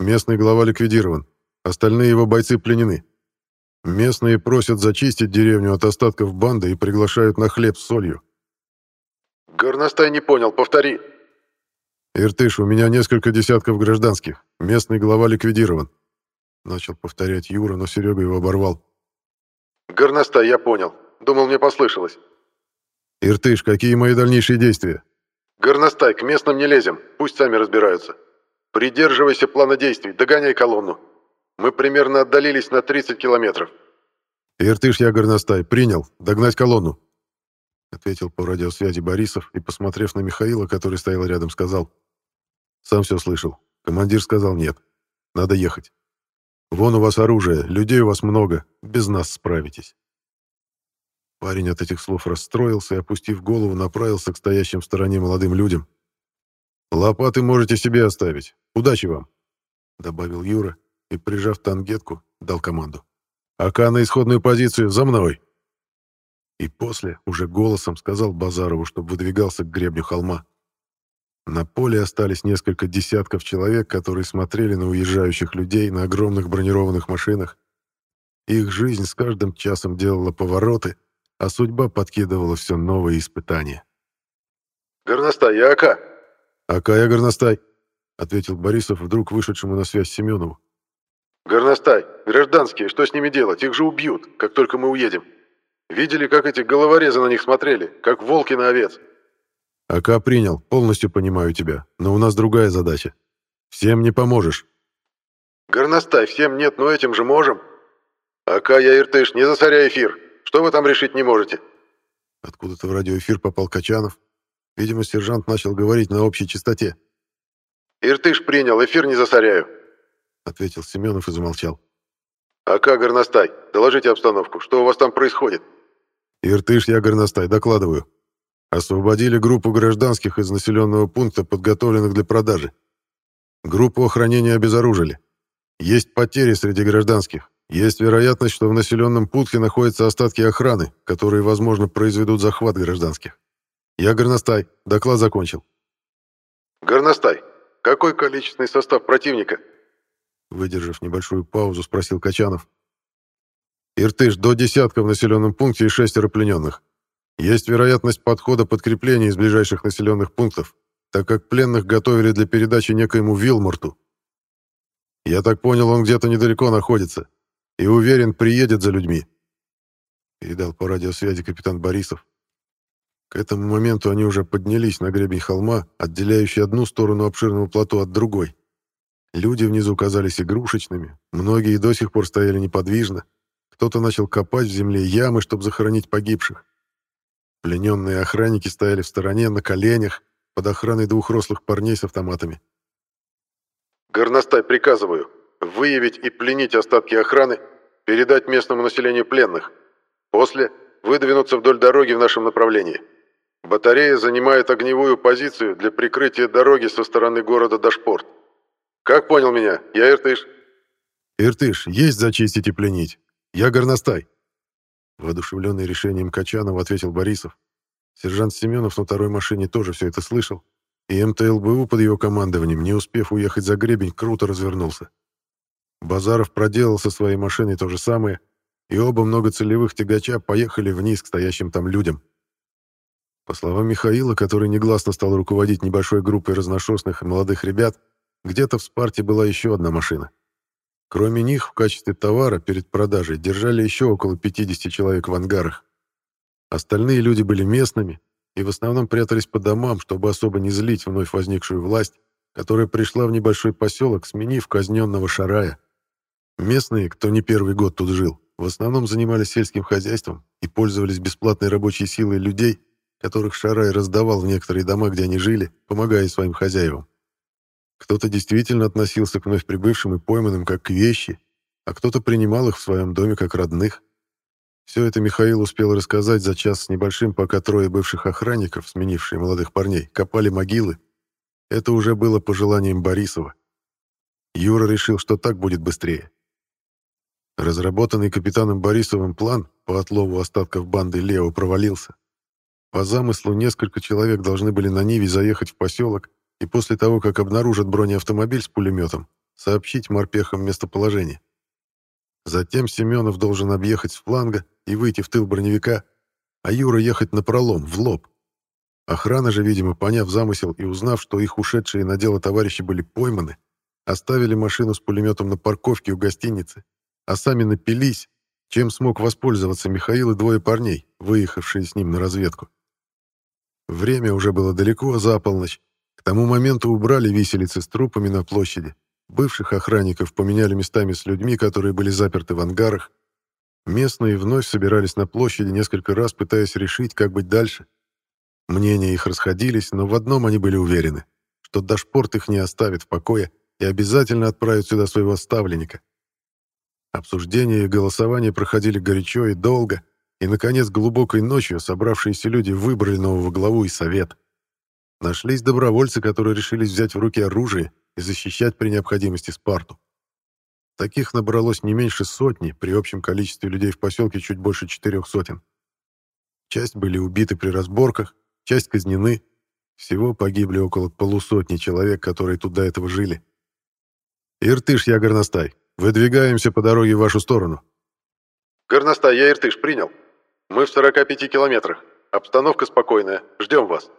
Местный глава ликвидирован. Остальные его бойцы пленены. Местные просят зачистить деревню от остатков банды и приглашают на хлеб с солью». «Горностай не понял. Повтори». «Иртыш, у меня несколько десятков гражданских. Местный глава ликвидирован». Начал повторять Юра, но Серега его оборвал. «Горностай, я понял. Думал, мне послышалось». «Иртыш, какие мои дальнейшие действия?» Горностай, к местным не лезем, пусть сами разбираются. Придерживайся плана действий, догоняй колонну. Мы примерно отдалились на 30 километров. «Иртыш, я горностай. Принял. Догнать колонну», — ответил по радиосвязи Борисов и, посмотрев на Михаила, который стоял рядом, сказал. «Сам все слышал. Командир сказал нет. Надо ехать. Вон у вас оружие, людей у вас много. Без нас справитесь». Парень от этих слов расстроился и, опустив голову, направился к стоящим в стороне молодым людям. «Лопаты можете себе оставить. Удачи вам!» — добавил Юра и, прижав тангетку, дал команду. «Ака на исходную позицию, за мной!» И после уже голосом сказал Базарову, чтобы выдвигался к гребню холма. На поле остались несколько десятков человек, которые смотрели на уезжающих людей на огромных бронированных машинах. Их жизнь с каждым часом делала повороты, а судьба подкидывала все новые испытания. «Горностай, я Ака!» «Ака я горностай», — ответил Борисов вдруг вышедшему на связь Семенову. «Горностай, гражданские, что с ними делать? Их же убьют, как только мы уедем. Видели, как эти головорезы на них смотрели, как волки на овец?» «Ака принял, полностью понимаю тебя, но у нас другая задача. Всем не поможешь». «Горностай, всем нет, но этим же можем. Ака, я Иртыш, не засоряй эфир. Что вы там решить не можете?» Откуда-то в радиоэфир попал Качанов. Видимо, сержант начал говорить на общей частоте. «Иртыш принял, эфир не засоряю», — ответил Семенов и замолчал. «Ака, горностай, доложите обстановку. Что у вас там происходит?» «Иртыш, я горностай, докладываю. Освободили группу гражданских из населенного пункта, подготовленных для продажи. Группу охранения обезоружили. Есть потери среди гражданских. Есть вероятность, что в населенном пункте находятся остатки охраны, которые, возможно, произведут захват гражданских. Я горностай. Доклад закончил. «Горностай, какой количественный состав противника?» Выдержав небольшую паузу, спросил Качанов. «Иртыш, до десятка в населенном пункте и шестеро плененных. Есть вероятность подхода подкрепления из ближайших населенных пунктов, так как пленных готовили для передачи некоему Вилморту. Я так понял, он где-то недалеко находится и уверен, приедет за людьми», — передал по радиосвязи капитан Борисов. К этому моменту они уже поднялись на гребень холма, отделяющий одну сторону обширного плато от другой. Люди внизу казались игрушечными, многие до сих пор стояли неподвижно. Кто-то начал копать в земле ямы, чтобы захоронить погибших. Плененные охранники стояли в стороне, на коленях, под охраной двух рослых парней с автоматами. «Горностай, приказываю, выявить и пленить остатки охраны, передать местному населению пленных. После выдвинуться вдоль дороги в нашем направлении. Батарея занимает огневую позицию для прикрытия дороги со стороны города Дашпорт. Как понял меня? Я Иртыш. Иртыш, есть зачистить и пленить. Я горностай. Воодушевленный решением Качанова ответил Борисов. Сержант Семенов на второй машине тоже все это слышал, и МТЛБУ под его командованием, не успев уехать за гребень, круто развернулся. Базаров проделал со своей машиной то же самое, и оба многоцелевых тягача поехали вниз к стоящим там людям. По словам Михаила, который негласно стал руководить небольшой группой разношерстных молодых ребят, где-то в Спарте была еще одна машина. Кроме них, в качестве товара перед продажей держали еще около 50 человек в ангарах. Остальные люди были местными и в основном прятались по домам, чтобы особо не злить вновь возникшую власть, которая пришла в небольшой поселок, сменив казненного Шарая. Местные, кто не первый год тут жил, в основном занимались сельским хозяйством и пользовались бесплатной рабочей силой людей, которых Шарай раздавал в некоторые дома, где они жили, помогая своим хозяевам. Кто-то действительно относился к вновь прибывшим и пойманным как к вещи, а кто-то принимал их в своем доме как родных. Все это Михаил успел рассказать за час с небольшим, пока трое бывших охранников, сменившие молодых парней, копали могилы. Это уже было пожеланием Борисова. Юра решил, что так будет быстрее. Разработанный капитаном Борисовым план по отлову остатков банды Лео провалился. По замыслу несколько человек должны были на Ниве заехать в поселок и после того, как обнаружат бронеавтомобиль с пулеметом, сообщить морпехам местоположение. Затем Семенов должен объехать с фланга и выйти в тыл броневика, а Юра ехать на пролом, в лоб. Охрана же, видимо, поняв замысел и узнав, что их ушедшие на дело товарищи были пойманы, оставили машину с пулеметом на парковке у гостиницы, а сами напились, чем смог воспользоваться Михаил и двое парней, выехавшие с ним на разведку. Время уже было далеко за полночь. Тому моменту убрали виселицы с трупами на площади. Бывших охранников поменяли местами с людьми, которые были заперты в ангарах. Местные вновь собирались на площади несколько раз, пытаясь решить, как быть дальше. Мнения их расходились, но в одном они были уверены, что Дашпорт их не оставит в покое и обязательно отправит сюда своего ставленника. Обсуждения и голосования проходили горячо и долго, и, наконец, глубокой ночью собравшиеся люди выбрали нового главу и совет. Нашлись добровольцы, которые решились взять в руки оружие и защищать при необходимости Спарту. Таких набралось не меньше сотни, при общем количестве людей в поселке чуть больше четырех сотен. Часть были убиты при разборках, часть казнены. Всего погибли около полусотни человек, которые тут до этого жили. «Иртыш, я горностай. Выдвигаемся по дороге в вашу сторону». «Горностай, я Иртыш, принял. Мы в 45 километрах. Обстановка спокойная. Ждем вас».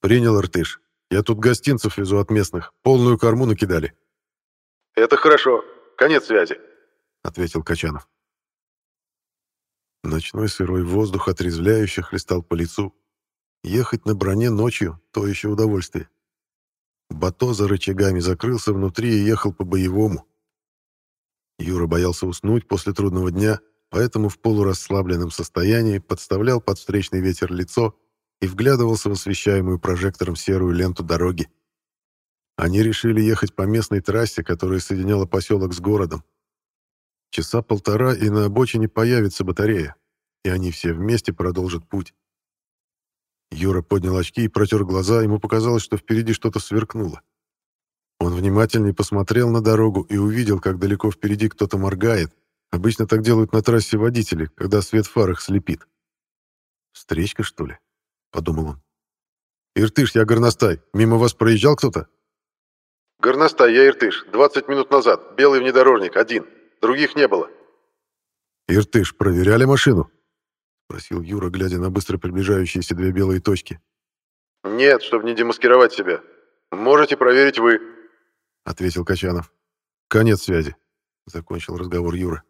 «Принял, Иртыш. Я тут гостинцев везу от местных. Полную корму накидали». «Это хорошо. Конец связи», — ответил Качанов. Ночной сырой воздух отрезвляюще хлестал по лицу. Ехать на броне ночью — то еще удовольствие. Бато за рычагами закрылся внутри и ехал по-боевому. Юра боялся уснуть после трудного дня, поэтому в полурасслабленном состоянии подставлял под встречный ветер лицо и вглядывался в освещаемую прожектором серую ленту дороги. Они решили ехать по местной трассе, которая соединяла поселок с городом. Часа полтора, и на обочине появится батарея, и они все вместе продолжат путь. Юра поднял очки и протер глаза, ему показалось, что впереди что-то сверкнуло. Он внимательнее посмотрел на дорогу и увидел, как далеко впереди кто-то моргает. Обычно так делают на трассе водители, когда свет фар их слепит. «Встречка, что ли?» — подумал он. «Иртыш, я горностай. Мимо вас проезжал кто-то?» «Горностай, я Иртыш. 20 минут назад. Белый внедорожник. Один. Других не было». «Иртыш, проверяли машину?» — спросил Юра, глядя на быстро приближающиеся две белые точки. «Нет, чтобы не демаскировать себя. Можете проверить вы», — ответил Качанов. «Конец связи», — закончил разговор Юра.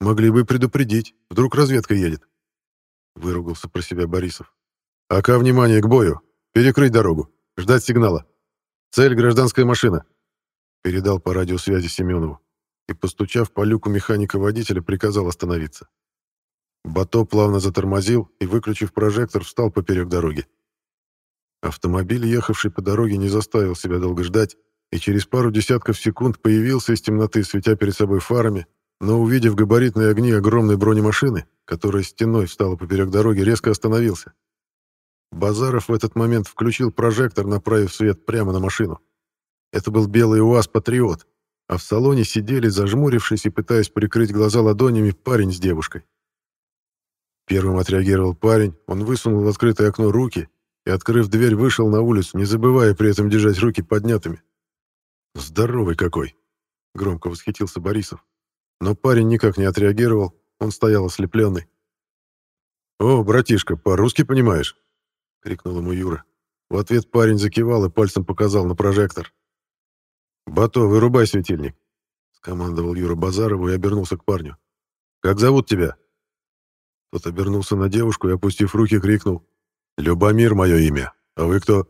«Могли бы предупредить. Вдруг разведка едет», — выругался про себя Борисов. «Ака, внимание, к бою! Перекрыть дорогу! Ждать сигнала! Цель — гражданская машина!» Передал по радиосвязи Семенову и, постучав по люку механика-водителя, приказал остановиться. Бато плавно затормозил и, выключив прожектор, встал поперек дороги. Автомобиль, ехавший по дороге, не заставил себя долго ждать, и через пару десятков секунд появился из темноты, светя перед собой фарами, но, увидев габаритные огни огромной бронемашины, которая стеной встала поперек дороги, резко остановился. Базаров в этот момент включил прожектор, направив свет прямо на машину. Это был белый УАЗ «Патриот», а в салоне сидели, зажмурившись и пытаясь прикрыть глаза ладонями, парень с девушкой. Первым отреагировал парень, он высунул в открытое окно руки и, открыв дверь, вышел на улицу, не забывая при этом держать руки поднятыми. «Здоровый какой!» — громко восхитился Борисов. Но парень никак не отреагировал, он стоял ослепленный. «О, братишка, по-русски понимаешь?» — крикнул ему Юра. В ответ парень закивал и пальцем показал на прожектор. «Бато, вырубай светильник!» — скомандовал Юра Базарову и обернулся к парню. «Как зовут тебя?» Тот обернулся на девушку и, опустив руки, крикнул. «Любомир мое имя. А вы кто?»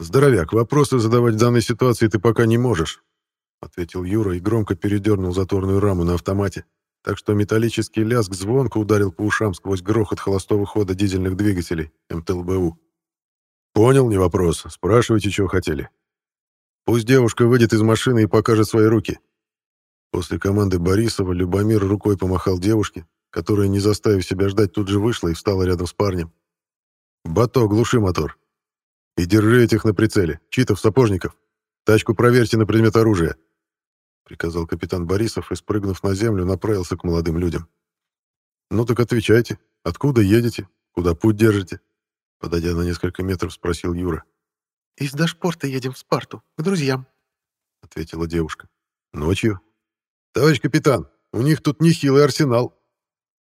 «Здоровяк, вопросы задавать в данной ситуации ты пока не можешь», ответил Юра и громко передернул заторную раму на автомате, так что металлический лязг звонко ударил по ушам сквозь грохот холостого хода дизельных двигателей МТЛБУ. «Понял, не вопрос. Спрашивайте, чего хотели. Пусть девушка выйдет из машины и покажет свои руки». После команды Борисова Любомир рукой помахал девушке, которая, не заставив себя ждать, тут же вышла и встала рядом с парнем. «Бато, глуши мотор. И держи этих на прицеле. Читов, сапожников. Тачку проверьте на предмет оружия», — приказал капитан Борисов и, спрыгнув на землю, направился к молодым людям. «Ну так отвечайте. Откуда едете? Куда путь держите?» Подойдя на несколько метров, спросил Юра. «Из Дашпорта едем в Спарту, к друзьям», — ответила девушка. «Ночью?» «Товарищ капитан, у них тут нехилый арсенал»,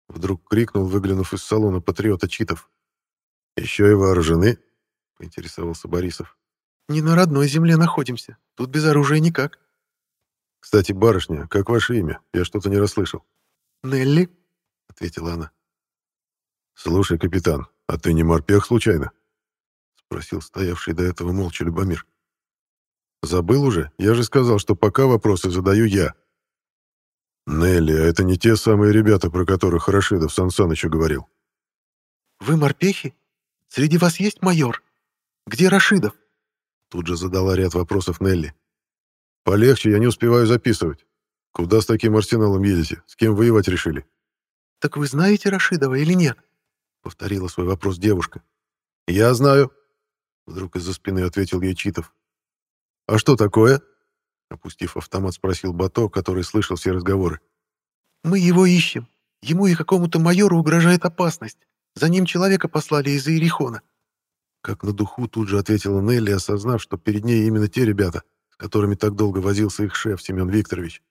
Вдруг крикнул, выглянув из салона патриота Читов. «Еще и вооружены?» — поинтересовался Борисов. «Не на родной земле находимся. Тут без оружия никак». «Кстати, барышня, как ваше имя? Я что-то не расслышал». «Нелли», — ответила она. «Слушай, капитан, «А ты не морпех, случайно?» — спросил стоявший до этого молча Любомир. «Забыл уже? Я же сказал, что пока вопросы задаю я». «Нелли, а это не те самые ребята, про которых Рашидов Сан Санычу говорил?» «Вы морпехи? Среди вас есть майор? Где Рашидов?» Тут же задала ряд вопросов Нелли. «Полегче, я не успеваю записывать. Куда с таким арсеналом едете? С кем воевать решили?» «Так вы знаете Рашидова или нет?» Повторила свой вопрос девушка. «Я знаю», — вдруг из-за спины ответил ей Читов. «А что такое?» Опустив автомат, спросил Бато, который слышал все разговоры. «Мы его ищем. Ему и какому-то майору угрожает опасность. За ним человека послали из Иерихона». Как на духу тут же ответила Нелли, осознав, что перед ней именно те ребята, с которыми так долго возился их шеф Семен Викторович.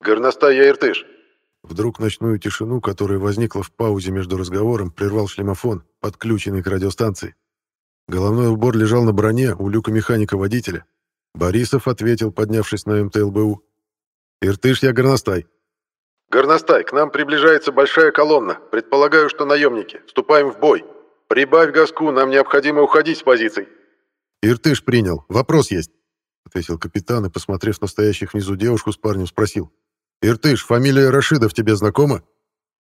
«Горностай, я Иртыш!» Вдруг ночную тишину, которая возникла в паузе между разговором, прервал шлемофон, подключенный к радиостанции. Головной убор лежал на броне у люка механика-водителя. Борисов ответил, поднявшись на МТЛБУ. «Иртыш, я горностай». «Горностай, к нам приближается большая колонна. Предполагаю, что наемники. Вступаем в бой. Прибавь газку, нам необходимо уходить с позиций». «Иртыш принял. Вопрос есть», — ответил капитан и, посмотрев на стоящих внизу девушку с парнем, спросил. «Иртыш, фамилия Рашидов тебе знакома?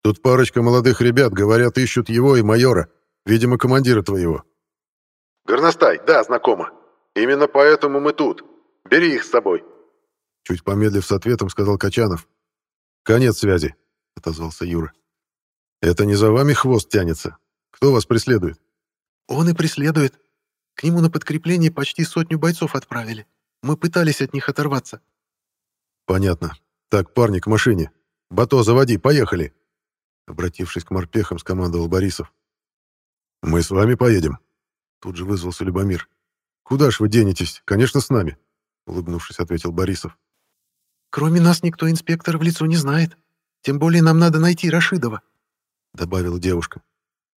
Тут парочка молодых ребят, говорят, ищут его и майора, видимо, командира твоего». «Горностай, да, знакомо. Именно поэтому мы тут. Бери их с собой». Чуть помедлив с ответом, сказал Качанов. «Конец связи», — отозвался Юра. «Это не за вами хвост тянется? Кто вас преследует?» «Он и преследует. К нему на подкрепление почти сотню бойцов отправили. Мы пытались от них оторваться». «Понятно. «Так, парни, к машине. Бато, заводи, поехали!» Обратившись к морпехам, скомандовал Борисов. «Мы с вами поедем?» Тут же вызвался Любомир. «Куда ж вы денетесь? Конечно, с нами!» Улыбнувшись, ответил Борисов. «Кроме нас никто инспектора в лицо не знает. Тем более нам надо найти Рашидова», — добавила девушка.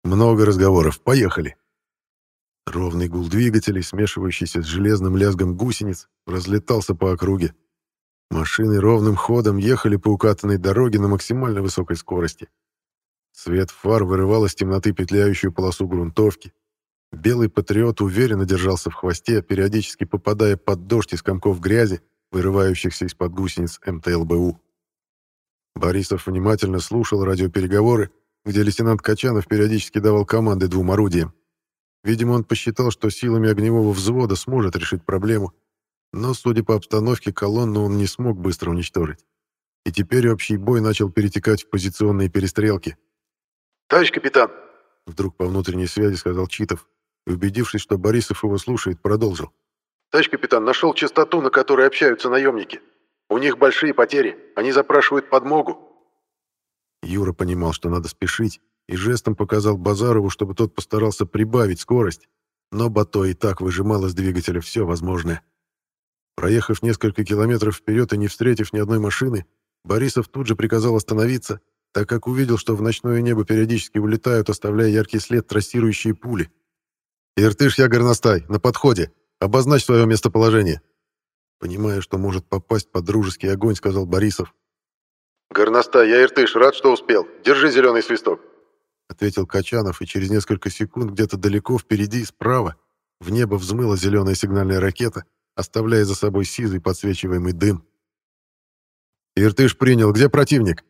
«Много разговоров. Поехали!» Ровный гул двигателей, смешивающийся с железным лязгом гусениц, разлетался по округе. Машины ровным ходом ехали по укатанной дороге на максимально высокой скорости. Свет фар вырывал из темноты петляющую полосу грунтовки. Белый патриот уверенно держался в хвосте, периодически попадая под дождь из комков грязи, вырывающихся из-под гусениц МТЛБУ. Борисов внимательно слушал радиопереговоры, где лейтенант Качанов периодически давал команды двум орудиям. Видимо, он посчитал, что силами огневого взвода сможет решить проблему, но, судя по обстановке, колонну он не смог быстро уничтожить. И теперь общий бой начал перетекать в позиционные перестрелки. «Товарищ капитан!» Вдруг по внутренней связи сказал Читов, и, убедившись, что Борисов его слушает, продолжил. «Товарищ капитан, нашел частоту, на которой общаются наемники. У них большие потери, они запрашивают подмогу». Юра понимал, что надо спешить, и жестом показал Базарову, чтобы тот постарался прибавить скорость, но Бато и так выжимал из двигателя все возможное. Проехав несколько километров вперед и не встретив ни одной машины, Борисов тут же приказал остановиться, так как увидел, что в ночное небо периодически улетают, оставляя яркий след трассирующие пули. «Иртыш, я горностай, на подходе. Обозначь свое местоположение». Понимая, что может попасть под дружеский огонь, сказал Борисов. «Горностай, я Иртыш, рад, что успел. Держи зеленый свисток», — ответил Качанов, и через несколько секунд где-то далеко впереди, справа, в небо взмыла зеленая сигнальная ракета — оставляя за собой сизый подсвечиваемый дым. «Иртыш принял. Где противник?»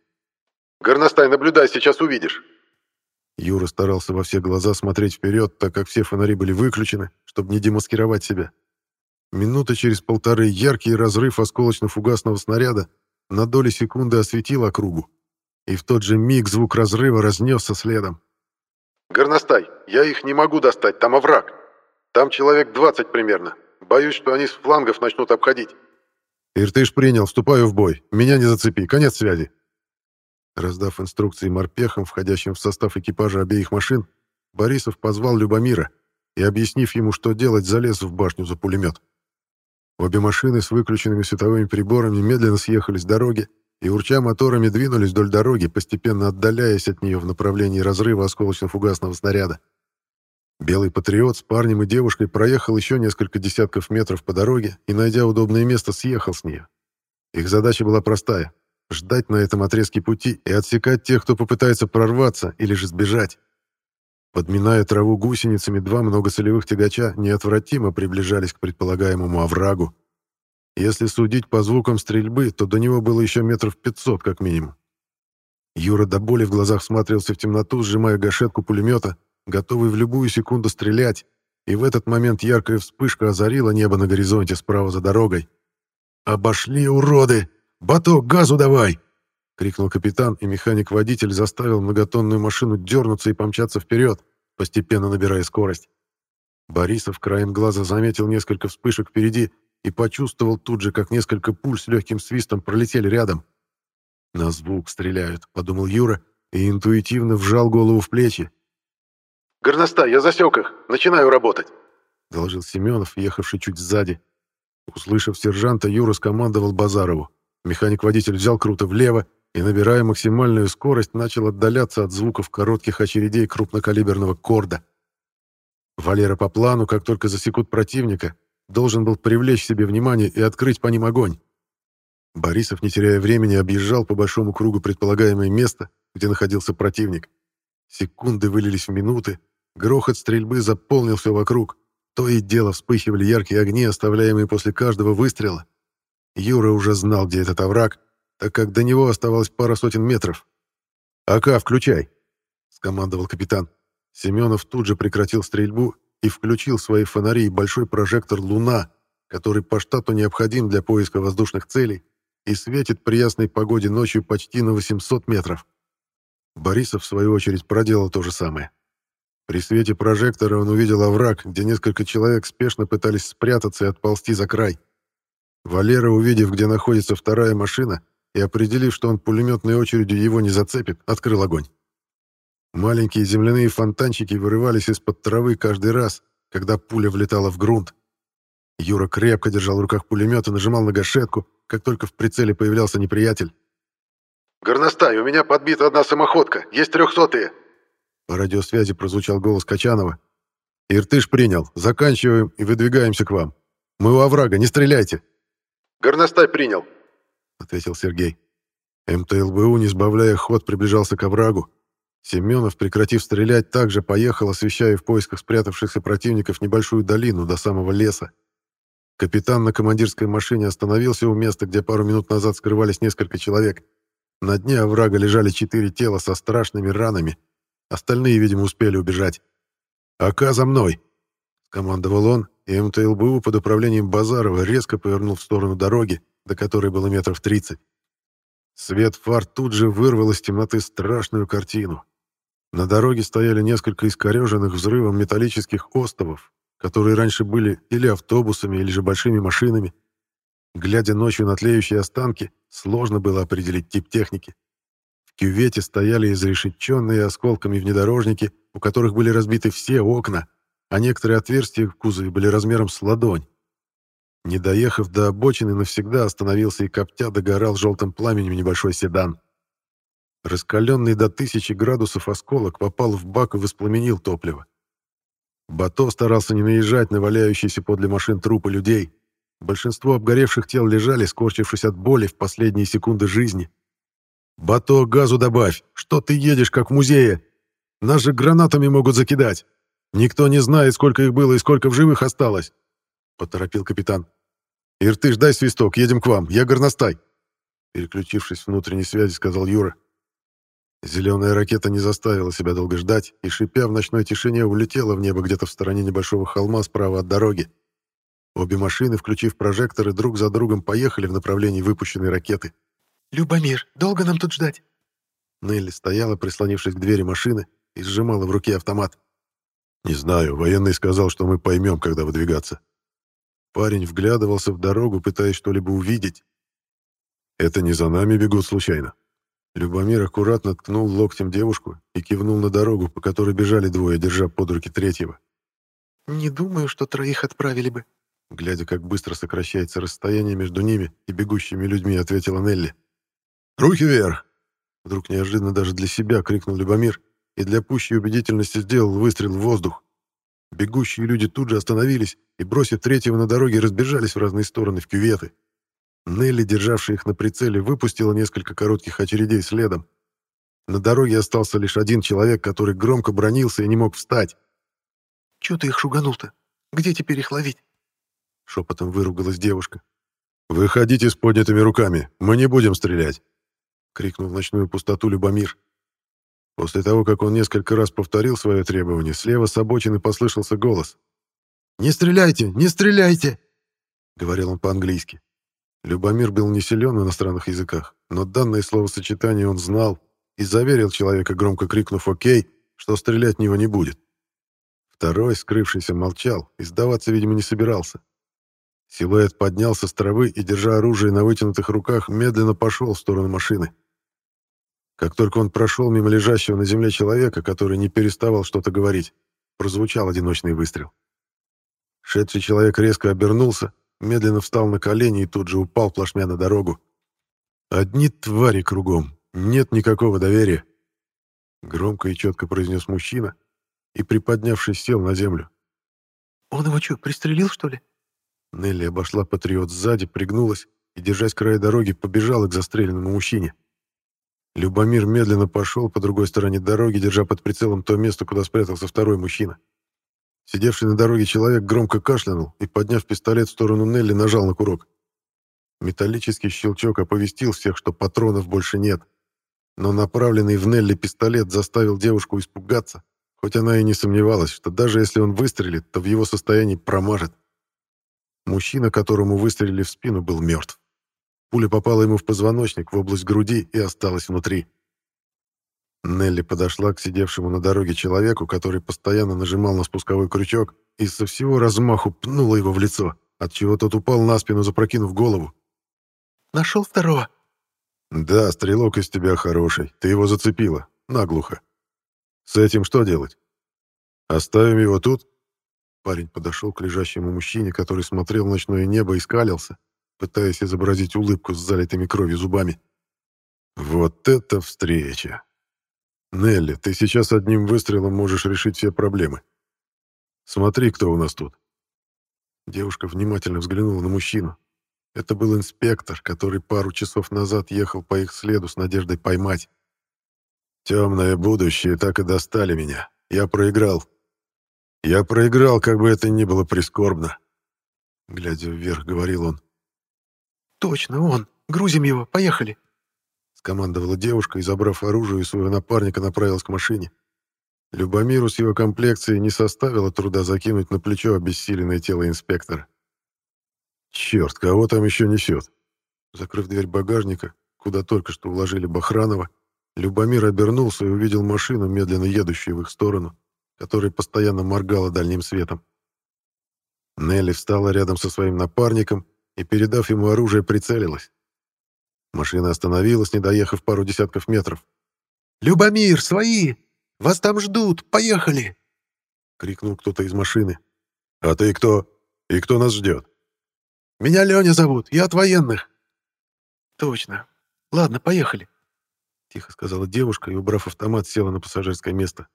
«Горностай, наблюдай, сейчас увидишь». Юра старался во все глаза смотреть вперед, так как все фонари были выключены, чтобы не демаскировать себя. Минута через полторы яркий разрыв осколочно-фугасного снаряда на доли секунды осветил округу, и в тот же миг звук разрыва разнесся следом. «Горностай, я их не могу достать, там овраг. Там человек 20 примерно. Боюсь, что они с флангов начнут обходить. Иртыш принял, вступаю в бой. Меня не зацепи. Конец связи. Раздав инструкции морпехам, входящим в состав экипажа обеих машин, Борисов позвал Любомира и, объяснив ему, что делать, залез в башню за пулемет. Обе машины с выключенными световыми приборами медленно съехали с дороги и, урча моторами, двинулись вдоль дороги, постепенно отдаляясь от нее в направлении разрыва осколочно-фугасного снаряда. Белый патриот с парнем и девушкой проехал еще несколько десятков метров по дороге и, найдя удобное место, съехал с нее. Их задача была простая — ждать на этом отрезке пути и отсекать тех, кто попытается прорваться или же сбежать. Подминая траву гусеницами, два многоцелевых тягача неотвратимо приближались к предполагаемому оврагу. Если судить по звукам стрельбы, то до него было еще метров пятьсот как минимум. Юра до боли в глазах смотрелся в темноту, сжимая гашетку пулемета, готовый в любую секунду стрелять, и в этот момент яркая вспышка озарила небо на горизонте справа за дорогой. «Обошли, уроды! Баток, газу давай!» — крикнул капитан, и механик-водитель заставил многотонную машину дернуться и помчаться вперед, постепенно набирая скорость. Борисов краем глаза заметил несколько вспышек впереди и почувствовал тут же, как несколько пуль с легким свистом пролетели рядом. «На звук стреляют», — подумал Юра и интуитивно вжал голову в плечи. «Горностай, я засек их. Начинаю работать», — доложил Семенов, ехавший чуть сзади. Услышав сержанта, Юра скомандовал Базарову. Механик-водитель взял круто влево и, набирая максимальную скорость, начал отдаляться от звуков коротких очередей крупнокалиберного корда. Валера по плану, как только засекут противника, должен был привлечь себе внимание и открыть по ним огонь. Борисов, не теряя времени, объезжал по большому кругу предполагаемое место, где находился противник. Секунды вылились в минуты, грохот стрельбы заполнил все вокруг. То и дело вспыхивали яркие огни, оставляемые после каждого выстрела. Юра уже знал, где этот овраг, так как до него оставалось пара сотен метров. «АК, включай!» — скомандовал капитан. Семенов тут же прекратил стрельбу и включил свои фонари и большой прожектор «Луна», который по штату необходим для поиска воздушных целей и светит при ясной погоде ночью почти на 800 метров. Борисов, в свою очередь, проделал то же самое. При свете прожектора он увидел овраг, где несколько человек спешно пытались спрятаться и отползти за край. Валера, увидев, где находится вторая машина, и определив, что он пулеметной очередью его не зацепит, открыл огонь. Маленькие земляные фонтанчики вырывались из-под травы каждый раз, когда пуля влетала в грунт. Юра крепко держал в руках пулемет и нажимал на гашетку, как только в прицеле появлялся неприятель. «Горностай, у меня подбита одна самоходка, есть трехсотые!» По радиосвязи прозвучал голос Качанова. «Иртыш принял, заканчиваем и выдвигаемся к вам. Мы у оврага, не стреляйте!» «Горностай принял!» — ответил Сергей. МТЛБУ, не сбавляя ход, приближался к оврагу, Семенов, прекратив стрелять, также поехал, освещая в поисках спрятавшихся противников небольшую долину до самого леса. Капитан на командирской машине остановился у места, где пару минут назад скрывались несколько человек. На дне оврага лежали четыре тела со страшными ранами. Остальные, видимо, успели убежать. «Ака за мной!» — командовал он, и МТЛБУ под управлением Базарова резко повернул в сторону дороги, до которой было метров тридцать. Свет фар тут же вырвал из темноты страшную картину. На дороге стояли несколько искореженных взрывом металлических остовов, которые раньше были или автобусами, или же большими машинами. Глядя ночью на тлеющие останки, сложно было определить тип техники. В кювете стояли изрешеченные осколками внедорожники, у которых были разбиты все окна, а некоторые отверстия в кузове были размером с ладонь. Не доехав до обочины, навсегда остановился и коптя догорал желтым пламенем небольшой седан. Раскаленный до тысячи градусов осколок попал в бак и воспламенил топливо. Бато старался не наезжать на валяющиеся подле машин трупы людей. Большинство обгоревших тел лежали, скорчившись от боли в последние секунды жизни. «Бато, газу добавь! Что ты едешь, как в музее? Нас же гранатами могут закидать! Никто не знает, сколько их было и сколько в живых осталось!» — поторопил капитан. «Иртыш, дай свисток, едем к вам, я горностай!» Переключившись в внутренней связи, сказал Юра. Зеленая ракета не заставила себя долго ждать и, шипя в ночной тишине, улетела в небо где-то в стороне небольшого холма справа от дороги. Обе машины, включив прожекторы, друг за другом поехали в направлении выпущенной ракеты. «Любомир, долго нам тут ждать?» Нелли стояла, прислонившись к двери машины, и сжимала в руке автомат. «Не знаю, военный сказал, что мы поймем, когда выдвигаться». Парень вглядывался в дорогу, пытаясь что-либо увидеть. «Это не за нами бегут случайно?» Любомир аккуратно ткнул локтем девушку и кивнул на дорогу, по которой бежали двое, держа под руки третьего. «Не думаю, что троих отправили бы», глядя, как быстро сокращается расстояние между ними и бегущими людьми, ответила Нелли. «Руки вверх!» Вдруг неожиданно даже для себя крикнул Любомир и для пущей убедительности сделал выстрел в воздух. Бегущие люди тут же остановились и, бросив третьего на дороге, разбежались в разные стороны в кюветы. Нелли, державшая их на прицеле, выпустила несколько коротких очередей следом. На дороге остался лишь один человек, который громко бронился и не мог встать. «Чё ты их шуганул-то? Где теперь их ловить?» Шепотом выругалась девушка. «Выходите с поднятыми руками, мы не будем стрелять!» Крикнул в ночную пустоту Любомир. После того, как он несколько раз повторил свое требование, слева с обочины послышался голос. «Не стреляйте! Не стреляйте!» — говорил он по-английски. Любомир был не силен в иностранных языках, но данное словосочетание он знал и заверил человека, громко крикнув «Окей», что стрелять в него не будет. Второй, скрывшийся, молчал и сдаваться, видимо, не собирался. Силуэт поднялся с травы и, держа оружие на вытянутых руках, медленно пошел в сторону машины. Как только он прошел мимо лежащего на земле человека, который не переставал что-то говорить, прозвучал одиночный выстрел. Шедший человек резко обернулся, медленно встал на колени и тут же упал плашмя на дорогу. «Одни твари кругом, нет никакого доверия», — громко и четко произнес мужчина и, приподнявшись, сел на землю. «Он его что, пристрелил, что ли?» Нелли обошла патриот сзади, пригнулась и, держась края дороги, побежала к застреленному мужчине. Любомир медленно пошел по другой стороне дороги, держа под прицелом то место, куда спрятался второй мужчина. Сидевший на дороге человек громко кашлянул и, подняв пистолет в сторону Нелли, нажал на курок. Металлический щелчок оповестил всех, что патронов больше нет. Но направленный в Нелли пистолет заставил девушку испугаться, хоть она и не сомневалась, что даже если он выстрелит, то в его состоянии промажет. Мужчина, которому выстрелили в спину, был мертв. Пуля попала ему в позвоночник, в область груди и осталась внутри. Нелли подошла к сидевшему на дороге человеку, который постоянно нажимал на спусковой крючок, и со всего размаху пнула его в лицо, отчего тот упал на спину, запрокинув голову. «Нашел второго?» «Да, стрелок из тебя хороший. Ты его зацепила. Наглухо. С этим что делать? Оставим его тут?» Парень подошел к лежащему мужчине, который смотрел в ночное небо и скалился, пытаясь изобразить улыбку с залитыми кровью зубами. «Вот это встреча! Нелли, ты сейчас одним выстрелом можешь решить все проблемы. Смотри, кто у нас тут». Девушка внимательно взглянула на мужчину. Это был инспектор, который пару часов назад ехал по их следу с надеждой поймать. «Темное будущее так и достали меня. Я проиграл. Я проиграл, как бы это ни было прискорбно. Глядя вверх, говорил он. «Точно, он. Грузим его. Поехали!» Скомандовала девушка и, забрав оружие, и своего напарника направилась к машине. Любомиру с его комплекцией не составило труда закинуть на плечо обессиленное тело инспектора. «Черт, кого там еще несет?» Закрыв дверь багажника, куда только что уложили Бахранова, Любомир обернулся и увидел машину, медленно едущую в их сторону который постоянно моргала дальним светом. Нелли встала рядом со своим напарником и, передав ему оружие, прицелилась. Машина остановилась, не доехав пару десятков метров. «Любомир, свои! Вас там ждут! Поехали!» — крикнул кто-то из машины. «А ты кто? И кто нас ждет?» «Меня Леня зовут, я от военных». «Точно. Ладно, поехали», — тихо сказала девушка и, убрав автомат, села на пассажирское место.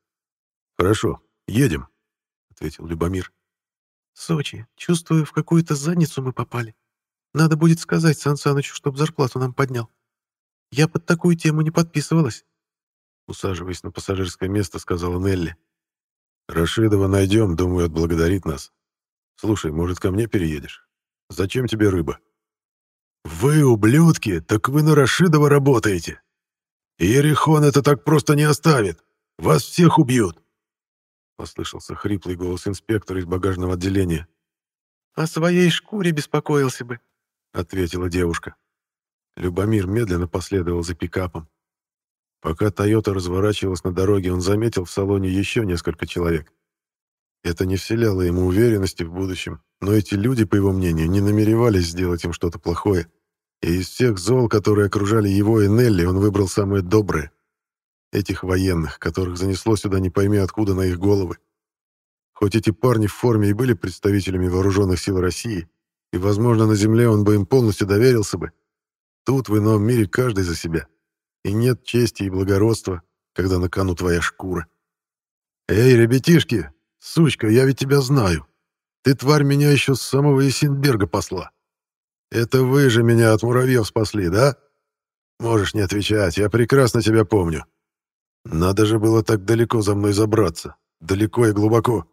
«Хорошо, едем», — ответил Любомир. «Сочи, чувствую, в какую-то задницу мы попали. Надо будет сказать Сан Санычу, чтоб зарплату нам поднял. Я под такую тему не подписывалась». Усаживаясь на пассажирское место, сказала Нелли. «Рашидова найдем, думаю, отблагодарит нас. Слушай, может, ко мне переедешь? Зачем тебе рыба?» «Вы, ублюдки, так вы на Рашидова работаете! Иерихон это так просто не оставит! Вас всех убьют!» Послышался хриплый голос инспектора из багажного отделения. «О своей шкуре беспокоился бы», — ответила девушка. Любомир медленно последовал за пикапом. Пока «Тойота» разворачивалась на дороге, он заметил в салоне еще несколько человек. Это не вселяло ему уверенности в будущем, но эти люди, по его мнению, не намеревались сделать им что-то плохое. И из всех зол, которые окружали его и Нелли, он выбрал самое доброе — Этих военных, которых занесло сюда не пойми откуда на их головы. Хоть эти парни в форме и были представителями вооруженных сил России, и, возможно, на земле он бы им полностью доверился бы, тут, в ином мире, каждый за себя. И нет чести и благородства, когда на кону твоя шкура. «Эй, ребятишки! Сучка, я ведь тебя знаю. Ты, тварь, меня еще с самого Есенберга посла. Это вы же меня от муравьев спасли, да? Можешь не отвечать, я прекрасно тебя помню. Надо же было так далеко за мной забраться. Далеко и глубоко.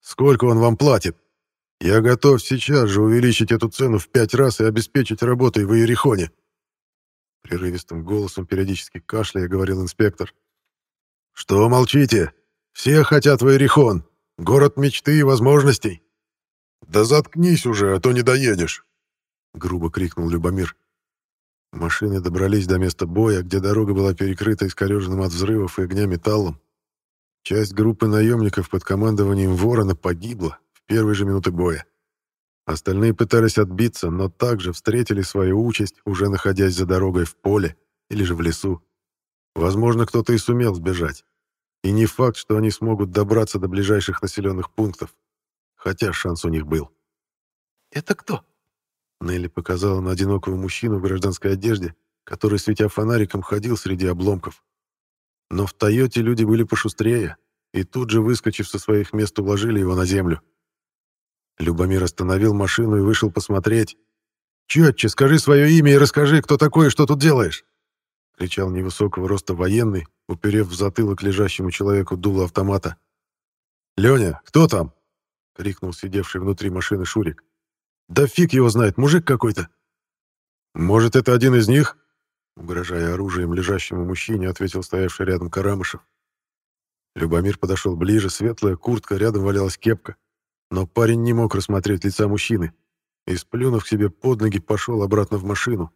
Сколько он вам платит? Я готов сейчас же увеличить эту цену в пять раз и обеспечить работой в Иерихоне. Прерывистым голосом, периодически кашляя, говорил инспектор. «Что молчите? Все хотят в Иерихон. Город мечты и возможностей». «Да заткнись уже, а то не доедешь!» — грубо крикнул Любомир. Машины добрались до места боя, где дорога была перекрыта искореженным от взрывов и огня металлом. Часть группы наемников под командованием Ворона погибла в первые же минуты боя. Остальные пытались отбиться, но также встретили свою участь, уже находясь за дорогой в поле или же в лесу. Возможно, кто-то и сумел сбежать. И не факт, что они смогут добраться до ближайших населенных пунктов. Хотя шанс у них был. «Это кто?» Нелли показала на одинокого мужчину в гражданской одежде, который, светя фонариком, ходил среди обломков. Но в «Тойоте» люди были пошустрее, и тут же, выскочив со своих мест, уложили его на землю. Любомир остановил машину и вышел посмотреть. «Четче, скажи свое имя и расскажи, кто такой и что тут делаешь!» — кричал невысокого роста военный, уперев в затылок лежащему человеку дуло автомата. «Леня, кто там?» — крикнул сидевший внутри машины Шурик. «Да фиг его знает, мужик какой-то!» «Может, это один из них?» Угрожая оружием лежащему мужчине, ответил стоявший рядом Карамышев. Любомир подошел ближе, светлая куртка, рядом валялась кепка. Но парень не мог рассмотреть лица мужчины и, сплюнув себе под ноги, пошел обратно в машину.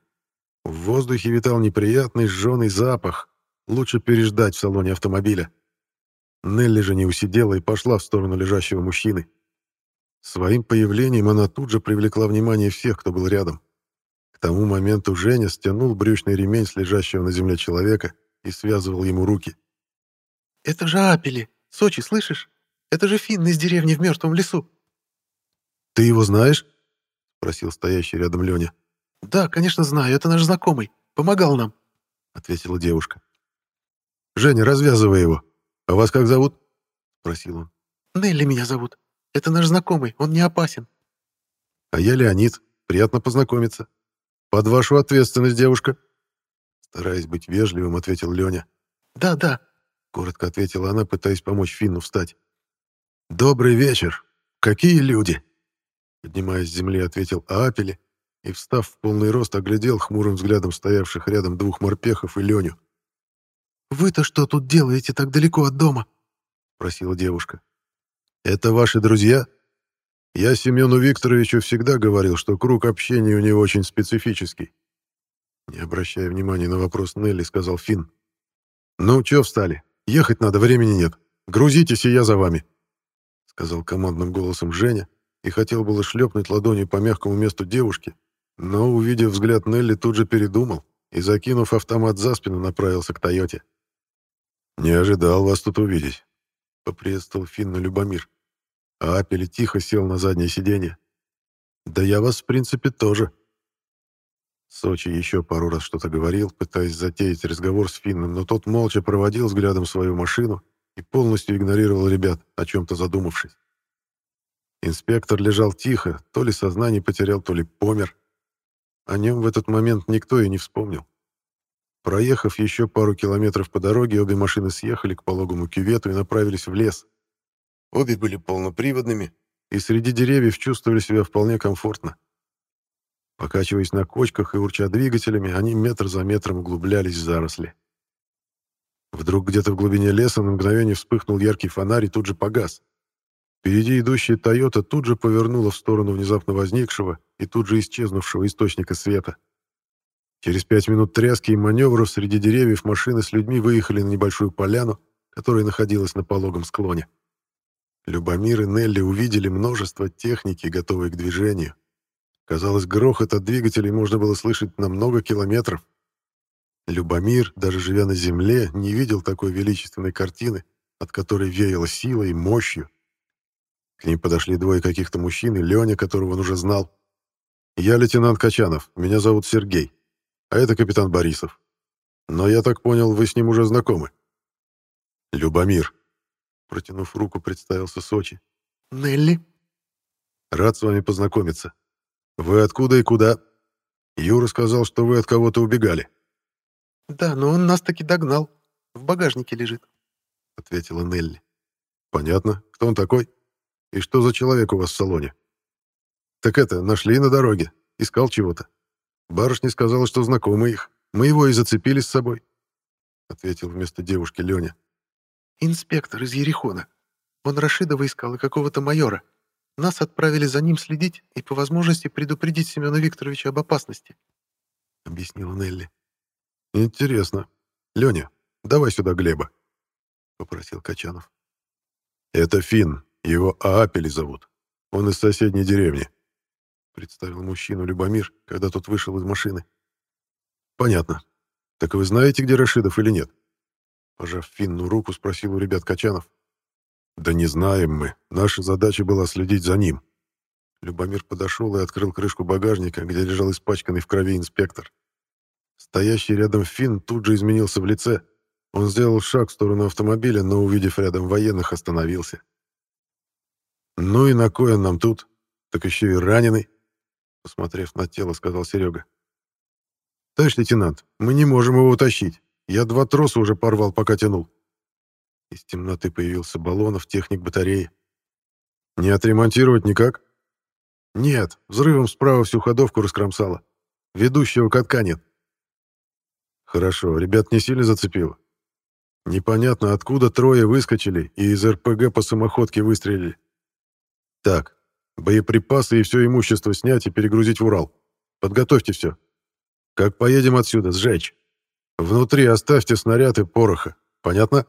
В воздухе витал неприятный сжёный запах. Лучше переждать в салоне автомобиля. Нелли же не усидела и пошла в сторону лежащего мужчины. Своим появлением она тут же привлекла внимание всех, кто был рядом. К тому моменту Женя стянул брючный ремень с лежащего на земле человека и связывал ему руки. «Это же Апели! Сочи, слышишь? Это же Финн из деревни в мертвом лесу!» «Ты его знаешь?» — спросил стоящий рядом Леня. «Да, конечно знаю, это наш знакомый. Помогал нам», — ответила девушка. «Женя, развязывай его. А вас как зовут?» — спросил он. «Нелли меня зовут. Это наш знакомый, он не опасен». «А я Леонид. Приятно познакомиться. Под вашу ответственность, девушка». Стараясь быть вежливым, ответил Леня. «Да, да», — коротко ответила она, пытаясь помочь Финну встать. «Добрый вечер. Какие люди?» Поднимаясь с земли, ответил Апели и, встав в полный рост, оглядел хмурым взглядом стоявших рядом двух морпехов и Леню. «Вы-то что тут делаете так далеко от дома?» — просила девушка. «Это ваши друзья?» Я Семену Викторовичу всегда говорил, что круг общения у него очень специфический. Не обращая внимания на вопрос Нелли, сказал Финн. «Ну, чё встали? Ехать надо, времени нет. Грузитесь, и я за вами», — сказал командным голосом Женя, и хотел было шлепнуть ладонью по мягкому месту девушки, но, увидев взгляд Нелли, тут же передумал и, закинув автомат за спину, направился к Тойоте. «Не ожидал вас тут увидеть», — поприветствовал Финна Любомир. А Апель тихо сел на заднее сиденье. «Да я вас, в принципе, тоже». Сочи еще пару раз что-то говорил, пытаясь затеять разговор с Финном, но тот молча проводил взглядом свою машину и полностью игнорировал ребят, о чем-то задумавшись. Инспектор лежал тихо, то ли сознание потерял, то ли помер. О нем в этот момент никто и не вспомнил. Проехав еще пару километров по дороге, обе машины съехали к пологому кювету и направились в лес. Обе были полноприводными и среди деревьев чувствовали себя вполне комфортно. Покачиваясь на кочках и урча двигателями, они метр за метром углублялись в заросли. Вдруг где-то в глубине леса на мгновение вспыхнул яркий фонарь и тут же погас. Впереди идущая «Тойота» тут же повернула в сторону внезапно возникшего и тут же исчезнувшего источника света. Через пять минут тряски и маневров среди деревьев машины с людьми выехали на небольшую поляну, которая находилась на пологом склоне. Любомир и Нелли увидели множество техники, готовой к движению. Казалось, грохот от двигателей можно было слышать на много километров. Любомир, даже живя на земле, не видел такой величественной картины, от которой веяло силой и мощью. К ним подошли двое каких-то мужчин и Леня, которого он уже знал. «Я лейтенант Качанов, меня зовут Сергей, а это капитан Борисов. Но я так понял, вы с ним уже знакомы». «Любомир», — протянув руку, представился Сочи. «Нелли?» «Рад с вами познакомиться. Вы откуда и куда?» Юра сказал, что вы от кого-то убегали. «Да, но он нас таки догнал. В багажнике лежит», — ответила Нелли. «Понятно. Кто он такой? И что за человек у вас в салоне?» «Так это, нашли на дороге. Искал чего-то. Барышня сказала, что знакомы их. Мы его и зацепили с собой», — ответил вместо девушки Леня. «Инспектор из Ерехона. Он Рашидова искал и какого-то майора. Нас отправили за ним следить и по возможности предупредить Семена Викторовича об опасности», — объяснила Нелли. «Интересно. Леня, давай сюда Глеба», — попросил Качанов. «Это Финн. Его Аапели зовут. Он из соседней деревни», — представил мужчину Любомир, когда тот вышел из машины. «Понятно. Так вы знаете, где Рашидов или нет?» Пожав Финну руку, спросил у ребят Качанов. «Да не знаем мы. Наша задача была следить за ним». Любомир подошел и открыл крышку багажника, где лежал испачканный в крови инспектор. Стоящий рядом Финн тут же изменился в лице. Он сделал шаг в сторону автомобиля, но, увидев рядом военных, остановился. «Ну и на кой он нам тут? Так еще и раненый!» Посмотрев на тело, сказал Серега. «Товарищ лейтенант, мы не можем его утащить. Я два троса уже порвал, пока тянул. Из темноты появился Баллонов, техник батареи. «Не отремонтировать никак?» «Нет, взрывом справа всю ходовку раскромсало. Ведущего катка нет». «Хорошо, ребят не сильно зацепило?» «Непонятно, откуда трое выскочили и из РПГ по самоходке выстрелили. Так, боеприпасы и все имущество снять и перегрузить в Урал. Подготовьте все. Как поедем отсюда, сжечь. Внутри оставьте снаряд и пороха. Понятно?»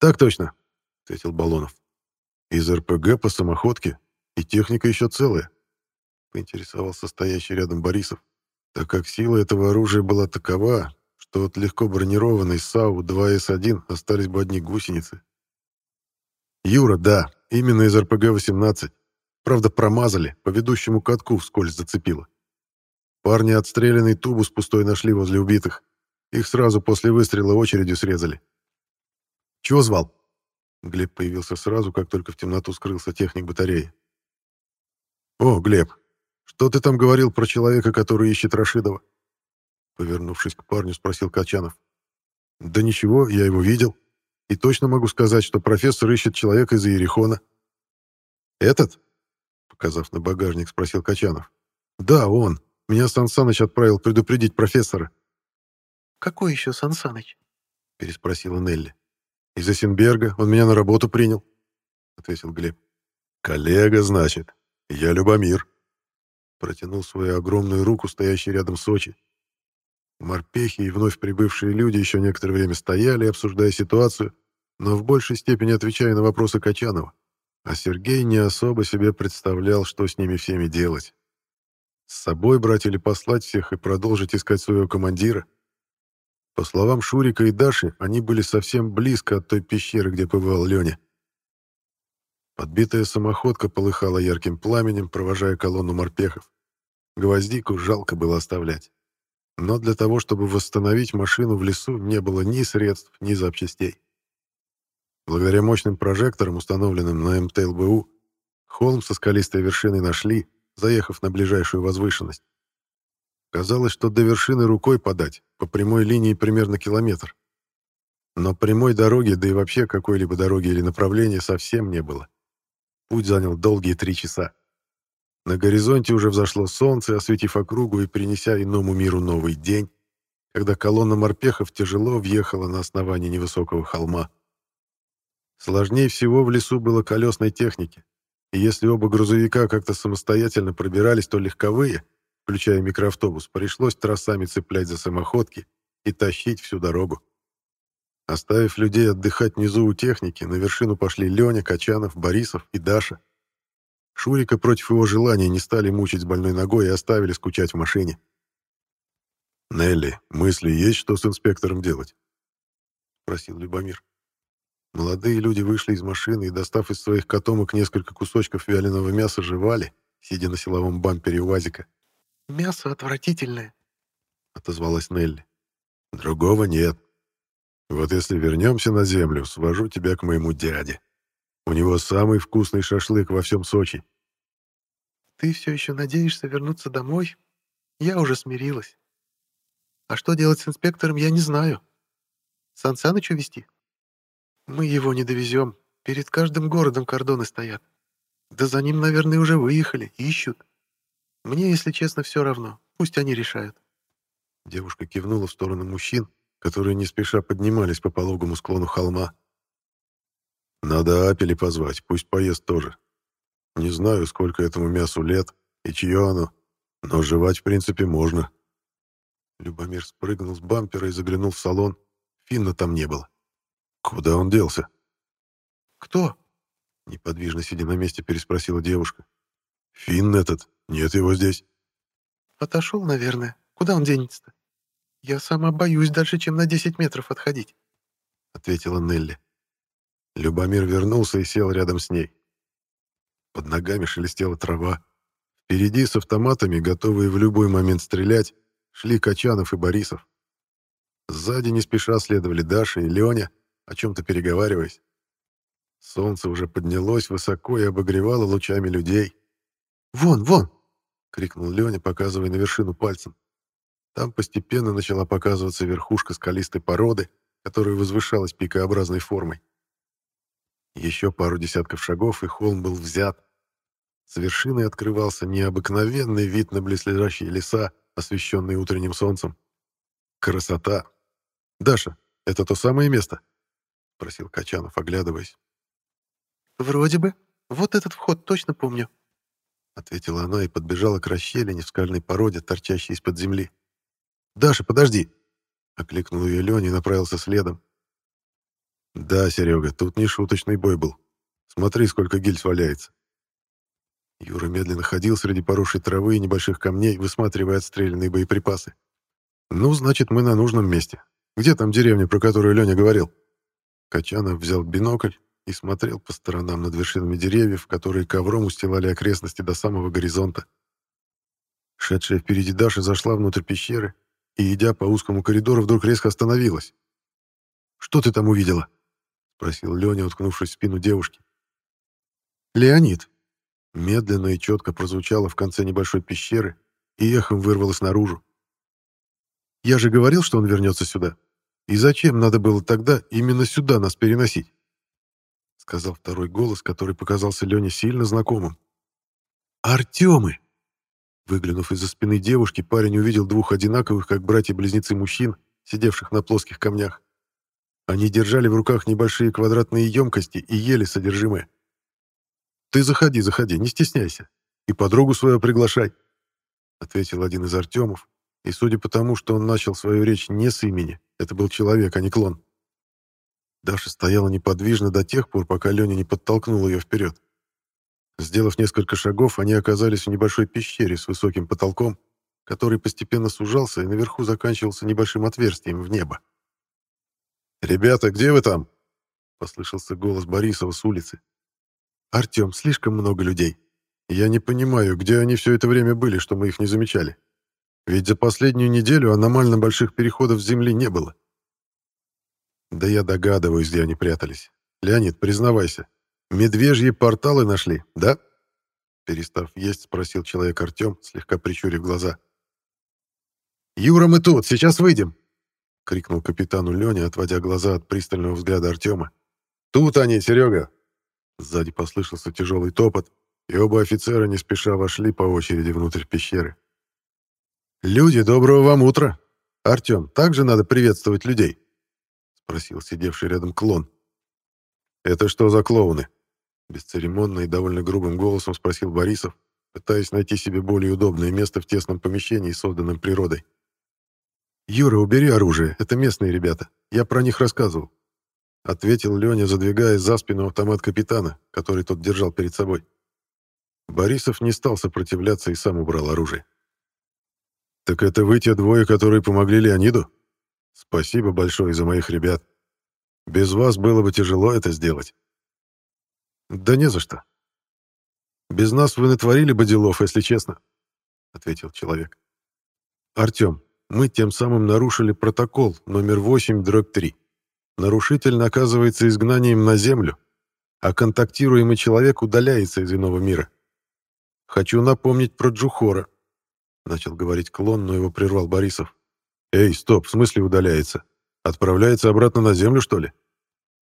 «Так точно», — ответил Балонов. «Из РПГ по самоходке, и техника еще целая», — поинтересовался стоящий рядом Борисов, так как сила этого оружия была такова, что от легко бронированной САУ-2С1 остались бы одни гусеницы. «Юра, да, именно из РПГ-18. Правда, промазали, по ведущему катку вскользь зацепило. Парни отстрелянный тубус пустой нашли возле убитых. Их сразу после выстрела очередью срезали. Чего звал?» Глеб появился сразу, как только в темноту скрылся техник батареи. «О, Глеб, что ты там говорил про человека, который ищет Рашидова?» Повернувшись к парню, спросил Качанов. «Да ничего, я его видел. И точно могу сказать, что профессор ищет человека из Иерихона». «Этот?» Показав на багажник, спросил Качанов. «Да, он. Меня Сан Саныч отправил предупредить профессора». «Какой еще Сан Саныч?» переспросила Нелли. «Из Эссенберга. Он меня на работу принял», — ответил Глеб. «Коллега, значит. Я Любомир». Протянул свою огромную руку, стоящий рядом Сочи. Морпехи и вновь прибывшие люди еще некоторое время стояли, обсуждая ситуацию, но в большей степени отвечая на вопросы Качанова. А Сергей не особо себе представлял, что с ними всеми делать. С собой брать или послать всех и продолжить искать своего командира — по словам Шурика и Даши, они были совсем близко от той пещеры, где побывал Леня. Подбитая самоходка полыхала ярким пламенем, провожая колонну морпехов. Гвоздику жалко было оставлять. Но для того, чтобы восстановить машину в лесу, не было ни средств, ни запчастей. Благодаря мощным прожекторам, установленным на МТЛБУ, холм со скалистой вершиной нашли, заехав на ближайшую возвышенность. Казалось, что до вершины рукой подать, по прямой линии примерно километр. Но прямой дороги, да и вообще какой-либо дороги или направления совсем не было. Путь занял долгие три часа. На горизонте уже взошло солнце, осветив округу и принеся иному миру новый день, когда колонна морпехов тяжело въехала на основание невысокого холма. Сложнее всего в лесу было колесной технике, и если оба грузовика как-то самостоятельно пробирались, то легковые — включая микроавтобус, пришлось тросами цеплять за самоходки и тащить всю дорогу. Оставив людей отдыхать внизу у техники, на вершину пошли Леня, Качанов, Борисов и Даша. Шурика против его желания не стали мучить с больной ногой и оставили скучать в машине. «Нелли, мысли есть, что с инспектором делать?» — спросил Любомир. Молодые люди вышли из машины и, достав из своих котомок несколько кусочков вяленого мяса, жевали, сидя на силовом бампере УАЗика. «Мясо отвратительное», — отозвалась Нелли. «Другого нет. Вот если вернемся на землю, свожу тебя к моему дяде. У него самый вкусный шашлык во всем Сочи». «Ты все еще надеешься вернуться домой? Я уже смирилась. А что делать с инспектором, я не знаю. Сан Санычу везти? Мы его не довезем. Перед каждым городом кордоны стоят. Да за ним, наверное, уже выехали, ищут. Мне, если честно, все равно. Пусть они решают. Девушка кивнула в сторону мужчин, которые не спеша поднимались по пологому склону холма. Надо Апели позвать, пусть поест тоже. Не знаю, сколько этому мясу лет и чье оно, но жевать, в принципе, можно. Любомир спрыгнул с бампера и заглянул в салон. Финна там не было. Куда он делся? «Кто?» — неподвижно сидя на месте, переспросила девушка. «Финн этот. Нет его здесь». «Отошел, наверное. Куда он денется-то? Я сама боюсь дальше, чем на 10 метров отходить», — ответила Нелли. Любомир вернулся и сел рядом с ней. Под ногами шелестела трава. Впереди с автоматами, готовые в любой момент стрелять, шли Качанов и Борисов. Сзади не спеша следовали Даша и Леня, о чем-то переговариваясь. Солнце уже поднялось высоко и обогревало лучами людей. «Вон, вон!» — крикнул Леня, показывая на вершину пальцем. Там постепенно начала показываться верхушка скалистой породы, которая возвышалась пикообразной формой. Еще пару десятков шагов, и холм был взят. С вершины открывался необыкновенный вид на близлежащие леса, освещенные утренним солнцем. Красота! «Даша, это то самое место?» — просил Качанов, оглядываясь. «Вроде бы. Вот этот вход точно помню», — ответила она и подбежала к расщелине в скальной породе, торчащей из-под земли. «Даша, подожди!» — окликнул ее Леня и направился следом. «Да, Серега, тут не шуточный бой был. Смотри, сколько гильз валяется». Юра медленно ходил среди поросшей травы и небольших камней, высматривая отстрелянные боеприпасы. «Ну, значит, мы на нужном месте. Где там деревня, про которую Леня говорил?» Качанов взял бинокль и смотрел по сторонам над вершинами деревьев, которые ковром устилали окрестности до самого горизонта. Шедшая впереди Даша зашла внутрь пещеры и, идя по узкому коридору, вдруг резко остановилась. «Что ты там увидела?» — спросил Леня, уткнувшись в спину девушки. «Леонид!» Медленно и четко прозвучало в конце небольшой пещеры и эхом вырвалось наружу. «Я же говорил, что он вернется сюда. И зачем надо было тогда именно сюда нас переносить?» Сказал второй голос, который показался Лене сильно знакомым. «Артемы!» Выглянув из-за спины девушки, парень увидел двух одинаковых, как братья-близнецы мужчин, сидевших на плоских камнях. Они держали в руках небольшие квадратные емкости и ели содержимое. «Ты заходи, заходи, не стесняйся. И подругу свою приглашай», — ответил один из Артемов. И судя по тому, что он начал свою речь не с имени, это был человек, а не клон. Даша стояла неподвижно до тех пор, пока Леня не подтолкнул ее вперед. Сделав несколько шагов, они оказались в небольшой пещере с высоким потолком, который постепенно сужался и наверху заканчивался небольшим отверстием в небо. «Ребята, где вы там?» — послышался голос Борисова с улицы. «Артем, слишком много людей. Я не понимаю, где они все это время были, что мы их не замечали. Ведь за последнюю неделю аномально больших переходов Земли не было». «Да я догадываюсь, где они прятались. Леонид, признавайся, медвежьи порталы нашли, да?» Перестав есть, спросил человек Артем, слегка прищурив глаза. «Юра, мы тут, сейчас выйдем!» — крикнул капитану Леня, отводя глаза от пристального взгляда Артема. «Тут они, Серега!» Сзади послышался тяжелый топот, и оба офицера не спеша вошли по очереди внутрь пещеры. «Люди, доброго вам утра! Артем, также надо приветствовать людей?» — спросил сидевший рядом клон. «Это что за клоуны?» Бесцеремонно и довольно грубым голосом спросил Борисов, пытаясь найти себе более удобное место в тесном помещении, созданном природой. «Юра, убери оружие, это местные ребята. Я про них рассказывал», — ответил Леня, задвигая за спину автомат капитана, который тот держал перед собой. Борисов не стал сопротивляться и сам убрал оружие. «Так это вы те двое, которые помогли Леониду? Спасибо большое за моих ребят. Без вас было бы тяжело это сделать». «Да не за что. Без нас вы натворили бы делов, если честно», — ответил человек. «Артем, мы тем самым нарушили протокол номер 8 дробь 3. Нарушитель наказывается изгнанием на землю, а контактируемый человек удаляется из иного мира. Хочу напомнить про Джухора. Начал говорить клон, но его прервал Борисов. Эй, стоп, в смысле удаляется? Отправляется обратно на Землю, что ли?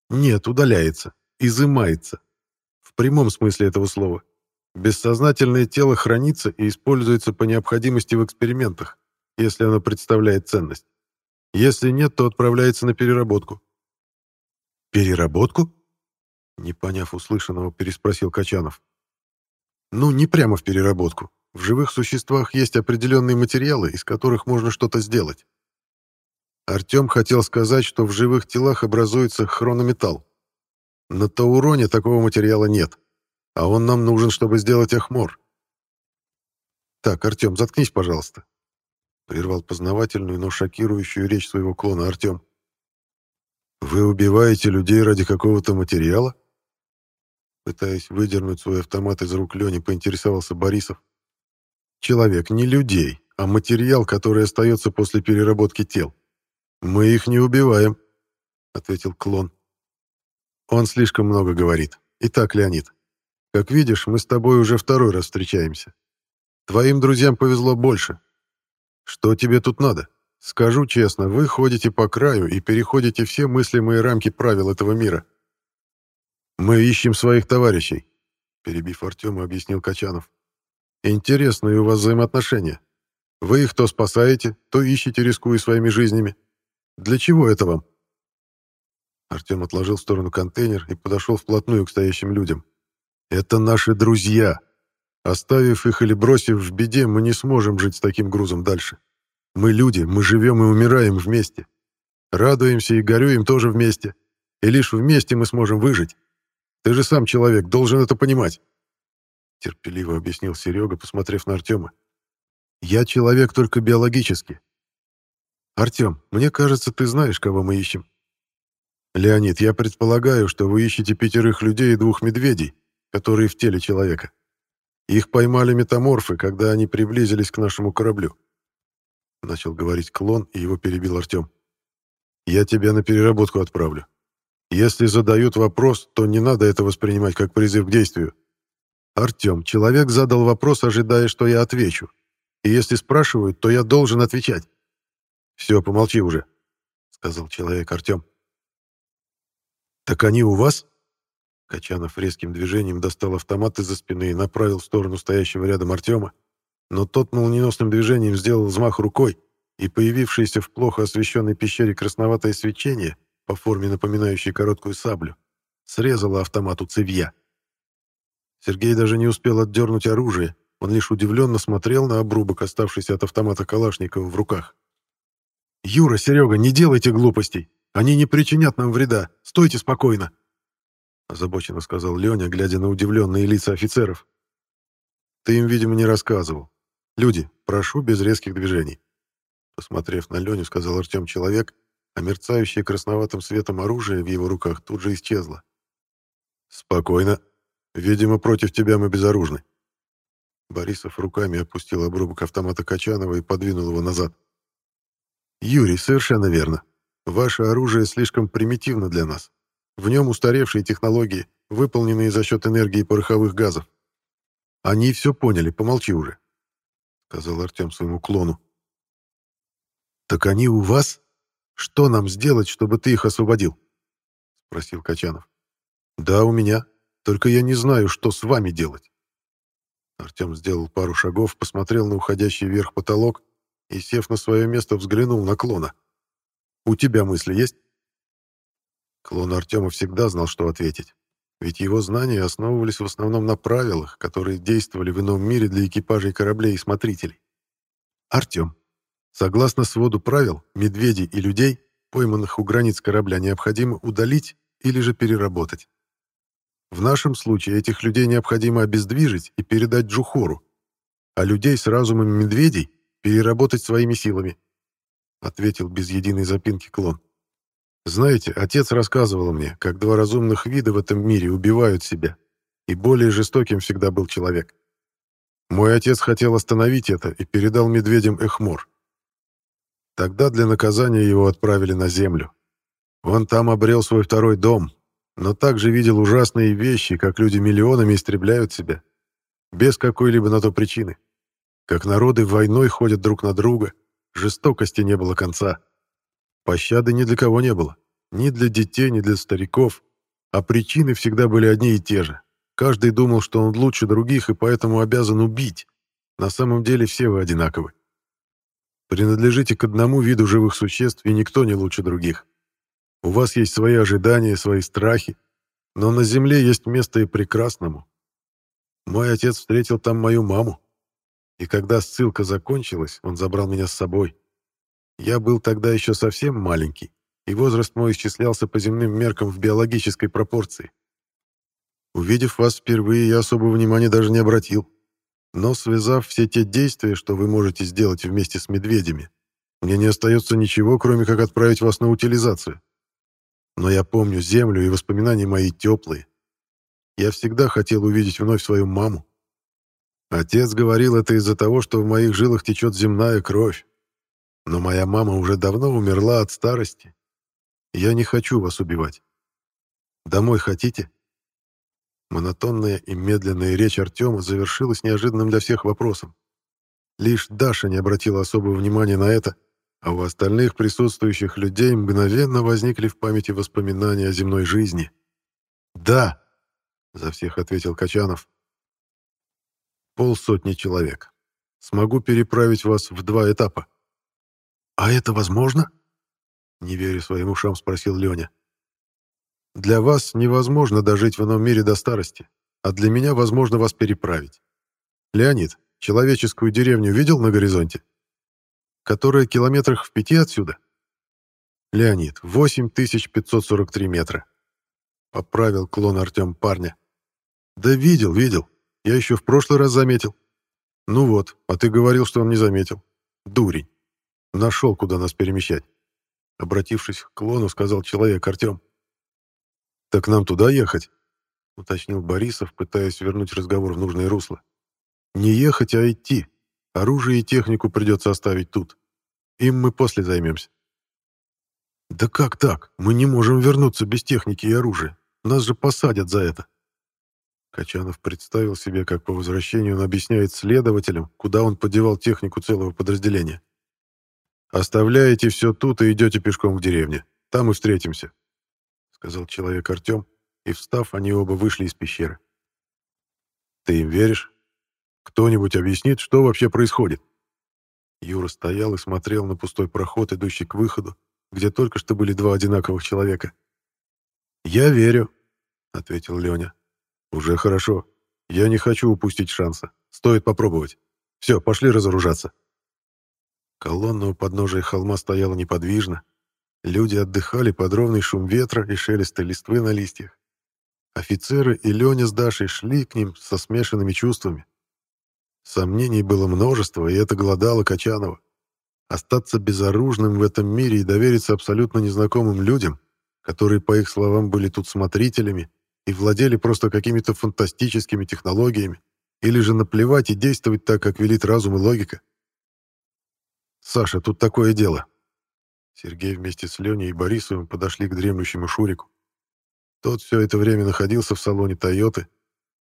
Нет, удаляется, изымается. В прямом смысле этого слова. Бессознательное тело хранится и используется по необходимости в экспериментах, если оно представляет ценность. Если нет, то отправляется на переработку. Переработку? Не поняв услышанного, переспросил Качанов. Ну, не прямо в переработку. В живых существах есть определенные материалы, из которых можно что-то сделать. Артем хотел сказать, что в живых телах образуется хронометалл. На Тауроне такого материала нет, а он нам нужен, чтобы сделать Ахмор. Так, Артем, заткнись, пожалуйста. Прервал познавательную, но шокирующую речь своего клона Артем. «Вы убиваете людей ради какого-то материала?» Пытаясь выдернуть свой автомат из рук Лени, поинтересовался Борисов. «Человек не людей, а материал, который остается после переработки тел. Мы их не убиваем», — ответил клон. «Он слишком много говорит. Итак, Леонид, как видишь, мы с тобой уже второй раз встречаемся. Твоим друзьям повезло больше. Что тебе тут надо? Скажу честно, вы ходите по краю и переходите все мыслимые рамки правил этого мира. Мы ищем своих товарищей, перебив Артема, объяснил Качанов. Интересные у вас взаимоотношения. Вы их то спасаете, то ищете, рискуя своими жизнями. Для чего это вам? Артем отложил в сторону контейнер и подошел вплотную к стоящим людям. Это наши друзья. Оставив их или бросив в беде, мы не сможем жить с таким грузом дальше. Мы люди, мы живем и умираем вместе. Радуемся и горюем тоже вместе. И лишь вместе мы сможем выжить. Ты же сам человек, должен это понимать. Терпеливо объяснил Серега, посмотрев на Артема. Я человек только биологически. Артем, мне кажется, ты знаешь, кого мы ищем. Леонид, я предполагаю, что вы ищете пятерых людей и двух медведей, которые в теле человека. Их поймали метаморфы, когда они приблизились к нашему кораблю. Начал говорить клон, и его перебил Артем. Я тебя на переработку отправлю. Если задают вопрос, то не надо это воспринимать как призыв к действию. Артем, человек задал вопрос, ожидая, что я отвечу. И если спрашивают, то я должен отвечать. Все, помолчи уже, сказал человек Артем. Так они у вас? Качанов резким движением достал автомат из-за спины и направил в сторону стоящего рядом Артема, но тот молниеносным движением сделал взмах рукой, и появившееся в плохо освещенной пещере красноватое свечение, по форме напоминающее короткую саблю, срезало автомату цевья. Сергей даже не успел отдернуть оружие, он лишь удивленно смотрел на обрубок, оставшийся от автомата Калашникова в руках. «Юра, Серега, не делайте глупостей! Они не причинят нам вреда! Стойте спокойно!» озабоченно сказал Леня, глядя на удивленные лица офицеров. «Ты им, видимо, не рассказывал. Люди, прошу без резких движений». Посмотрев на Леню, сказал Артем человек, а мерцающее красноватым светом оружие в его руках тут же исчезло. «Спокойно. Видимо, против тебя мы безоружны». Борисов руками опустил обрубок автомата Качанова и подвинул его назад. «Юрий, совершенно верно. Ваше оружие слишком примитивно для нас. В нем устаревшие технологии, выполненные за счет энергии пороховых газов. Они все поняли, помолчи уже, — сказал Артем своему клону. «Так они у вас? Что нам сделать, чтобы ты их освободил?» — спросил Качанов. «Да, у меня. Только я не знаю, что с вами делать». Артем сделал пару шагов, посмотрел на уходящий вверх потолок и, сев на свое место, взглянул на клона. «У тебя мысли есть?» Клон Артема всегда знал, что ответить. Ведь его знания основывались в основном на правилах, которые действовали в ином мире для экипажей кораблей и смотрителей. Артем. Согласно своду правил, медведей и людей, пойманных у границ корабля, необходимо удалить или же переработать. В нашем случае этих людей необходимо обездвижить и передать Джухору, а людей с разумом медведей переработать своими силами, ответил без единой запинки клон. Знаете, отец рассказывал мне, как два разумных вида в этом мире убивают себя, и более жестоким всегда был человек. Мой отец хотел остановить это и передал медведям Эхмор. Тогда для наказания его отправили на землю. Он там обрел свой второй дом, но также видел ужасные вещи, как люди миллионами истребляют себя, без какой-либо на то причины. Как народы войной ходят друг на друга, жестокости не было конца. Пощады ни для кого не было. Ни для детей, ни для стариков. А причины всегда были одни и те же. Каждый думал, что он лучше других и поэтому обязан убить. На самом деле все вы одинаковы. Принадлежите к одному виду живых существ, и никто не лучше других. У вас есть свои ожидания, свои страхи, но на Земле есть место и прекрасному. Мой отец встретил там мою маму, и когда ссылка закончилась, он забрал меня с собой. Я был тогда еще совсем маленький, и возраст мой исчислялся по земным меркам в биологической пропорции. Увидев вас впервые, я особого внимания даже не обратил. Но связав все те действия, что вы можете сделать вместе с медведями, мне не остается ничего, кроме как отправить вас на утилизацию. Но я помню землю, и воспоминания мои теплые. Я всегда хотел увидеть вновь свою маму. Отец говорил это из-за того, что в моих жилах течет земная кровь. Но моя мама уже давно умерла от старости. Я не хочу вас убивать. Домой хотите?» Монотонная и медленная речь Артема завершилась неожиданным для всех вопросом. Лишь Даша не обратила особого внимания на это, а у остальных присутствующих людей мгновенно возникли в памяти воспоминания о земной жизни. «Да!» — за всех ответил Качанов. «Полсотни человек. Смогу переправить вас в два этапа». «А это возможно?» — не веря своим ушам, спросил Леня. Для вас невозможно дожить в ином мире до старости, а для меня возможно вас переправить. Леонид, человеческую деревню видел на горизонте? Которая километрах в пяти отсюда? Леонид, 8543 метра. Поправил клон Артем парня. Да видел, видел. Я еще в прошлый раз заметил. Ну вот, а ты говорил, что он не заметил. Дурень. Нашел, куда нас перемещать. Обратившись к клону, сказал человек Артем. «Так нам туда ехать?» — уточнил Борисов, пытаясь вернуть разговор в нужное русло. «Не ехать, а идти. Оружие и технику придется оставить тут. Им мы после займемся». «Да как так? Мы не можем вернуться без техники и оружия. Нас же посадят за это». Качанов представил себе, как по возвращению он объясняет следователям, куда он подевал технику целого подразделения. «Оставляете все тут и идете пешком к деревне. Там и встретимся сказал человек Артем, и, встав, они оба вышли из пещеры. «Ты им веришь? Кто-нибудь объяснит, что вообще происходит?» Юра стоял и смотрел на пустой проход, идущий к выходу, где только что были два одинаковых человека. «Я верю», — ответил Леня. «Уже хорошо. Я не хочу упустить шанса. Стоит попробовать. Все, пошли разоружаться». Колонна у подножия холма стояла неподвижно, Люди отдыхали под ровный шум ветра и шелеста листвы на листьях. Офицеры и Леня с Дашей шли к ним со смешанными чувствами. Сомнений было множество, и это голодало Качанова. Остаться безоружным в этом мире и довериться абсолютно незнакомым людям, которые, по их словам, были тут смотрителями и владели просто какими-то фантастическими технологиями, или же наплевать и действовать так, как велит разум и логика. «Саша, тут такое дело», Сергей вместе с Леней и Борисовым подошли к дремлющему Шурику. Тот все это время находился в салоне «Тойоты».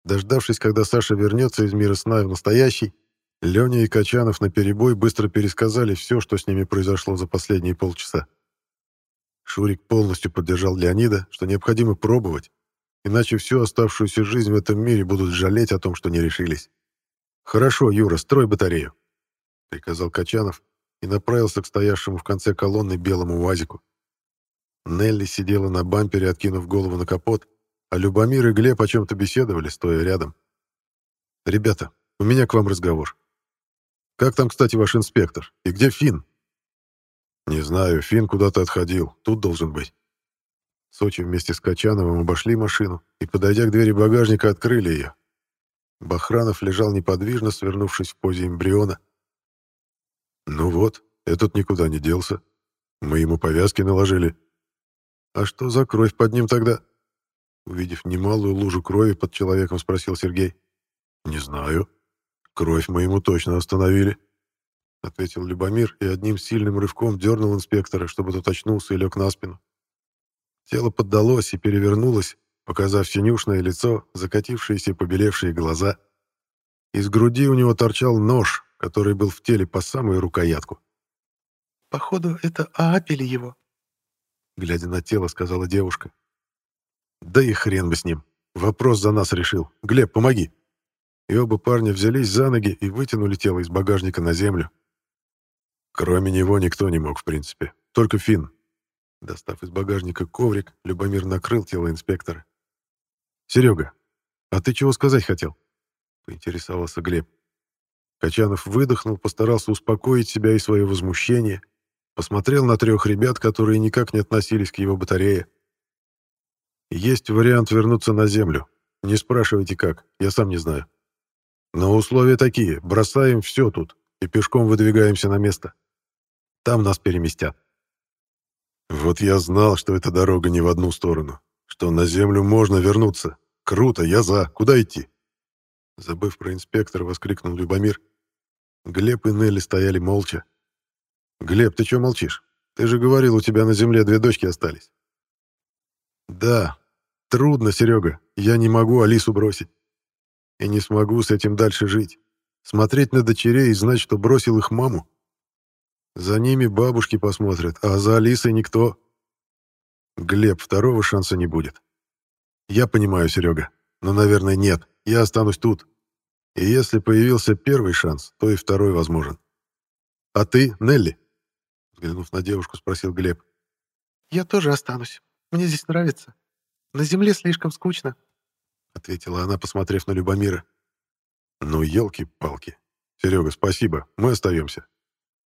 Дождавшись, когда Саша вернется из мира сна в настоящий, Леня и Качанов наперебой быстро пересказали все, что с ними произошло за последние полчаса. Шурик полностью поддержал Леонида, что необходимо пробовать, иначе всю оставшуюся жизнь в этом мире будут жалеть о том, что не решились. «Хорошо, Юра, строй батарею», — приказал Качанов, и направился к стоявшему в конце колонны белому УАЗику. Нелли сидела на бампере, откинув голову на капот, а Любомир и Глеб о чем-то беседовали, стоя рядом. «Ребята, у меня к вам разговор. Как там, кстати, ваш инспектор? И где Финн?» «Не знаю, Финн куда-то отходил. Тут должен быть». Сочи вместе с Качановым обошли машину и, подойдя к двери багажника, открыли ее. Бахранов лежал неподвижно, свернувшись в позе эмбриона, «Ну вот, этот никуда не делся. Мы ему повязки наложили». «А что за кровь под ним тогда?» Увидев немалую лужу крови под человеком, спросил Сергей. «Не знаю. Кровь мы ему точно остановили», — ответил Любомир и одним сильным рывком дернул инспектора, чтобы тот очнулся и лег на спину. Тело поддалось и перевернулось, показав синюшное лицо, закатившиеся побелевшие глаза. Из груди у него торчал нож, который был в теле по самую рукоятку. Походу, это Аапели его. Глядя на тело, сказала девушка. Да и хрен бы с ним. Вопрос за нас решил. Глеб, помоги. И оба парня взялись за ноги и вытянули тело из багажника на землю. Кроме него никто не мог, в принципе. Только Финн. Достав из багажника коврик, Любомир накрыл тело инспектора. «Серега, а ты чего сказать хотел?» — поинтересовался Глеб. Качанов выдохнул, постарался успокоить себя и свое возмущение, посмотрел на трех ребят, которые никак не относились к его батарее. «Есть вариант вернуться на Землю. Не спрашивайте как, я сам не знаю. Но условия такие, бросаем все тут и пешком выдвигаемся на место. Там нас переместят». «Вот я знал, что эта дорога не в одну сторону, что на Землю можно вернуться. Круто, я за. Куда идти?» Забыв про инспектора, воскликнул Любомир. Глеб и Нелли стояли молча. «Глеб, ты чего молчишь? Ты же говорил, у тебя на земле две дочки остались». «Да, трудно, Серега. Я не могу Алису бросить. И не смогу с этим дальше жить. Смотреть на дочерей и знать, что бросил их маму. За ними бабушки посмотрят, а за Алисой никто. Глеб, второго шанса не будет. Я понимаю, Серега, но, наверное, нет. Я останусь тут. И если появился первый шанс, то и второй возможен. А ты, Нелли? Взглянув на девушку, спросил Глеб. Я тоже останусь. Мне здесь нравится. На земле слишком скучно. Ответила она, посмотрев на Любомира. Ну, елки-палки. Серега, спасибо. Мы остаемся.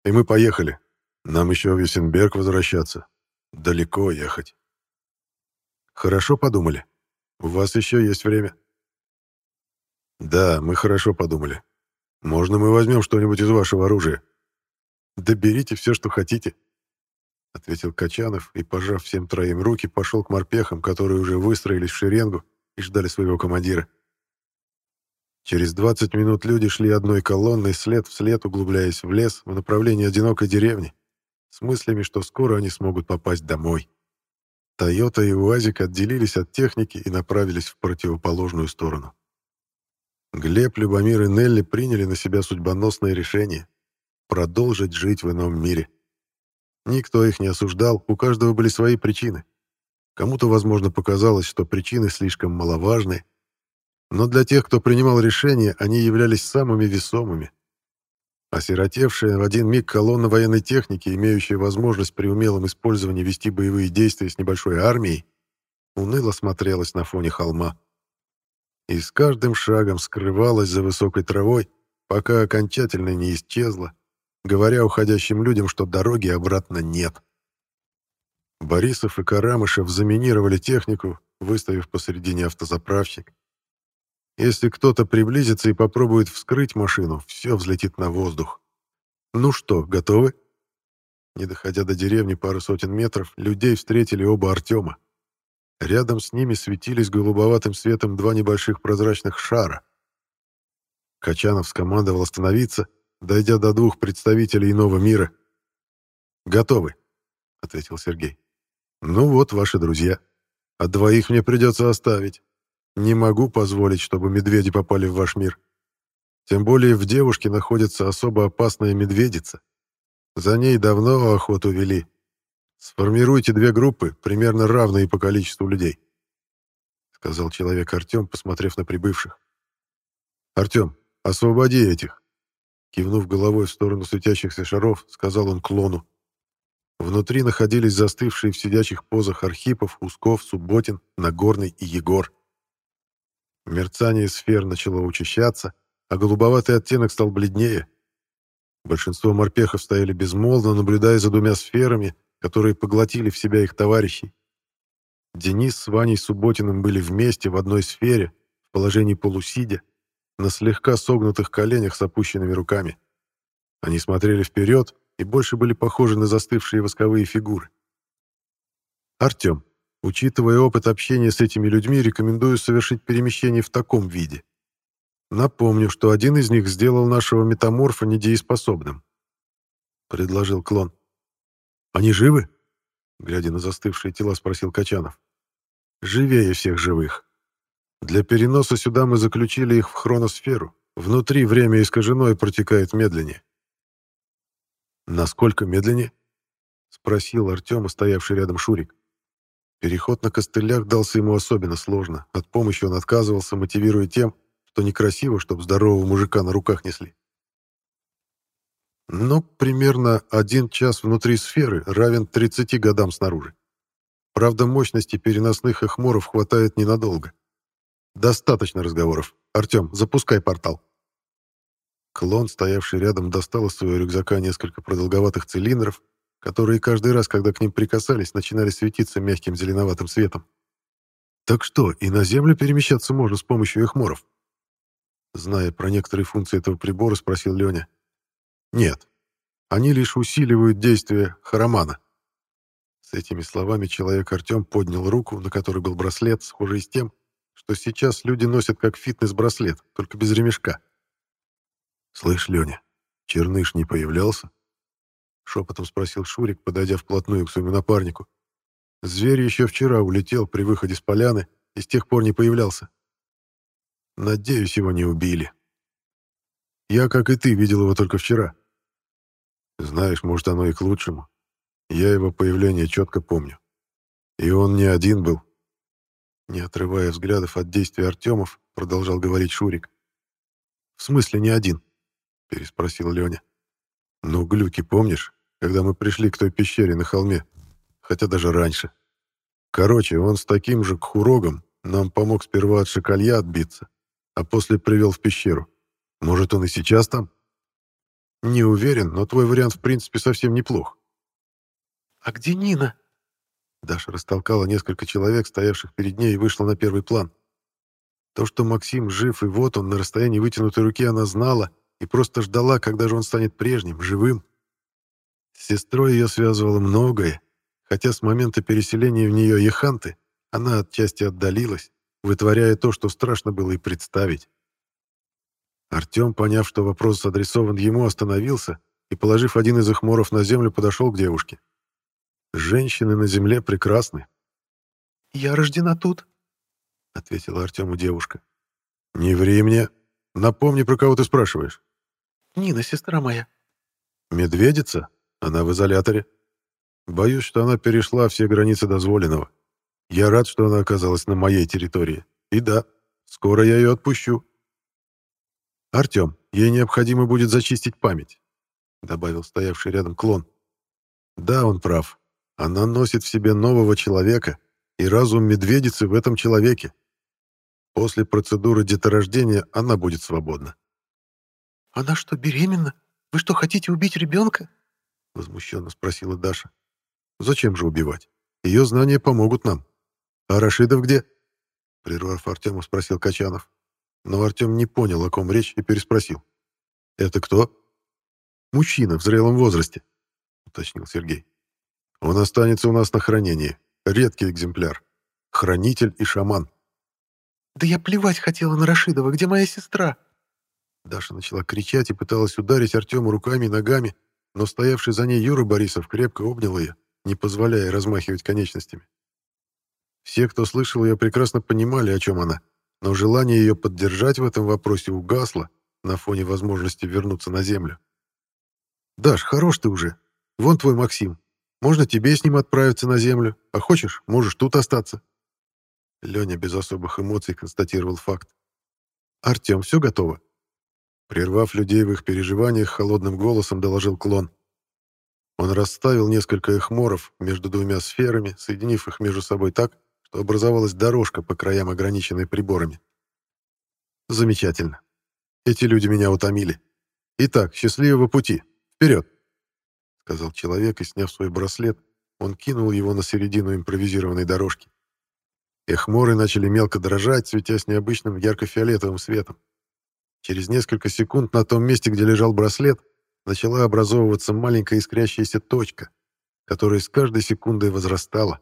И мы поехали. Нам еще в Весенберг возвращаться. Далеко ехать. Хорошо подумали. У вас еще есть время. Да, мы хорошо подумали. Можно мы возьмем что-нибудь из вашего оружия? Да берите все, что хотите. Ответил Качанов и, пожав всем троим руки, пошел к морпехам, которые уже выстроились в шеренгу и ждали своего командира. Через 20 минут люди шли одной колонной след в след, углубляясь в лес в направлении одинокой деревни, с мыслями, что скоро они смогут попасть домой. Тойота и УАЗик отделились от техники и направились в противоположную сторону. Глеб, Любомир и Нелли приняли на себя судьбоносное решение — продолжить жить в ином мире. Никто их не осуждал, у каждого были свои причины. Кому-то, возможно, показалось, что причины слишком маловажны, но для тех, кто принимал решения, они являлись самыми весомыми. Осиротевшая в один миг колонна военной техники, имеющая возможность при умелом использовании вести боевые действия с небольшой армией, уныло смотрелась на фоне холма. И с каждым шагом скрывалась за высокой травой, пока окончательно не исчезла, говоря уходящим людям, что дороги обратно нет. Борисов и Карамышев заминировали технику, выставив посередине автозаправщик. Если кто-то приблизится и попробует вскрыть машину, все взлетит на воздух. Ну что, готовы? Не доходя до деревни пару сотен метров, людей встретили оба Артема. Рядом с ними светились голубоватым светом два небольших прозрачных шара. Качанов скомандовал остановиться, дойдя до двух представителей иного мира. «Готовы», — ответил Сергей. «Ну вот, ваши друзья. А двоих мне придется оставить. Не могу позволить, чтобы медведи попали в ваш мир. Тем более в девушке находится особо опасная медведица. За ней давно охоту вели. Сформируйте две группы, примерно равные по количеству людей», — сказал человек Артем, посмотрев на прибывших. «Артем, освободи этих!» Кивнув головой в сторону светящихся шаров, сказал он клону. Внутри находились застывшие в сидячих позах Архипов, Усков, Субботин, Нагорный и Егор. Мерцание сфер начало учащаться, а голубоватый оттенок стал бледнее. Большинство морпехов стояли безмолвно, наблюдая за двумя сферами, которые поглотили в себя их товарищей. Денис с Ваней Субботиным были вместе в одной сфере, в положении полусидя, на слегка согнутых коленях с опущенными руками. Они смотрели вперед и больше были похожи на застывшие восковые фигуры. «Артем, Учитывая опыт общения с этими людьми, рекомендую совершить перемещение в таком виде. Напомню, что один из них сделал нашего метаморфа недееспособным. Предложил клон. «Они живы?» Глядя на застывшие тела, спросил Качанов. «Живее всех живых. Для переноса сюда мы заключили их в хроносферу. Внутри время искажено и протекает медленнее». «Насколько медленнее?» — спросил Артема, стоявший рядом Шурик. Переход на костылях дался ему особенно сложно. От помощи он отказывался, мотивируя тем, что некрасиво, чтобы здорового мужика на руках несли. Ну, примерно один час внутри сферы равен 30 годам снаружи. Правда, мощности переносных эхморов хватает ненадолго. Достаточно разговоров. Артем, запускай портал. Клон, стоявший рядом, достал из своего рюкзака несколько продолговатых цилиндров, которые каждый раз, когда к ним прикасались, начинали светиться мягким зеленоватым светом. Так что, и на Землю перемещаться можно с помощью эхморов? Зная про некоторые функции этого прибора, спросил Леня. Нет. Они лишь усиливают действие Харамана. С этими словами человек Артем поднял руку, на которой был браслет, схожий с тем, что сейчас люди носят как фитнес-браслет, только без ремешка. «Слышь, Леня, Черныш не появлялся?» Шепотом спросил Шурик, подойдя вплотную к своему напарнику. Зверь еще вчера улетел при выходе с поляны и с тех пор не появлялся. Надеюсь, его не убили. Я, как и ты, видел его только вчера. Знаешь, может, оно и к лучшему. Я его появление четко помню. И он не один был. Не отрывая взглядов от действий Артемов, продолжал говорить Шурик. «В смысле не один?» — переспросил Леня. «Ну, глюки помнишь, когда мы пришли к той пещере на холме? Хотя даже раньше. Короче, он с таким же кхурогом нам помог сперва от шакалья отбиться, а после привел в пещеру. Может, он и сейчас там? Не уверен, но твой вариант в принципе совсем неплох. «А где Нина?» Даша растолкала несколько человек, стоявших перед ней, и вышла на первый план. То, что Максим жив, и вот он, на расстоянии вытянутой руки, она знала и просто ждала, когда же он станет прежним, живым. С сестрой ее связывало многое, хотя с момента переселения в нее Еханты она отчасти отдалилась, вытворяя то, что страшно было и представить. Артем, поняв, что вопрос адресован ему, остановился и, положив один из их моров на землю, подошел к девушке. Женщины на земле прекрасны. «Я рождена тут», — ответила Артему девушка. «Не ври мне. Напомни, про кого ты спрашиваешь». «Нина, сестра моя». «Медведица? Она в изоляторе. Боюсь, что она перешла все границы дозволенного. Я рад, что она оказалась на моей территории. И да, скоро я ее отпущу. Артем, ей необходимо будет зачистить память, добавил стоявший рядом клон. Да, он прав. Она носит в себе нового человека, и разум медведицы в этом человеке. После процедуры деторождения она будет свободна. «Она что, беременна? Вы что, хотите убить ребенка?» Возмущенно спросила Даша. «Зачем же убивать? Ее знания помогут нам. «А Рашидов где?» Прервав Артема, спросил Качанов. Но Артем не понял, о ком речь, и переспросил. «Это кто?» «Мужчина в зрелом возрасте», — уточнил Сергей. «Он останется у нас на хранении. Редкий экземпляр. Хранитель и шаман». «Да я плевать хотела на Рашидова. Где моя сестра?» Даша начала кричать и пыталась ударить Артема руками и ногами, но стоявший за ней Юра Борисов крепко обнял ее, не позволяя размахивать конечностями. Все, кто слышал ее, прекрасно понимали, о чем она, но желание ее поддержать в этом вопросе угасло на фоне возможности вернуться на землю. «Даш, хорош ты уже. Вон твой Максим. Можно тебе с ним отправиться на землю, а хочешь, можешь тут остаться». Леня без особых эмоций констатировал факт. «Артем, все готово?» Прервав людей в их переживаниях, холодным голосом доложил клон. Он расставил несколько эхморов между двумя сферами, соединив их между собой так, что образовалась дорожка по краям, ограниченной приборами. Замечательно. Эти люди меня утомили. Итак, счастливого пути. Вперед! Сказал человек, и, сняв свой браслет, он кинул его на середину импровизированной дорожки. Эхморы начали мелко дрожать, светясь необычным ярко-фиолетовым светом. Через несколько секунд на том месте, где лежал браслет, начала образовываться маленькая искрящаяся точка, которая с каждой секундой возрастала.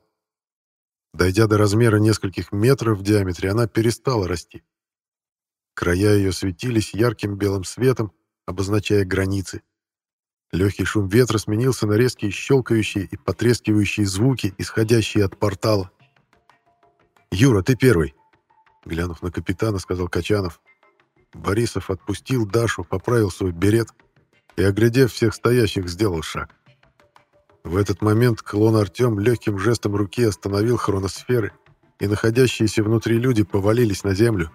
Дойдя до размера нескольких метров в диаметре, она перестала расти. Края ее светились ярким белым светом, обозначая границы. Легкий шум ветра сменился на резкие щелкающие и потрескивающие звуки, исходящие от портала. «Юра, ты первый!» Глянув на капитана, сказал Качанов. Борисов отпустил Дашу, поправил свой берет и, оглядев всех стоящих, сделал шаг. В этот момент клон Артем легким жестом руки остановил хроносферы, и находящиеся внутри люди повалились на землю.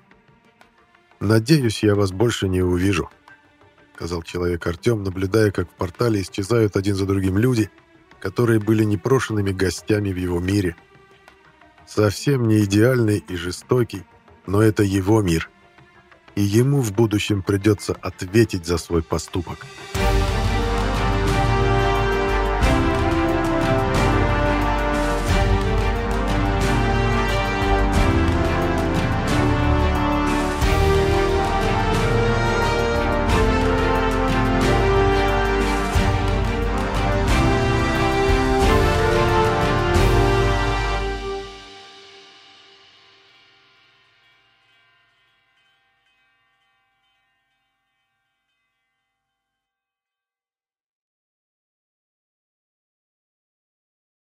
«Надеюсь, я вас больше не увижу», — сказал человек Артем, наблюдая, как в портале исчезают один за другим люди, которые были непрошенными гостями в его мире. Совсем не идеальный и жестокий, но это его мир. И ему в будущем придется ответить за свой поступок.